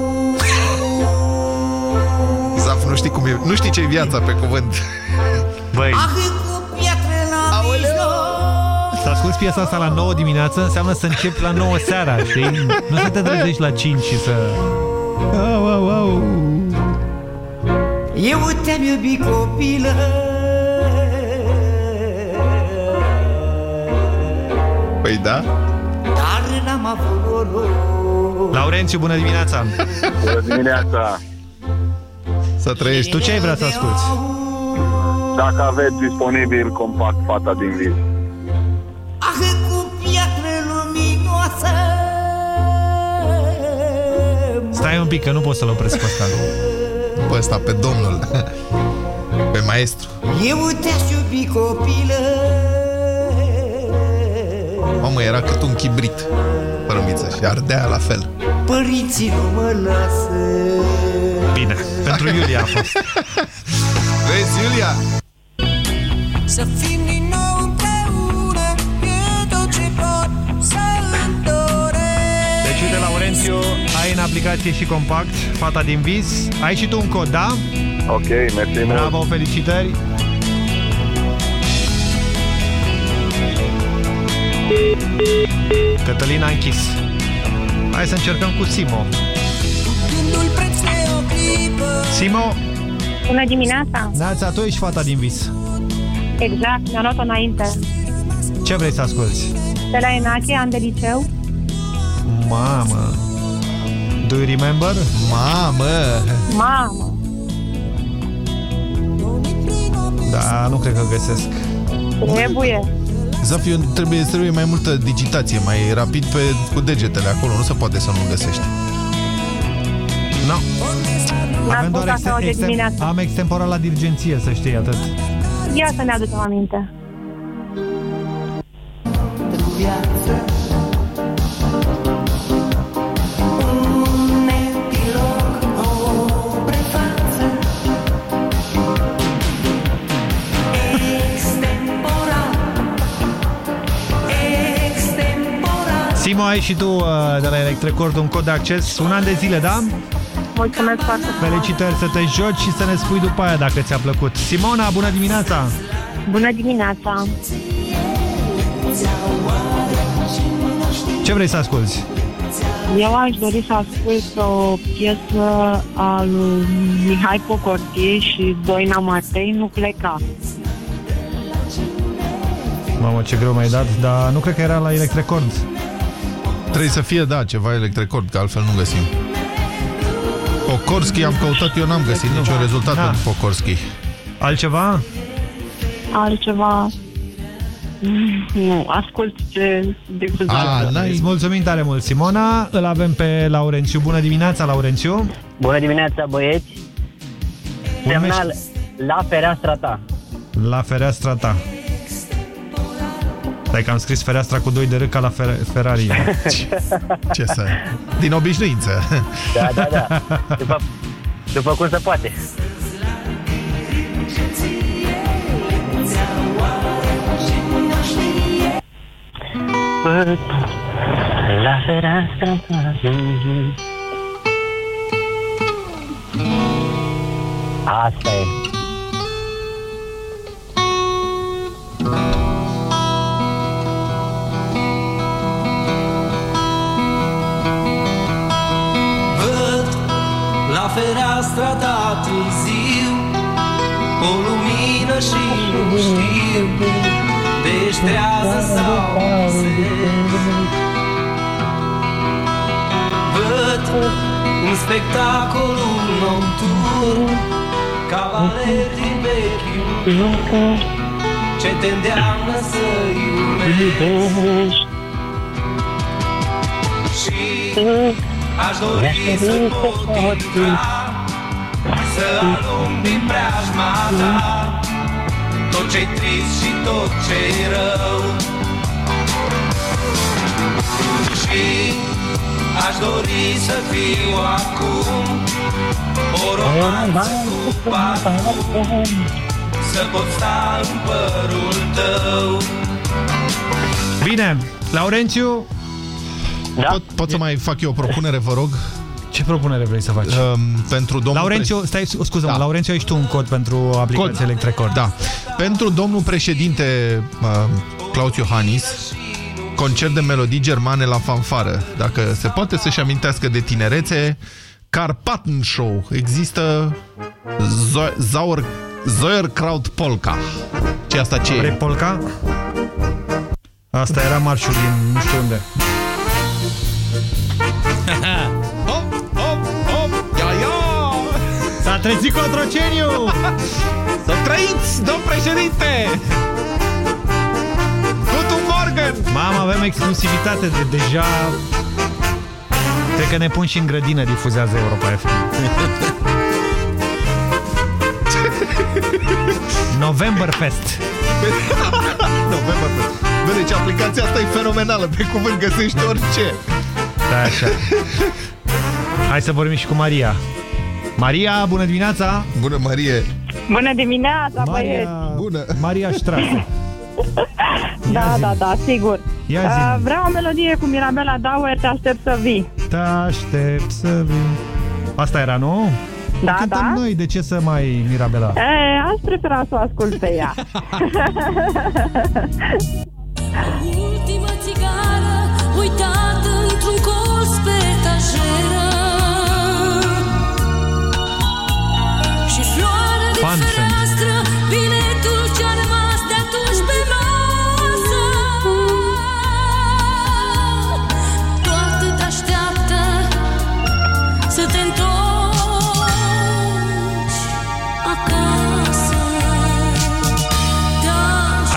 Zaf, nu știi cum e, nu știi ce e viața pe cuvânt. Băi, Ah, cu piatră la mijloc să asculti piesa asta la 9 dimineață înseamnă să începi la 9 seara, știi? Nu să te trezești la 5 și să... Au, au, au. Eu te-am iubit copilă Păi da? Dar n-am avut noroc Laurențiu, bună dimineața! Bună dimineața! Să trăiești. Tu ce ai vrea să asculti? Dacă aveți disponibil compact Fata din vis. Ah, cu piatră luminoasă Stai un pic, că nu pot să-l opresc pe ăsta. Pe ăsta, pe domnul. Pe maestru. Eu te-aș iubi copilă Mamă, era cât un chibrit. Fărămiță și ardea la fel. Părinții nu mă lasă Bine, pentru Iulia a fost. Vezi, Iulia? Să fim din nou împreună E tot ce pot să-mi doresc Deci uite, Laurențiu, ai în aplicație și compact, Fata din vis. Ai și tu un cod, da? Ok, mersi mult. Bravo, felicitări! Cătălina a închis. Hai să încercăm cu Simo. Gândul preț de o clipă Simo, Bună dimineața! Neața, tu ești fata din vis. Exact, mi-am luat-o înainte. Ce vrei să asculti? De la Enache, an de liceu. Mamă! Do you remember? Mamă! Mamă! Da, nu cred că găsesc. Trebuie. Zafiu, trebuie, trebuie mai multă digitație, mai rapid pe, cu degetele acolo, nu se poate să nu găsești. Nu. N-am Avem spus doar asta de extem dimineață. am extemporal la dirigenție, să știi atât. Ia să ne aducem aminte. Un epilog, o prefață Extemporal Extemporal Simo, ai și tu uh, de la Electrecord un cod de acces, un an de zile, da? Mulțumesc foarte mult. Felicitări să te joci și să ne spui după aia dacă ți-a plăcut. Simona, bună dimineața! Bună dimineața! Ce vrei să asculti? Eu aș dori să ascult o piesă a lui Mihai Pocortie și Doina Matei, Nu pleca. Mamă, ce greu mi-ai dat, dar nu cred că era la Electrecord. Trebuie să fie, da, ceva electrecord, că altfel nu găsim. Pokorski am căutat, eu n-am găsit niciun rezultat Da. pentru Pokorski. Altceva? Altceva... Mm, Nu, ascult ce difuzează. Îți mulțumim tare mult, Simona. Îl avem pe Laurențiu. Bună dimineața, Laurențiu. Bună dimineața, băieți! Semnal la fereastra ta. La fereastra ta. Stai că am scris fereastra cu 2 de R ca la fer Ferrari. Ce să... Din obișnuință. Da, da, da. După, după cum se poate. Văd la fereastra ta Asta e. fereastra ta târziu O lumină și nu știu Deștrează sau visez Văd un spectacolul nocturn Cavaleri din vechiul Ce te îndeamnă să iubești Și aș dori să pot intra Să alung din preajma ta. Tot ce-i trist și tot ce-i rău. Și aș dori să fiu acum O romanță cu parfum Să pot sta în părul tău. Bine, Laurențiu. Da? Pot, pot să mai fac eu o propunere, vă rog? Ce propunere vrei să faci? Um, pentru domnul Laurențiu, stai, scuză da. Laurențiu, ai tu un cod pentru aplicația Cod. Electrecord. Da. Pentru domnul președinte uh, Claus Iohannis, concert de melodii germane la fanfară. Dacă se poate să-și amintească de tinerețe, Carpaten Show. Există Zo- Zauer, Zoerkraut Polka. Ce asta ce Vrei e? polca? Asta era marșul din nu știu unde. Trezit Cotroceniu! Să trăiți, domn președinte! Guten Morgen! Mamă, avem exclusivitate de deja... Cred că ne pun și în grădină, difuzează Europa FM. Novemberfest. Novemberfest. Bă, deci aplicația asta e fenomenală. Pe cuvânt găsești orice. Da, așa. Hai să vorbim și cu Maria. Maria, bună dimineața! Bună, Marie! Bună dimineața, Maria, băieți! Bună! Maria Strase. Da, da, da, sigur. Ia Uh, zi-mi. vreau o melodie cu Mirabela Dauer, te aștept să vii. Te aștept să vin. Asta era, nu? Da, O cântăm da. noi, de ce să mai Mirabela? E, aș prefera să o ascult pe ea. Ultima țigară uitată într-un colț pe etajeră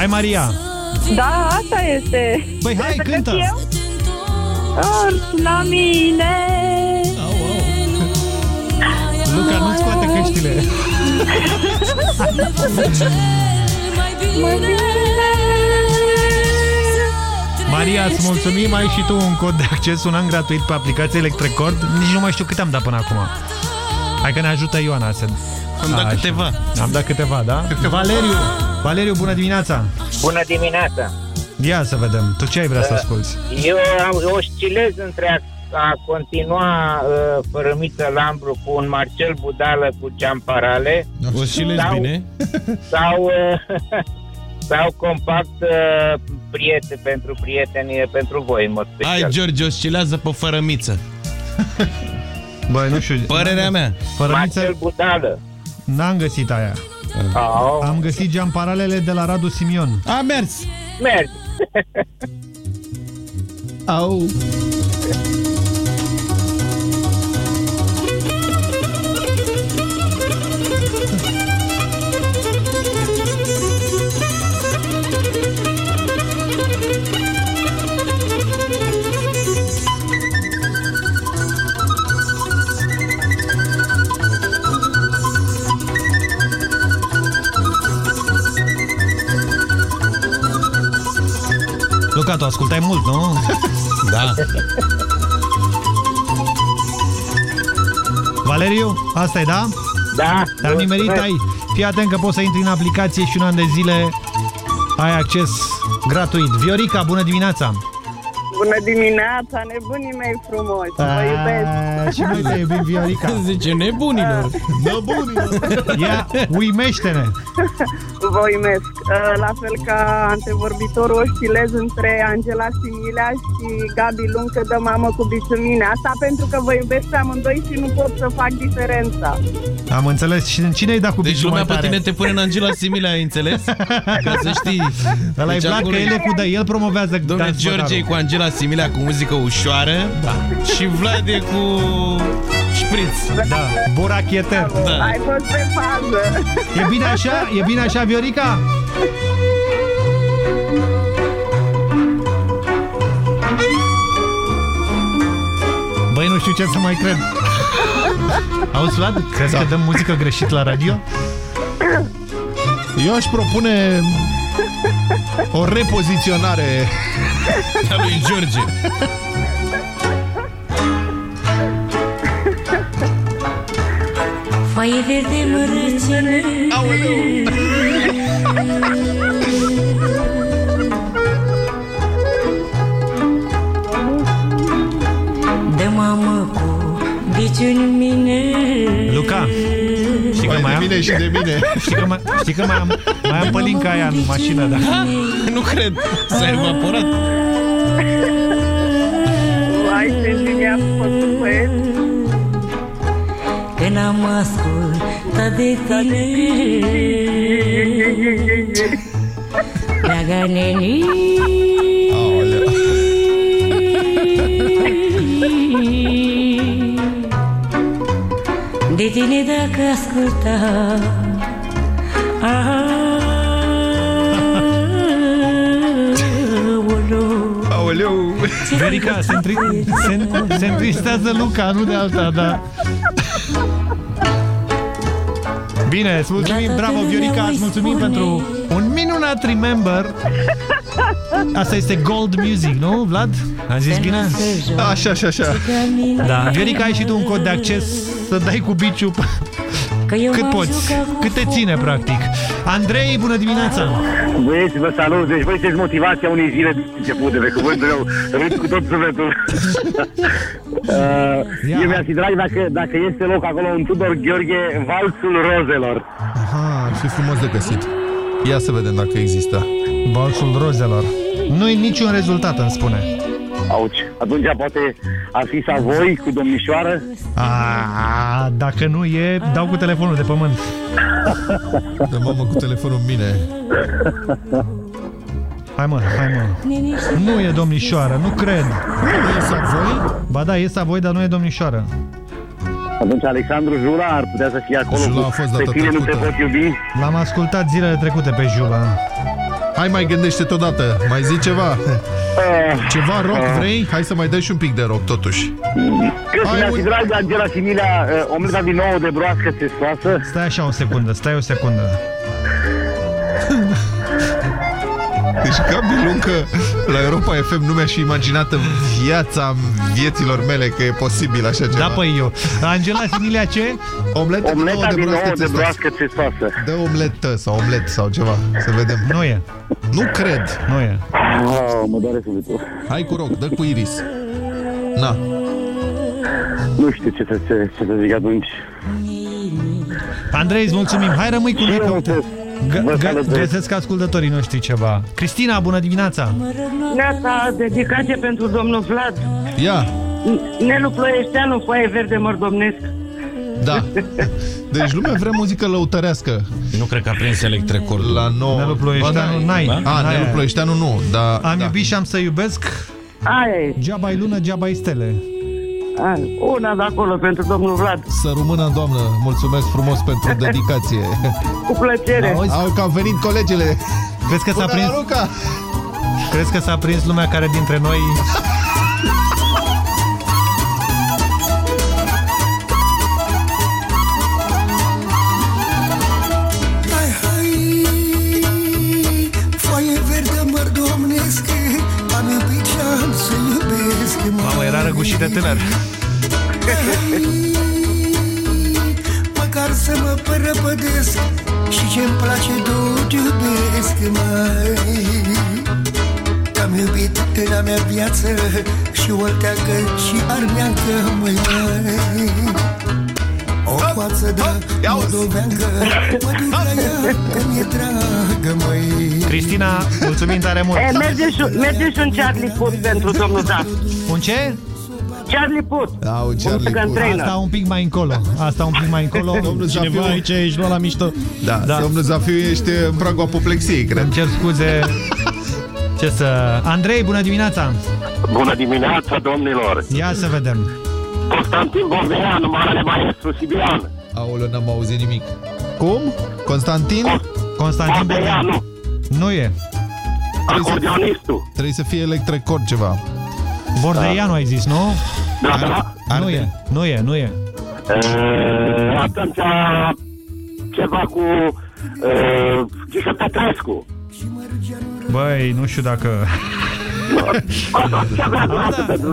Hai, Maria! Da, asta este. Păi hai, Să cânt cântă. eu? Ori la mine. Luca, nu-ți scoate căștile. Mai bine Maria, îți mulțumim, ai și tu un cod de acces, un an gratuit pe aplicația Electrecord. Nici nu mai știu cât am dat până acum. Hai că ne ajută Ioana să... Am dat Așa. câteva. Am dat câteva, da? Valeriu, Valeriu, bună dimineața! Bună dimineața! Ia să vedem, tu ce ai vrea să asculti? Eu am- oscilez între a, a continua uh, Fărămiță Lambru cu un Marcel Budală cu Ceamparale Oscilezi sau, bine? sau, uh, sau compact uh, prieten pentru prieteni pentru voi în mod special. Hai, George, oscilează pe fărămiță. Băi, nu știu... Părerea mea. Fărămiță, Marcel Budală. n-am găsit aia. Am găsit geamparalele de la Radu Simion. A mers. Mergi. Au. Luca, tu ascultai mult, nu? Da. Valeriu, asta e, da? Da. Dar nimerit ai. Fii atent că poți să intri în aplicație și un an de zile ai acces gratuit. Viorica, bună dimineața! Bună dimineața, nebunii mei frumoși. Vă iubesc. A, Și noi te iubim, Viorica. Zice nebunilor. Nebunilor. Ia, uimește-ne. Vă uimesc. Uh, La fel ca antevorbitorul oscilez între Angela Similea și Gabi Luncă de mamă cu biciumine. Asta pentru că vă iubesc pe amândoi și nu pot să fac diferența. Am înțeles. Și cine ai dat cu Deci biciul lumea mai pe tare? tine te pune în Angela Similea, ai înțeles? Ca să știi. Ăla e Deci Vlad, acolo că el, e cu, da, el promovează Domnule dans George e vocarul. cu Angela Similea cu muzică ușoară da. și Vlad e cu șpriț. Da, buracheter. Da. Ai fost pe fază. E bine așa? E bine așa, Viorica? Băi, nu știu ce să mai cred. Auzi, Vlad? Crezi da. că dăm muzică greșit la radio? Eu aș propune o repoziționare a lui George. Foaie verde mărăcină De mamă cu biciuni în mine. Luca, știi că Mai mai de am... mine și de mine. Știi că mai, știi că mai am, mai am pălinca aia în mașină, da? Nu cred. S-a evaporat. Ai ce genial fost băieți. Când am ascultat de tine Dragă neni De tine dacă asculta Aoleu Aoleu. Verica, se, întri... se, se întristează Luca, nu de alta, da. Bine, îți mulțumim, bravo Viorica, îți mulțumim pentru un minunat remember. Asta este Gold Music, nu, Vlad? Am zis bine? Așa, așa, așa. Da, Viorica, ai și tu un cod de acces să dai cu biciu cât poți, cât te ține, practic. Andrei, bună dimineața! Băieți, vă salut. Deci voi sunteți motivația unei zile de început, de pe cuvântul meu. Râd cu tot sufletul. uh, eu mi-aș fi drag dacă, dacă este loc acolo un Tudor Gheorghe, Valsul Rozelor. Aha, ar fi frumos de găsit. Ia să vedem dacă există. Balsul rozelor. Nu-i niciun rezultat, îmi spune. Auci. Atunci poate ar fi Savoi cu domnișoară. A, dacă nu e, dau cu telefonul de pământ. Dă mamă cu telefonul în mine. Hai mă, hai mă. Nu e domnișoară, nu cred. Nu e Savoi? Ba da, e Savoi, dar nu e domnișoară. Atunci Alexandru Jula ar putea să fie acolo Jula cu a fost Pe data tine nu te trecută. pot iubi. L-am ascultat zilele trecute pe Jula. Hai mai gândește-te odată. Mai zi ceva. Ah, Ceva rock vrei? Hai să mai dai și un pic de rock totuși. Cred că Hai, mi-ar fi uite. drag de Angela Similea, uh, omleta din nou de broască testoasă. Stai așa o secundă, stai o secundă. Deci Gabi Luncă la Europa FM nu mi-aș fi imaginat în viața vieților mele că e posibil așa ceva. Da, păi eu. Angela Similia ce? Omleta, Omleta din nou de testoasă. broască testoasă. Dă omletă sau omlet sau ceva, să vedem. Nu e. Nu cred. Nu e. Oh, mă doare sufletul. Hai cu rock, dă cu Iris. Na. Nu știu ce să, ce, ce să zic atunci. Andrei, îți mulțumim. Hai rămâi cu noi. Eu că- mulțumesc. Gă- Vă gă- salutez. Găsesc ascultătorii noștri ceva. Cristina, bună dimineața! Neața, dedicație pentru domnul Vlad. Ia. Nelu Ploieșteanu, foaie verde mărdomnesc. Da. Deci lumea vrea muzică lăutărească. Nu cred că a prins electrecordul. La nou. Nelu Ploieșteanu, n-ai. A, N-ai Nelu aia. Ploieșteanu nu, dar... Am da. iubit și am să iubesc. Aia e. Geaba-i lună, geaba-i stele. Aia. Una de acolo pentru domnul Vlad. Să rămână, doamnă, mulțumesc frumos pentru dedicație. Cu plăcere. Auzi? Au că au venit colegele. Crezi că s-a Bună, prins? Luca! Crezi că s-a prins lumea care dintre noi... Mamă, era răgușit de tânăr. Măcar să mă prăpădesc Și ce-mi place tot iubesc mai Am iubit în a mea viață Și olteacă și armeancă măi O coață de moldoveancă Mă duc la ea că mi-e dragă măi Cristina, mulțumim tare mult. E, merge și, merge și un Charlie Puth pentru domnul Dan. Un ce? Charlie Puth. Da, un Charlie Morgan Puth. Trainer. Asta un pic mai încolo. Asta un pic mai încolo. Domnul Cineva Zafiu, aici ești luat la mișto. da, Da. domnul Zafiu ești în pragul apoplexiei, cred. Îmi cer scuze. Ce să... Andrei, bună dimineața! Bună dimineața, domnilor! Ia să vedem. Constantin Bordeanu, marele maestru sibian. Aoleu, n-am auzit nimic. Cum? Constantin? Constantin Bordeanu, Nu e. acordionistul. Trebuie să fie electrecord ceva. Bordeianu ai zis, nu? Da, da. Nu e. Nu e, nu e. Uh, atunci, ceva cu uh, Ghișă Petrescu. Băi, nu știu dacă... Da,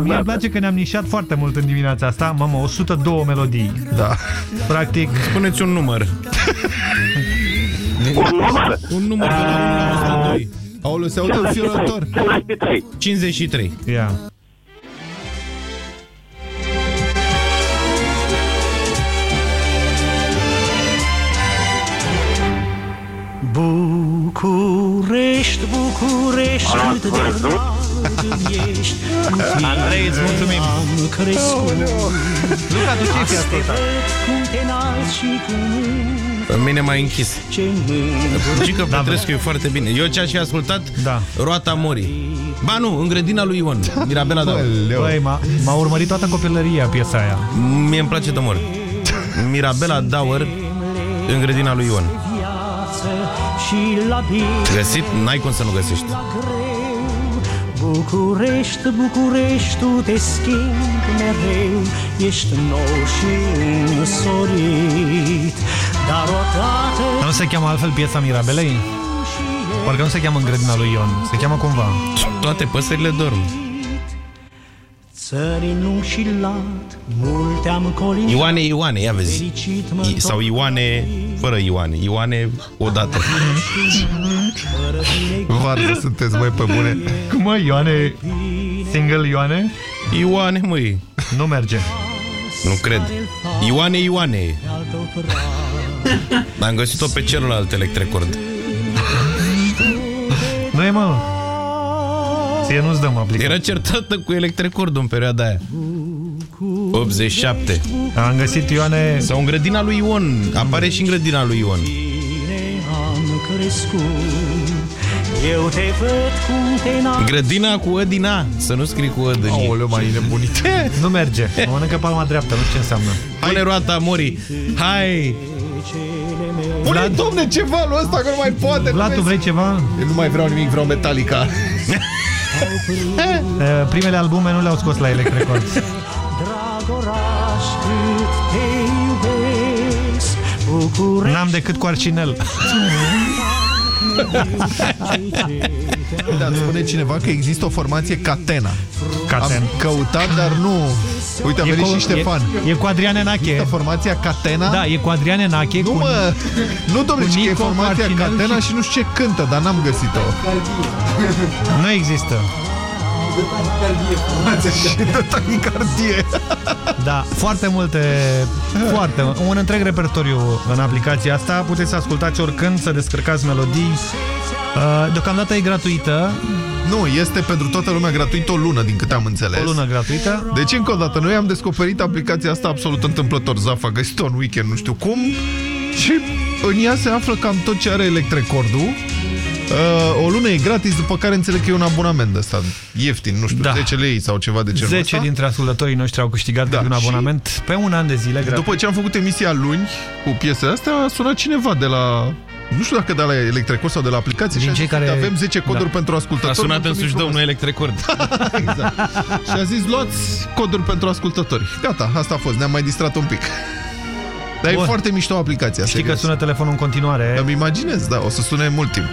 mie îmi place că ne-am nișat foarte mult în dimineața asta. Mamă, 102 melodii. Da. Practic... Spuneți un număr. Un număr? Un număr de la 1 la 102. Aoleu, se aude înfiorător. 53. 53. Ia. București, București Am Cât de văzut? dragă ești Andrei, îți mulțumim. Am crescut Luca, tu ce fi Să te ascultat? văd cum te înalți și cum Pe mine m-a închis. ce mândru Gică Petrescu e foarte bine. Eu ce aș fi ascultat? Da. Roata Morii. Ba nu, în grădina lui Ion. Mirabela da. Băi, m-a, m-a urmărit toată copilăria piesa aia. Mie îmi place de mor. Mirabela Dauer în grădina lui Ion. Viață Și la bine Găsit? N-ai cum să nu găsești. București, București, tu te schimbi mereu Ești nou și însorit Dar odată Dar nu se cheamă altfel piesa Mirabelei? Parcă nu se cheamă în grădina lui Ion. Se cheamă cumva. Toate păsările dorm. Țării nu și lat Multe am colindat Ioane, Ioane, ia vezi. Fericit mă I- Sau Ioane, fără Ioane. Ioane odată. Varză sunteți, mai pe bune. Cum mă, Ioane? Single Ioane? Ioane, măi. Nu merge. Nu cred. Ioane, Ioane. Dar am găsit-o pe celălalt electrecord. Nu e, mă. Ție nu-ți dăm aplicat. Era certată cu electrecordul în perioada aia. 87. Am găsit Ioane... Sau în grădina lui Ion. Apare și în grădina lui Ion. bine am crescut Eu te văd cum te înalți Grădina cu Ădina. Să nu scrii cu Ădini. Aoleu, mai nebunit. Nu merge. Mănâncă palma dreaptă, nu știu ce înseamnă. Pune roata Mori. Hai! Pune, domne, ce valul ăsta că nu mai poate. nu Vlad, tu vezi? vrei ceva? Eu nu mai vreau nimic, vreau Metallica. Eh, Primele albume nu le-au scos la Elect Records. Drag oraș, cât te iubesc București N-am decât cu Arcinel. Dar spune cineva că există o formație Catena. Caten. Am căutat, dar nu... Uite, a venit cu, și Ștefan. E, e cu Adrian Există Enache. formația Catena? Da, e cu Adrian Enache. Nu cu... mă, nu domnule, cu ci că e Nico formația Martinel Catena și- și nu știu ce cântă, dar n-am găsit-o. Nu există. Și de tachicardie. Da, foarte multe, foarte, un întreg repertoriu în aplicația asta. Puteți să ascultați oricând, să descărcați melodii. Uh, deocamdată e gratuită. Nu, este pentru toată lumea gratuit o lună, din câte am înțeles. O lună gratuită. Deci, încă o dată, noi am descoperit aplicația asta absolut întâmplător. Zaf a găsit-o în weekend, nu știu cum. Și în ea se află cam tot ce are electrecordul. Uh, o lună e gratis, după care înțeleg că e un abonament ăsta ieftin, nu știu, Da. 10 lei sau ceva de genul 10 ăsta. dintre ascultătorii noștri au câștigat da, un abonament pe un an de zile. Gratis. După ce am făcut emisia luni cu piesele astea, a sunat cineva de la... Nu știu dacă de la Electrecord sau de la aplicație Din și a cei zis, care- avem 10 coduri Da. pentru ascultători. A sunat mulțumim însuși frumos." domnul Electrecord. exact. Și a zis, luați coduri pentru ascultători. Gata, asta a fost, ne-am mai distrat un pic. Dar Bun. e foarte mișto aplicația. Știi că serios. sună telefonul în continuare. Îmi imaginez, da, o să sune mult timp.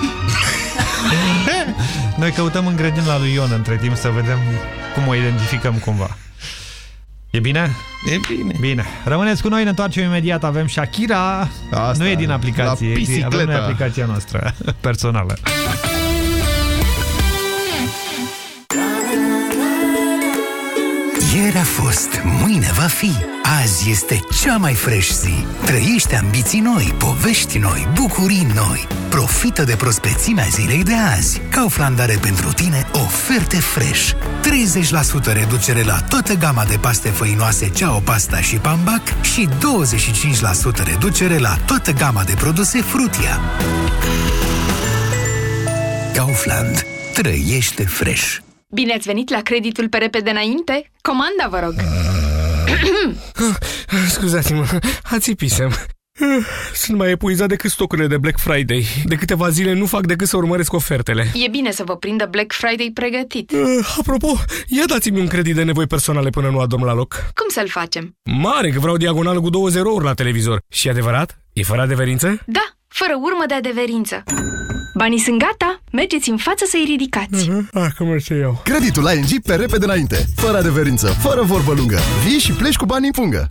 Noi căutăm în grădin la lui Ion între timp să vedem cum o identificăm cumva. E bine? E bine. Bine. Rămâneți cu noi, ne întoarcem imediat. Avem Shakira. Asta, nu e din aplicație. la e din- bicicletă. Avem noi aplicația noastră personală. Ieri a fost, mâine va fi. Azi este cea mai fresh zi. Trăiește ambiții noi, povești noi, bucurii noi. Profită de prospețimea zilei de azi. Kaufland are pentru tine oferte fresh. 30% reducere la toată gama de paste făinoase Ceau Pasta și Pambac și 25% reducere la toată gama de produse Frutia. Kaufland. Trăiește fresh. Bine ați venit la creditul pe repede înainte? Comanda, vă rog! Scuzați-mă, ațipisem. Sunt mai epuizat decât stocurile de Black Friday. De câteva zile nu fac decât să urmăresc ofertele. E bine să vă prindă Black Friday pregătit. Uh, apropo, ia dați-mi un credit de nevoi personale până nu adorm la loc. Cum să-l facem? Mare, că vreau diagonală cu două zerouri la televizor. Și adevărat? E fără adeverință? Da, fără urmă de adeverință. Banii sunt gata, mergeți în față să-i ridicați. Acum merg să iau. Creditul ING pe repede înainte, fără adeverință, fără vorbă lungă. Vii și pleci cu banii în pungă.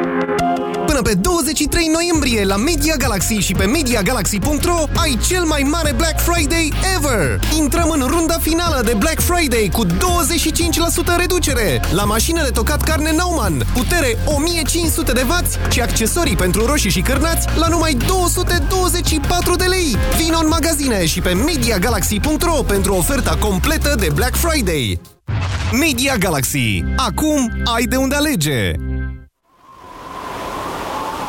Până pe 23 noiembrie la Media Galaxy și pe MediaGalaxy.ro ai cel mai mare Black Friday ever! Intrăm în runda finală de Black Friday cu 25% reducere la mașinile tocat carne Nauman, putere 1500 de W și accesorii pentru roșii și cârnați la numai 224 de lei. Vino în magazine și pe MediaGalaxy.ro pentru oferta completă de Black Friday. Media Galaxy. Acum ai de unde alege!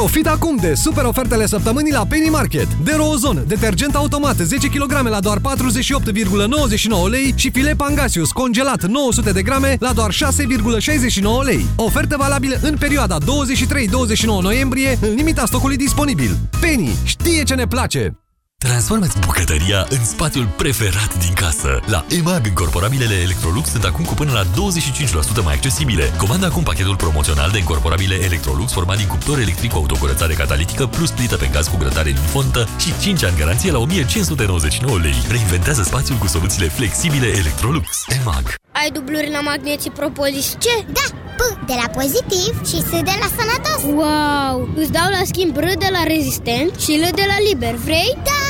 Profit acum de super ofertele săptămânii la Penny Market. De Rozon, detergent automat 10 kg la doar 48,99 lei și filet Pangasius congelat 900 de grame la doar 6,69 lei. Ofertă valabilă în perioada 23-29 noiembrie, în limita stocului disponibil. Penny știe ce ne place! Transformați bucătăria în spațiul preferat din casă. La EMAG, încorporabilele Electrolux sunt acum cu până la 25% mai accesibile. Comanda acum pachetul promoțional de încorporabile Electrolux format din cuptor electric cu autocurățare catalitică plus plită pe gaz cu grătare din fontă și 5 ani garanție la 1599 lei. Reinventează spațiul cu soluțiile flexibile Electrolux. EMAG. Ai dubluri la magneții propolis ce? Da, P de la pozitiv și S de la sănătos Wow! Îți dau la schimb R de la rezistent și L de la liber, vrei? Da!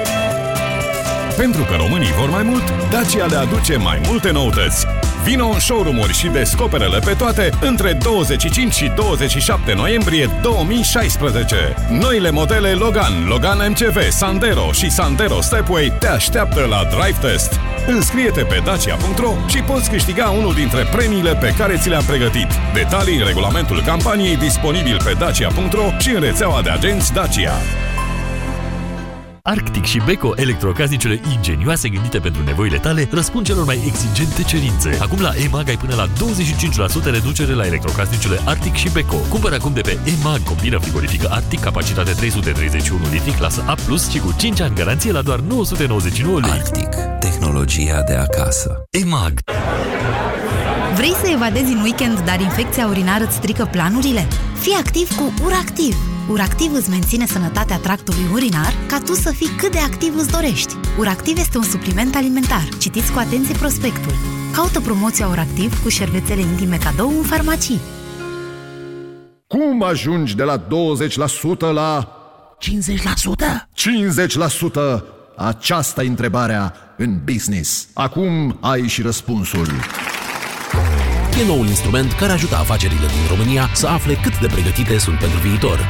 Pentru că românii vor mai mult, Dacia le aduce mai multe noutăți. Vino în showroom-uri și descoperele pe toate între 25 și 27 noiembrie 2016. Noile modele Logan, Logan MCV, Sandero și Sandero Stepway te așteaptă la Drive Test. Înscrie-te pe dacia.ro și poți câștiga unul dintre premiile pe care ți le-am pregătit. Detalii în regulamentul campaniei disponibil pe dacia.ro și în rețeaua de agenți Dacia. Arctic și Beko, electrocasnicele ingenioase gândite pentru nevoile tale, răspund celor mai exigente cerințe. Acum la EMAG ai până la 25% reducere la electrocasnicele Arctic și Beko. Cumpără acum de pe EMAG combina frigorifică Arctic, capacitate 331 litri, clasă A+, și cu 5 ani garanție la doar 999 lei. Arctic. Tehnologia de acasă. EMAG. Vrei să evadezi în weekend, dar infecția urinară îți strică planurile? Fii activ cu URACTIV! URACTIV îți menține sănătatea tractului urinar ca tu să fii cât de activ îți dorești. URACTIV este un supliment alimentar. Citiți cu atenție prospectul. Caută promoția URACTIV cu șervețele intime cadou în farmacii. Cum ajungi de la 20% la 50%? 50%? Aceasta e întrebarea în business. Acum ai și răspunsul. E noul instrument care ajută afacerile din România să afle cât de pregătite sunt pentru viitor.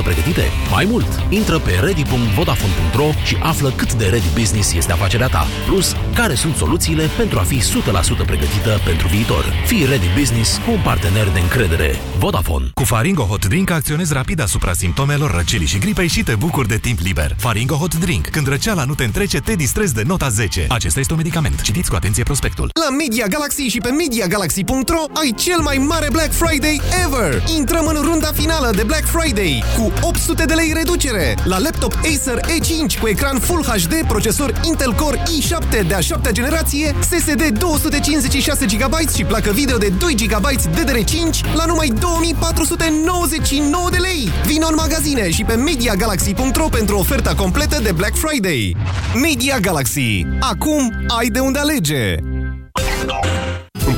50% pregătite? Mai mult! Intră pe ready.vodafone.ro și află cât de ready business este afacerea ta. Plus, care sunt soluțiile pentru a fi 100% pregătită pentru viitor. Fii ready business cu un partener de încredere. Vodafone. Cu Faringo Hot Drink acționezi rapid asupra simptomelor răcelii și gripei și te bucuri de timp liber. Faringo Hot Drink. Când răceala nu te întrece, te distrezi de nota 10. Acesta este un medicament. Citiți cu atenție prospectul. La Media Galaxy și pe MediaGalaxy.ro ai cel mai mare Black Friday ever! Intrăm în runda finală de Black Friday cu 800 de lei reducere la laptop Acer E5 cu ecran Full HD, procesor Intel Core i7 de a 7 generație, SSD 256 GB și placă video de 2 GB DDR5 la numai 2499 de lei. Vino în magazine și pe MediaGalaxy.ro pentru oferta completă de Black Friday. Media Galaxy. Acum ai de unde alege!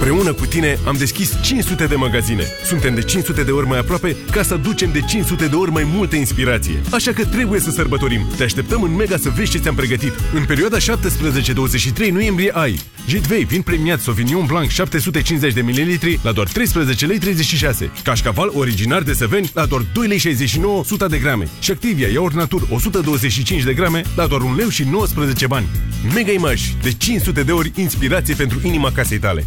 Împreună cu tine am deschis 500 de magazine. Suntem de 500 de ori mai aproape ca să ducem de 500 de ori mai multă inspirație. Așa că trebuie să sărbătorim. Te așteptăm în Mega să vezi ce ți-am pregătit. În perioada 17-23 noiembrie ai Jet vin premiat Sauvignon Blanc 750 de ml la doar 13 lei 36. Cașcaval originar de Săveni la doar 2 lei 69 100 de grame. Și Activia Iaurt Natur 125 de grame la doar 1 leu și 19 bani. Mega Image de 500 de ori inspirație pentru inima casei tale.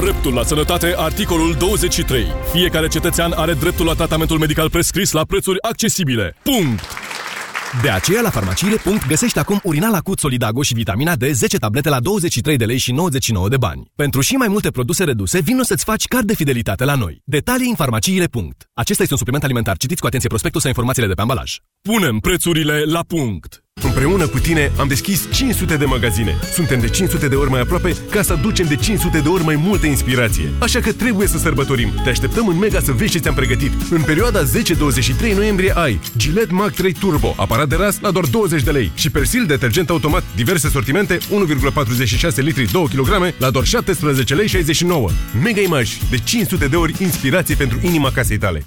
Dreptul la sănătate, articolul 23. Fiecare cetățean are dreptul la tratamentul medical prescris la prețuri accesibile. Punct! De aceea, la farmaciile. găsești acum urinal acut Solidago și vitamina D 10 tablete la 23 de lei și 99 de bani. Pentru și mai multe produse reduse, vino să-ți faci card de fidelitate la noi. Detalii în farmaciile. Acesta este un supliment alimentar. Citiți cu atenție prospectul sau informațiile de pe ambalaj. Punem prețurile la punct! Împreună cu tine am deschis 500 de magazine. Suntem de 500 de ori mai aproape ca să aducem de 500 de ori mai multă inspirație. Așa că trebuie să sărbătorim. Te așteptăm în Mega să vezi ce ți-am pregătit. În perioada 10-23 noiembrie ai Gillette Mac 3 Turbo, aparat de ras la doar 20 de lei și Persil detergent automat diverse sortimente 1,46 litri 2 kg la doar 17 lei 69. Mega Image de 500 de ori inspirație pentru inima casei tale.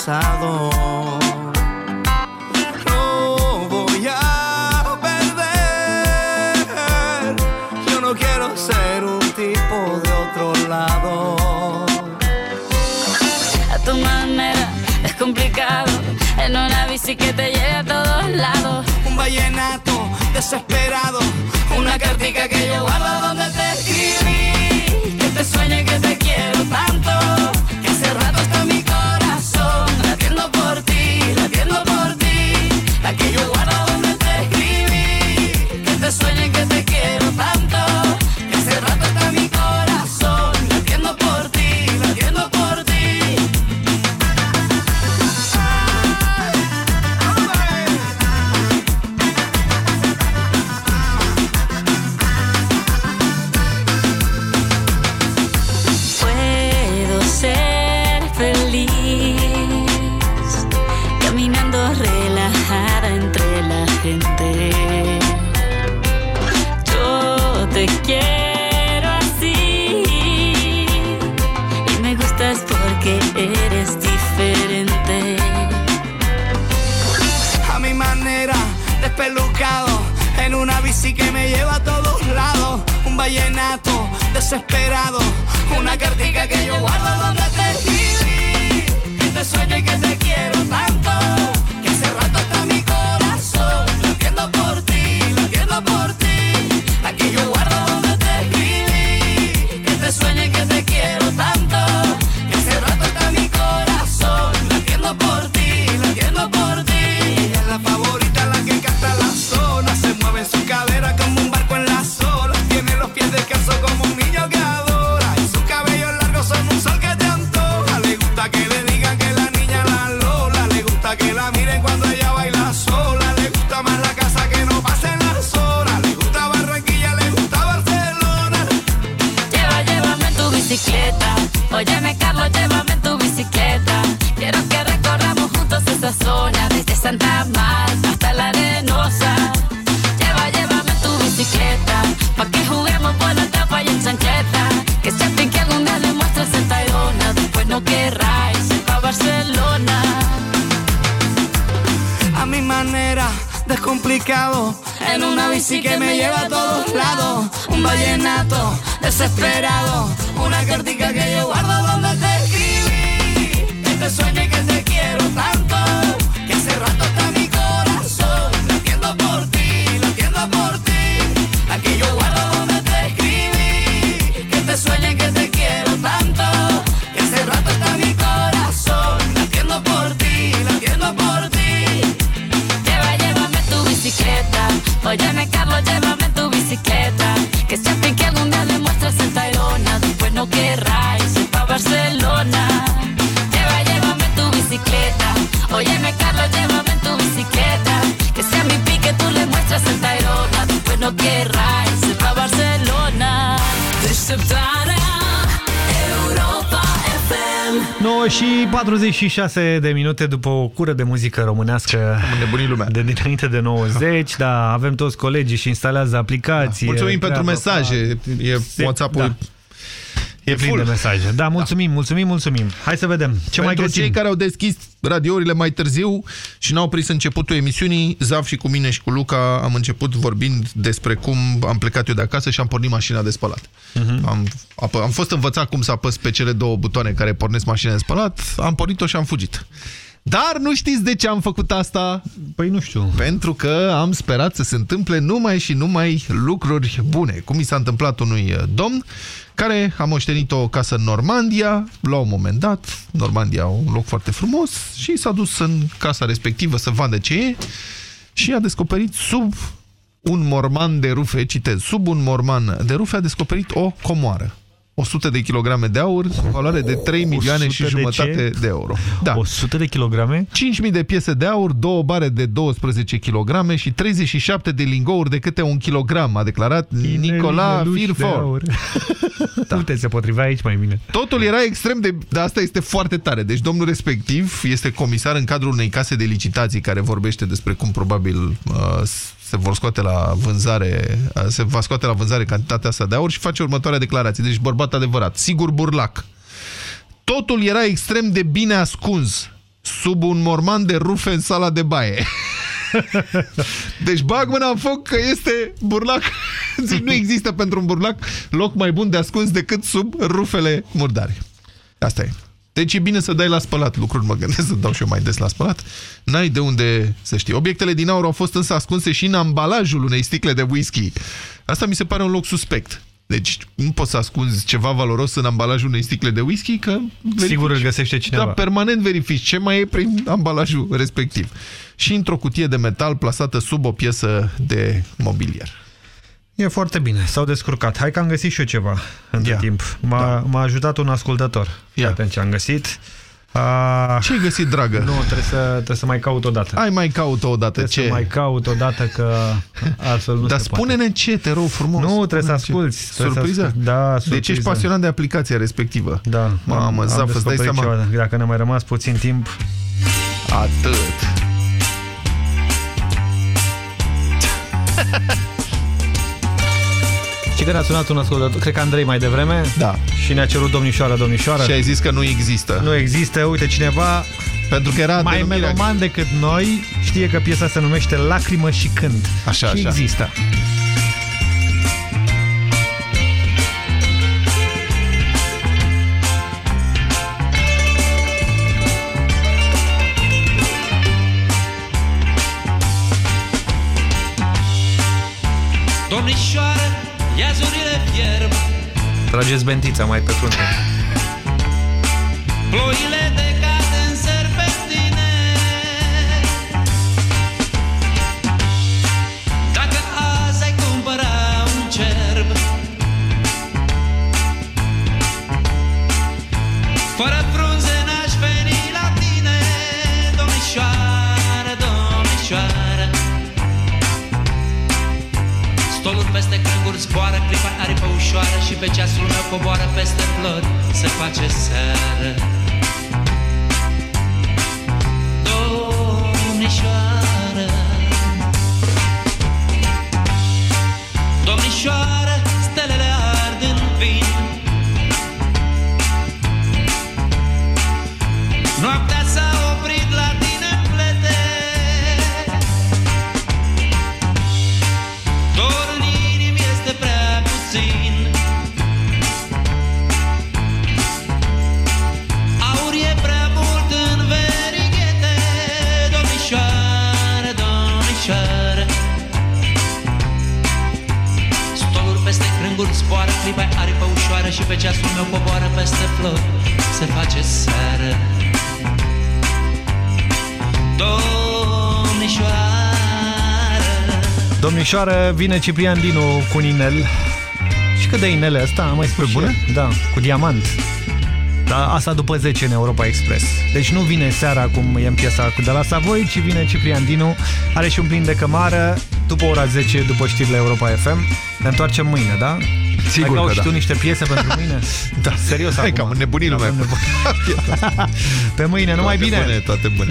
Pasado. No voy a perder. Yo no quiero ser un tipo de otro lado. A tu manera es complicado. En una bici que te lleve a todos lados. Un vallenato desesperado. Una cartica que yo guardo donde te desesperado, una cartica que yo guardo donde și 46 de minute după o cură de muzică românească de dinainte de 90, da, avem toți colegii și instalează aplicații. Mulțumim e pentru treabă mesaje. E Se- WhatsApp-ul da. E plin full. de mesaje. Da, mulțumim, mulțumim, mulțumim. Hai să vedem ce mai Pentru găsim. cei care au deschis radiourile mai târziu și n-au prins începutul emisiunii, Zav și cu mine și cu Luca am început vorbind despre cum am plecat eu de acasă și am pornit mașina de spălat. Mhm. am, apă, am fost învățat cum să apăs pe cele două butoane care pornesc mașina de spălat, am pornit-o și am fugit. Dar nu știți de ce am făcut asta? Păi nu știu. Pentru că am sperat să se întâmple numai și numai lucruri bune. Cum mi s-a întâmplat unui uh, domn care a moștenit o casă în Normandia, la un moment dat, Normandia un loc foarte frumos, și s-a dus în casa respectivă să vadă ce e și a descoperit sub un morman de rufe, citez, sub un morman de rufe a descoperit o comoară. 100 de kilograme de aur, valoare de 3 milioane și 100 de jumătate ce? de euro. Da. 100 de kilograme? 5.000 de piese de aur, două bare de 12 kg și 37 de lingouri de câte un kilogram, a declarat Nicola Ineluș de Firfor. aur. Uite, se potrivea aici mai bine. Totul era extrem de... Dar asta este foarte tare. Deci domnul respectiv este comisar în cadrul unei case de licitații care vorbește despre cum probabil uh, se vor scoate la vânzare, uh, se va scoate la vânzare cantitatea asta de aur și face următoarea declarație. Deci bărbat adevărat, sigur burlac. Totul era extrem de bine ascuns. sub un morman de rufe în sala de baie. Deci bag mâna în foc că este burlac. Zic, nu există pentru un burlac loc mai bun de ascuns decât sub rufele murdare. Asta e. Deci e bine să dai la spălat lucruri, mă gândesc să dau și eu mai des la spălat. N-ai de unde să știi. Obiectele din aur au fost însă ascunse și în ambalajul unei sticle de whisky. Asta mi se pare un loc suspect. Deci nu poți să ascunzi ceva valoros în ambalajul unei sticle de whisky, că... Verifici, Sigur îl găsește cineva. Da, permanent verifici ce mai e prin ambalajul respectiv. Și într-o cutie de metal plasată sub o piesă de mobilier. E foarte bine, s-au descurcat. Hai că am găsit și eu ceva între Ia. timp. M-a da. ajutat un ascultător. Ia. Atunci am găsit. A... Ce ai găsit, dragă? Nu, trebuie să, trebuie să mai caut o dată. Ai mai caut o dată, trebuie ce? să mai caut o dată, că altfel nu Dar se spune-ne ce, te rog frumos. Nu, trebuie să asculti. Surpriză? Să da, surpriză. Deci ești pasionat de aplicația respectivă. Da. Mamă, zafă, îți dai seama. Ceva. Dacă ne-a mai rămas puțin timp... Atât. Și că ne-a sunat un ascultător, cred că Andrei mai devreme, da. și ne-a cerut domnișoara, domnișoara. Și ai zis că nu există. Nu există, uite, cineva Pentru că era mai meloman decât noi știe că piesa se numește Lacrimă și Cânt. Așa, și așa. există. Trageți bentița mai pe frunte. Ploile decad zboară, clipa aripă ușoară Și pe ceasul meu coboară peste flori. Se face seară Și pe ceasul meu coboară peste flori Se face seară Domnișoară Domnișoară, vine Ciprian Dinu cu un inel. Și cât de inele ăsta? Am mai spus și bune? eu. Da, cu diamant. Da, asta după 10 în Europa Express. Deci nu vine seara cum e în piesa de la Savoi, ci vine Ciprian Dinu. Are și un plin de cămară după ora 10, după știrile Europa FM. Ne întoarcem mâine, da? Sigur Ai că și da. tu niște piese pentru mâine? Da. Serios Hai acum. că am înnebunit lumea. Avem nevoie. Pe mâine, numai Toate bine! Bune, toate bune.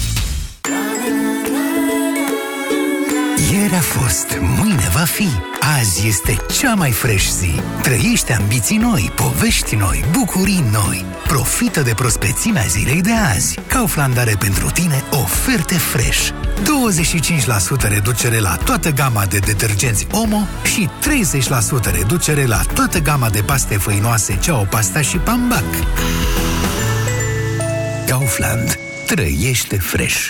Ieri a fost, mâine va fi. Azi este cea mai fresh zi. Trăiește ambiții noi, povești noi, bucurii noi. Profită de prospețimea zilei de azi. Kaufland are pentru tine oferte fresh. 25% reducere la toată gama de detergenți Omo și 30% reducere la toată gama de paste făinoase Ceau Pasta și Pambac. Kaufland. Trăiește fresh.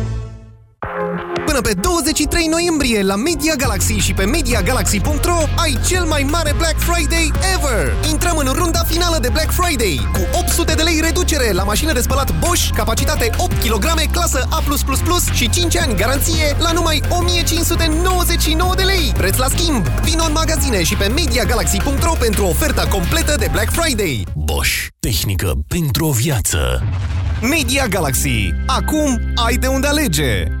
Până pe 23 noiembrie la Media Galaxy și pe MediaGalaxy.ro ai cel mai mare Black Friday ever! Intrăm în runda finală de Black Friday cu 800 de lei reducere la mașină de spălat Bosch, capacitate 8 kg, clasă A+++ și 5 ani garanție la numai 1599 de lei. Preț la schimb! Vino în magazine și pe MediaGalaxy.ro pentru oferta completă de Black Friday. Bosch. Tehnică pentru o viață. Media Galaxy. Acum ai de unde alege!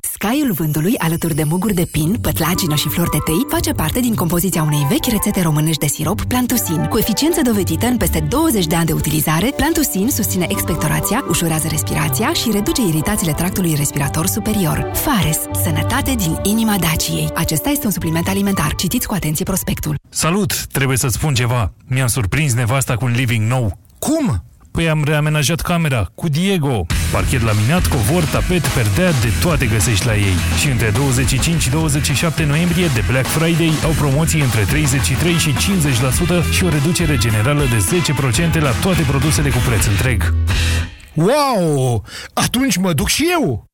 Scaiul vântului, alături de muguri de pin, pătlagină și flori de tei, face parte din compoziția unei vechi rețete românești de sirop, Plantusin. Cu eficiență dovedită în peste 20 de ani de utilizare, Plantusin susține expectorația, ușurează respirația și reduce iritațiile tractului respirator superior. Fares. Sănătate din inima Daciei. Acesta este un supliment alimentar. Citiți cu atenție prospectul. Salut! Trebuie să-ți spun ceva. Mi-am surprins nevasta cu un living nou. Cum? Păi am reamenajat camera cu Diego. Parchet laminat, covor, tapet, perdea, de toate găsești la ei. Și între 25 și 27 noiembrie de Black Friday au promoții între 33 și 50% și o reducere generală de 10% la toate produsele cu preț întreg. Wow! Atunci mă duc și eu!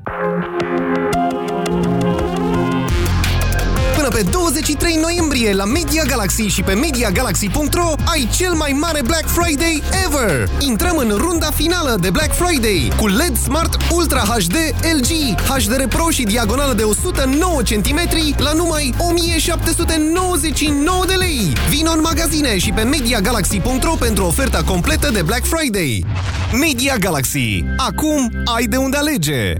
23 noiembrie la Media Galaxy și pe MediaGalaxy.ro ai cel mai mare Black Friday ever! Intrăm în runda finală de Black Friday cu LED Smart Ultra HD LG, HDR Pro și diagonală de 109 cm la numai 1799 de lei! Vino în magazine și pe MediaGalaxy.ro pentru oferta completă de Black Friday. Media Galaxy. Acum ai de unde alege!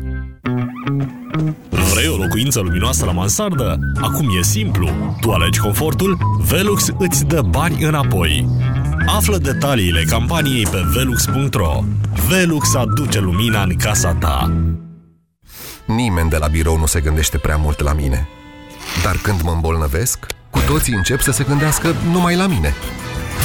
Vrei o locuință luminoasă la mansardă? Acum e simplu. Tu alegi confortul, Velux îți dă bani înapoi. Află detaliile campaniei pe velux.ro. Velux aduce lumina în casa ta. Nimeni de la birou nu se gândește prea mult la mine. Dar când mă îmbolnăvesc, cu toții încep să se gândească numai la mine.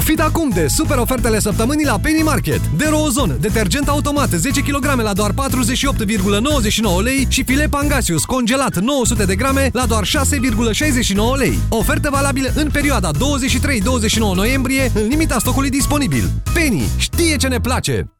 Profit acum de super ofertele săptămânii la Penny Market. De Rozon, detergent automat 10 kg la doar 48,99 lei și filet Pangasius congelat 900 de grame la doar 6,69 lei. Ofertă valabilă în perioada 23-29 noiembrie, în limita stocului disponibil. Penny știe ce ne place!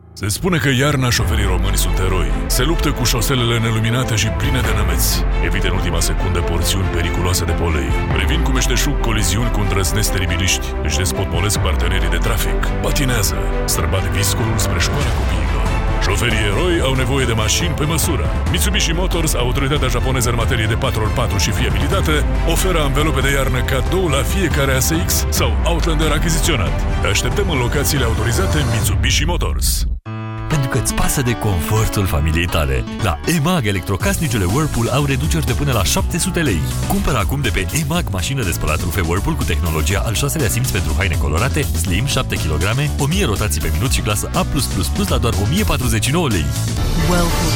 Se spune că iarna șoferii români sunt eroi. Se luptă cu șoselele neluminate și pline de nămeți. Evită în ultima secundă porțiuni periculoase de polei. Previn cu meșteșug coliziuni cu îndrăznesc teribiliști. Își despotmolesc partenerii de trafic. Patinează. Străbat viscolul spre școala copiilor. Șoferii eroi au nevoie de mașini pe măsură. Mitsubishi Motors, autoritatea japoneză în materie de 4x4 și fiabilitate, oferă anvelope de iarnă cadou la fiecare ASX sau Outlander achiziționat. Te așteptăm în locațiile autorizate Mitsubishi Motors. Pentru că îți pasă de confortul familiei tale. La EMAG, electrocasnicele Whirlpool au reduceri de până la 700 lei. Cumpără acum de pe EMAG mașină de spălat rufe Whirlpool cu tehnologia al șaselea simț pentru haine colorate, slim, 7 kg, 1000 rotații pe minut și clasă A+++ la doar 1049 lei. Whirlpool.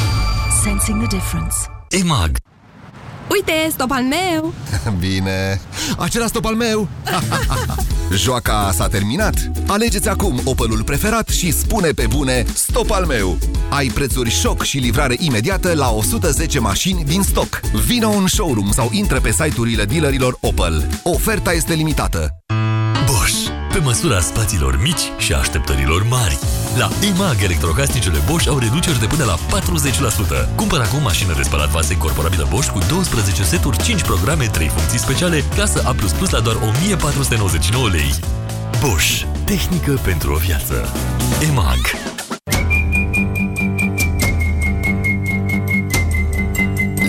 Sensing the difference. EMAG. Uite, stop al meu! Bine, acela stop al meu! Joaca s-a terminat? Alegeți acum Opelul preferat și spune pe bune stop al meu! Ai prețuri șoc și livrare imediată la 110 mașini din stoc. Vino în showroom sau intră pe site-urile dealerilor Opel. Oferta este limitată. Bosch. Pe măsura spațiilor mici și a așteptărilor mari. La EMAG, electrocasnicele Bosch au reduceri de până la 40%. Cumpăr acum mașină de spălat vase incorporabilă Bosch cu 12 seturi, 5 programe, 3 funcții speciale, clasă A++ la doar 1499 lei. Bosch. Tehnică pentru o viață. EMAG.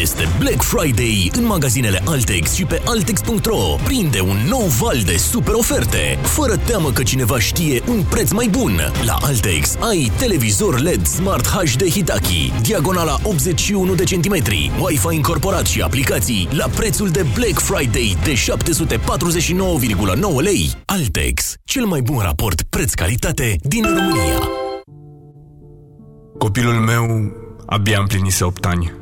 Este Black Friday în magazinele Altex și pe Altex.ro. Prinde un nou val de super oferte, fără teamă că cineva știe un preț mai bun. La Altex ai televizor LED Smart HD Hitachi, diagonala 81 de centimetri, Wi-Fi incorporat și aplicații la prețul de Black Friday de 749,9 lei. Altex, cel mai bun raport preț-calitate din România. Copilul meu abia împlinise 8 ani.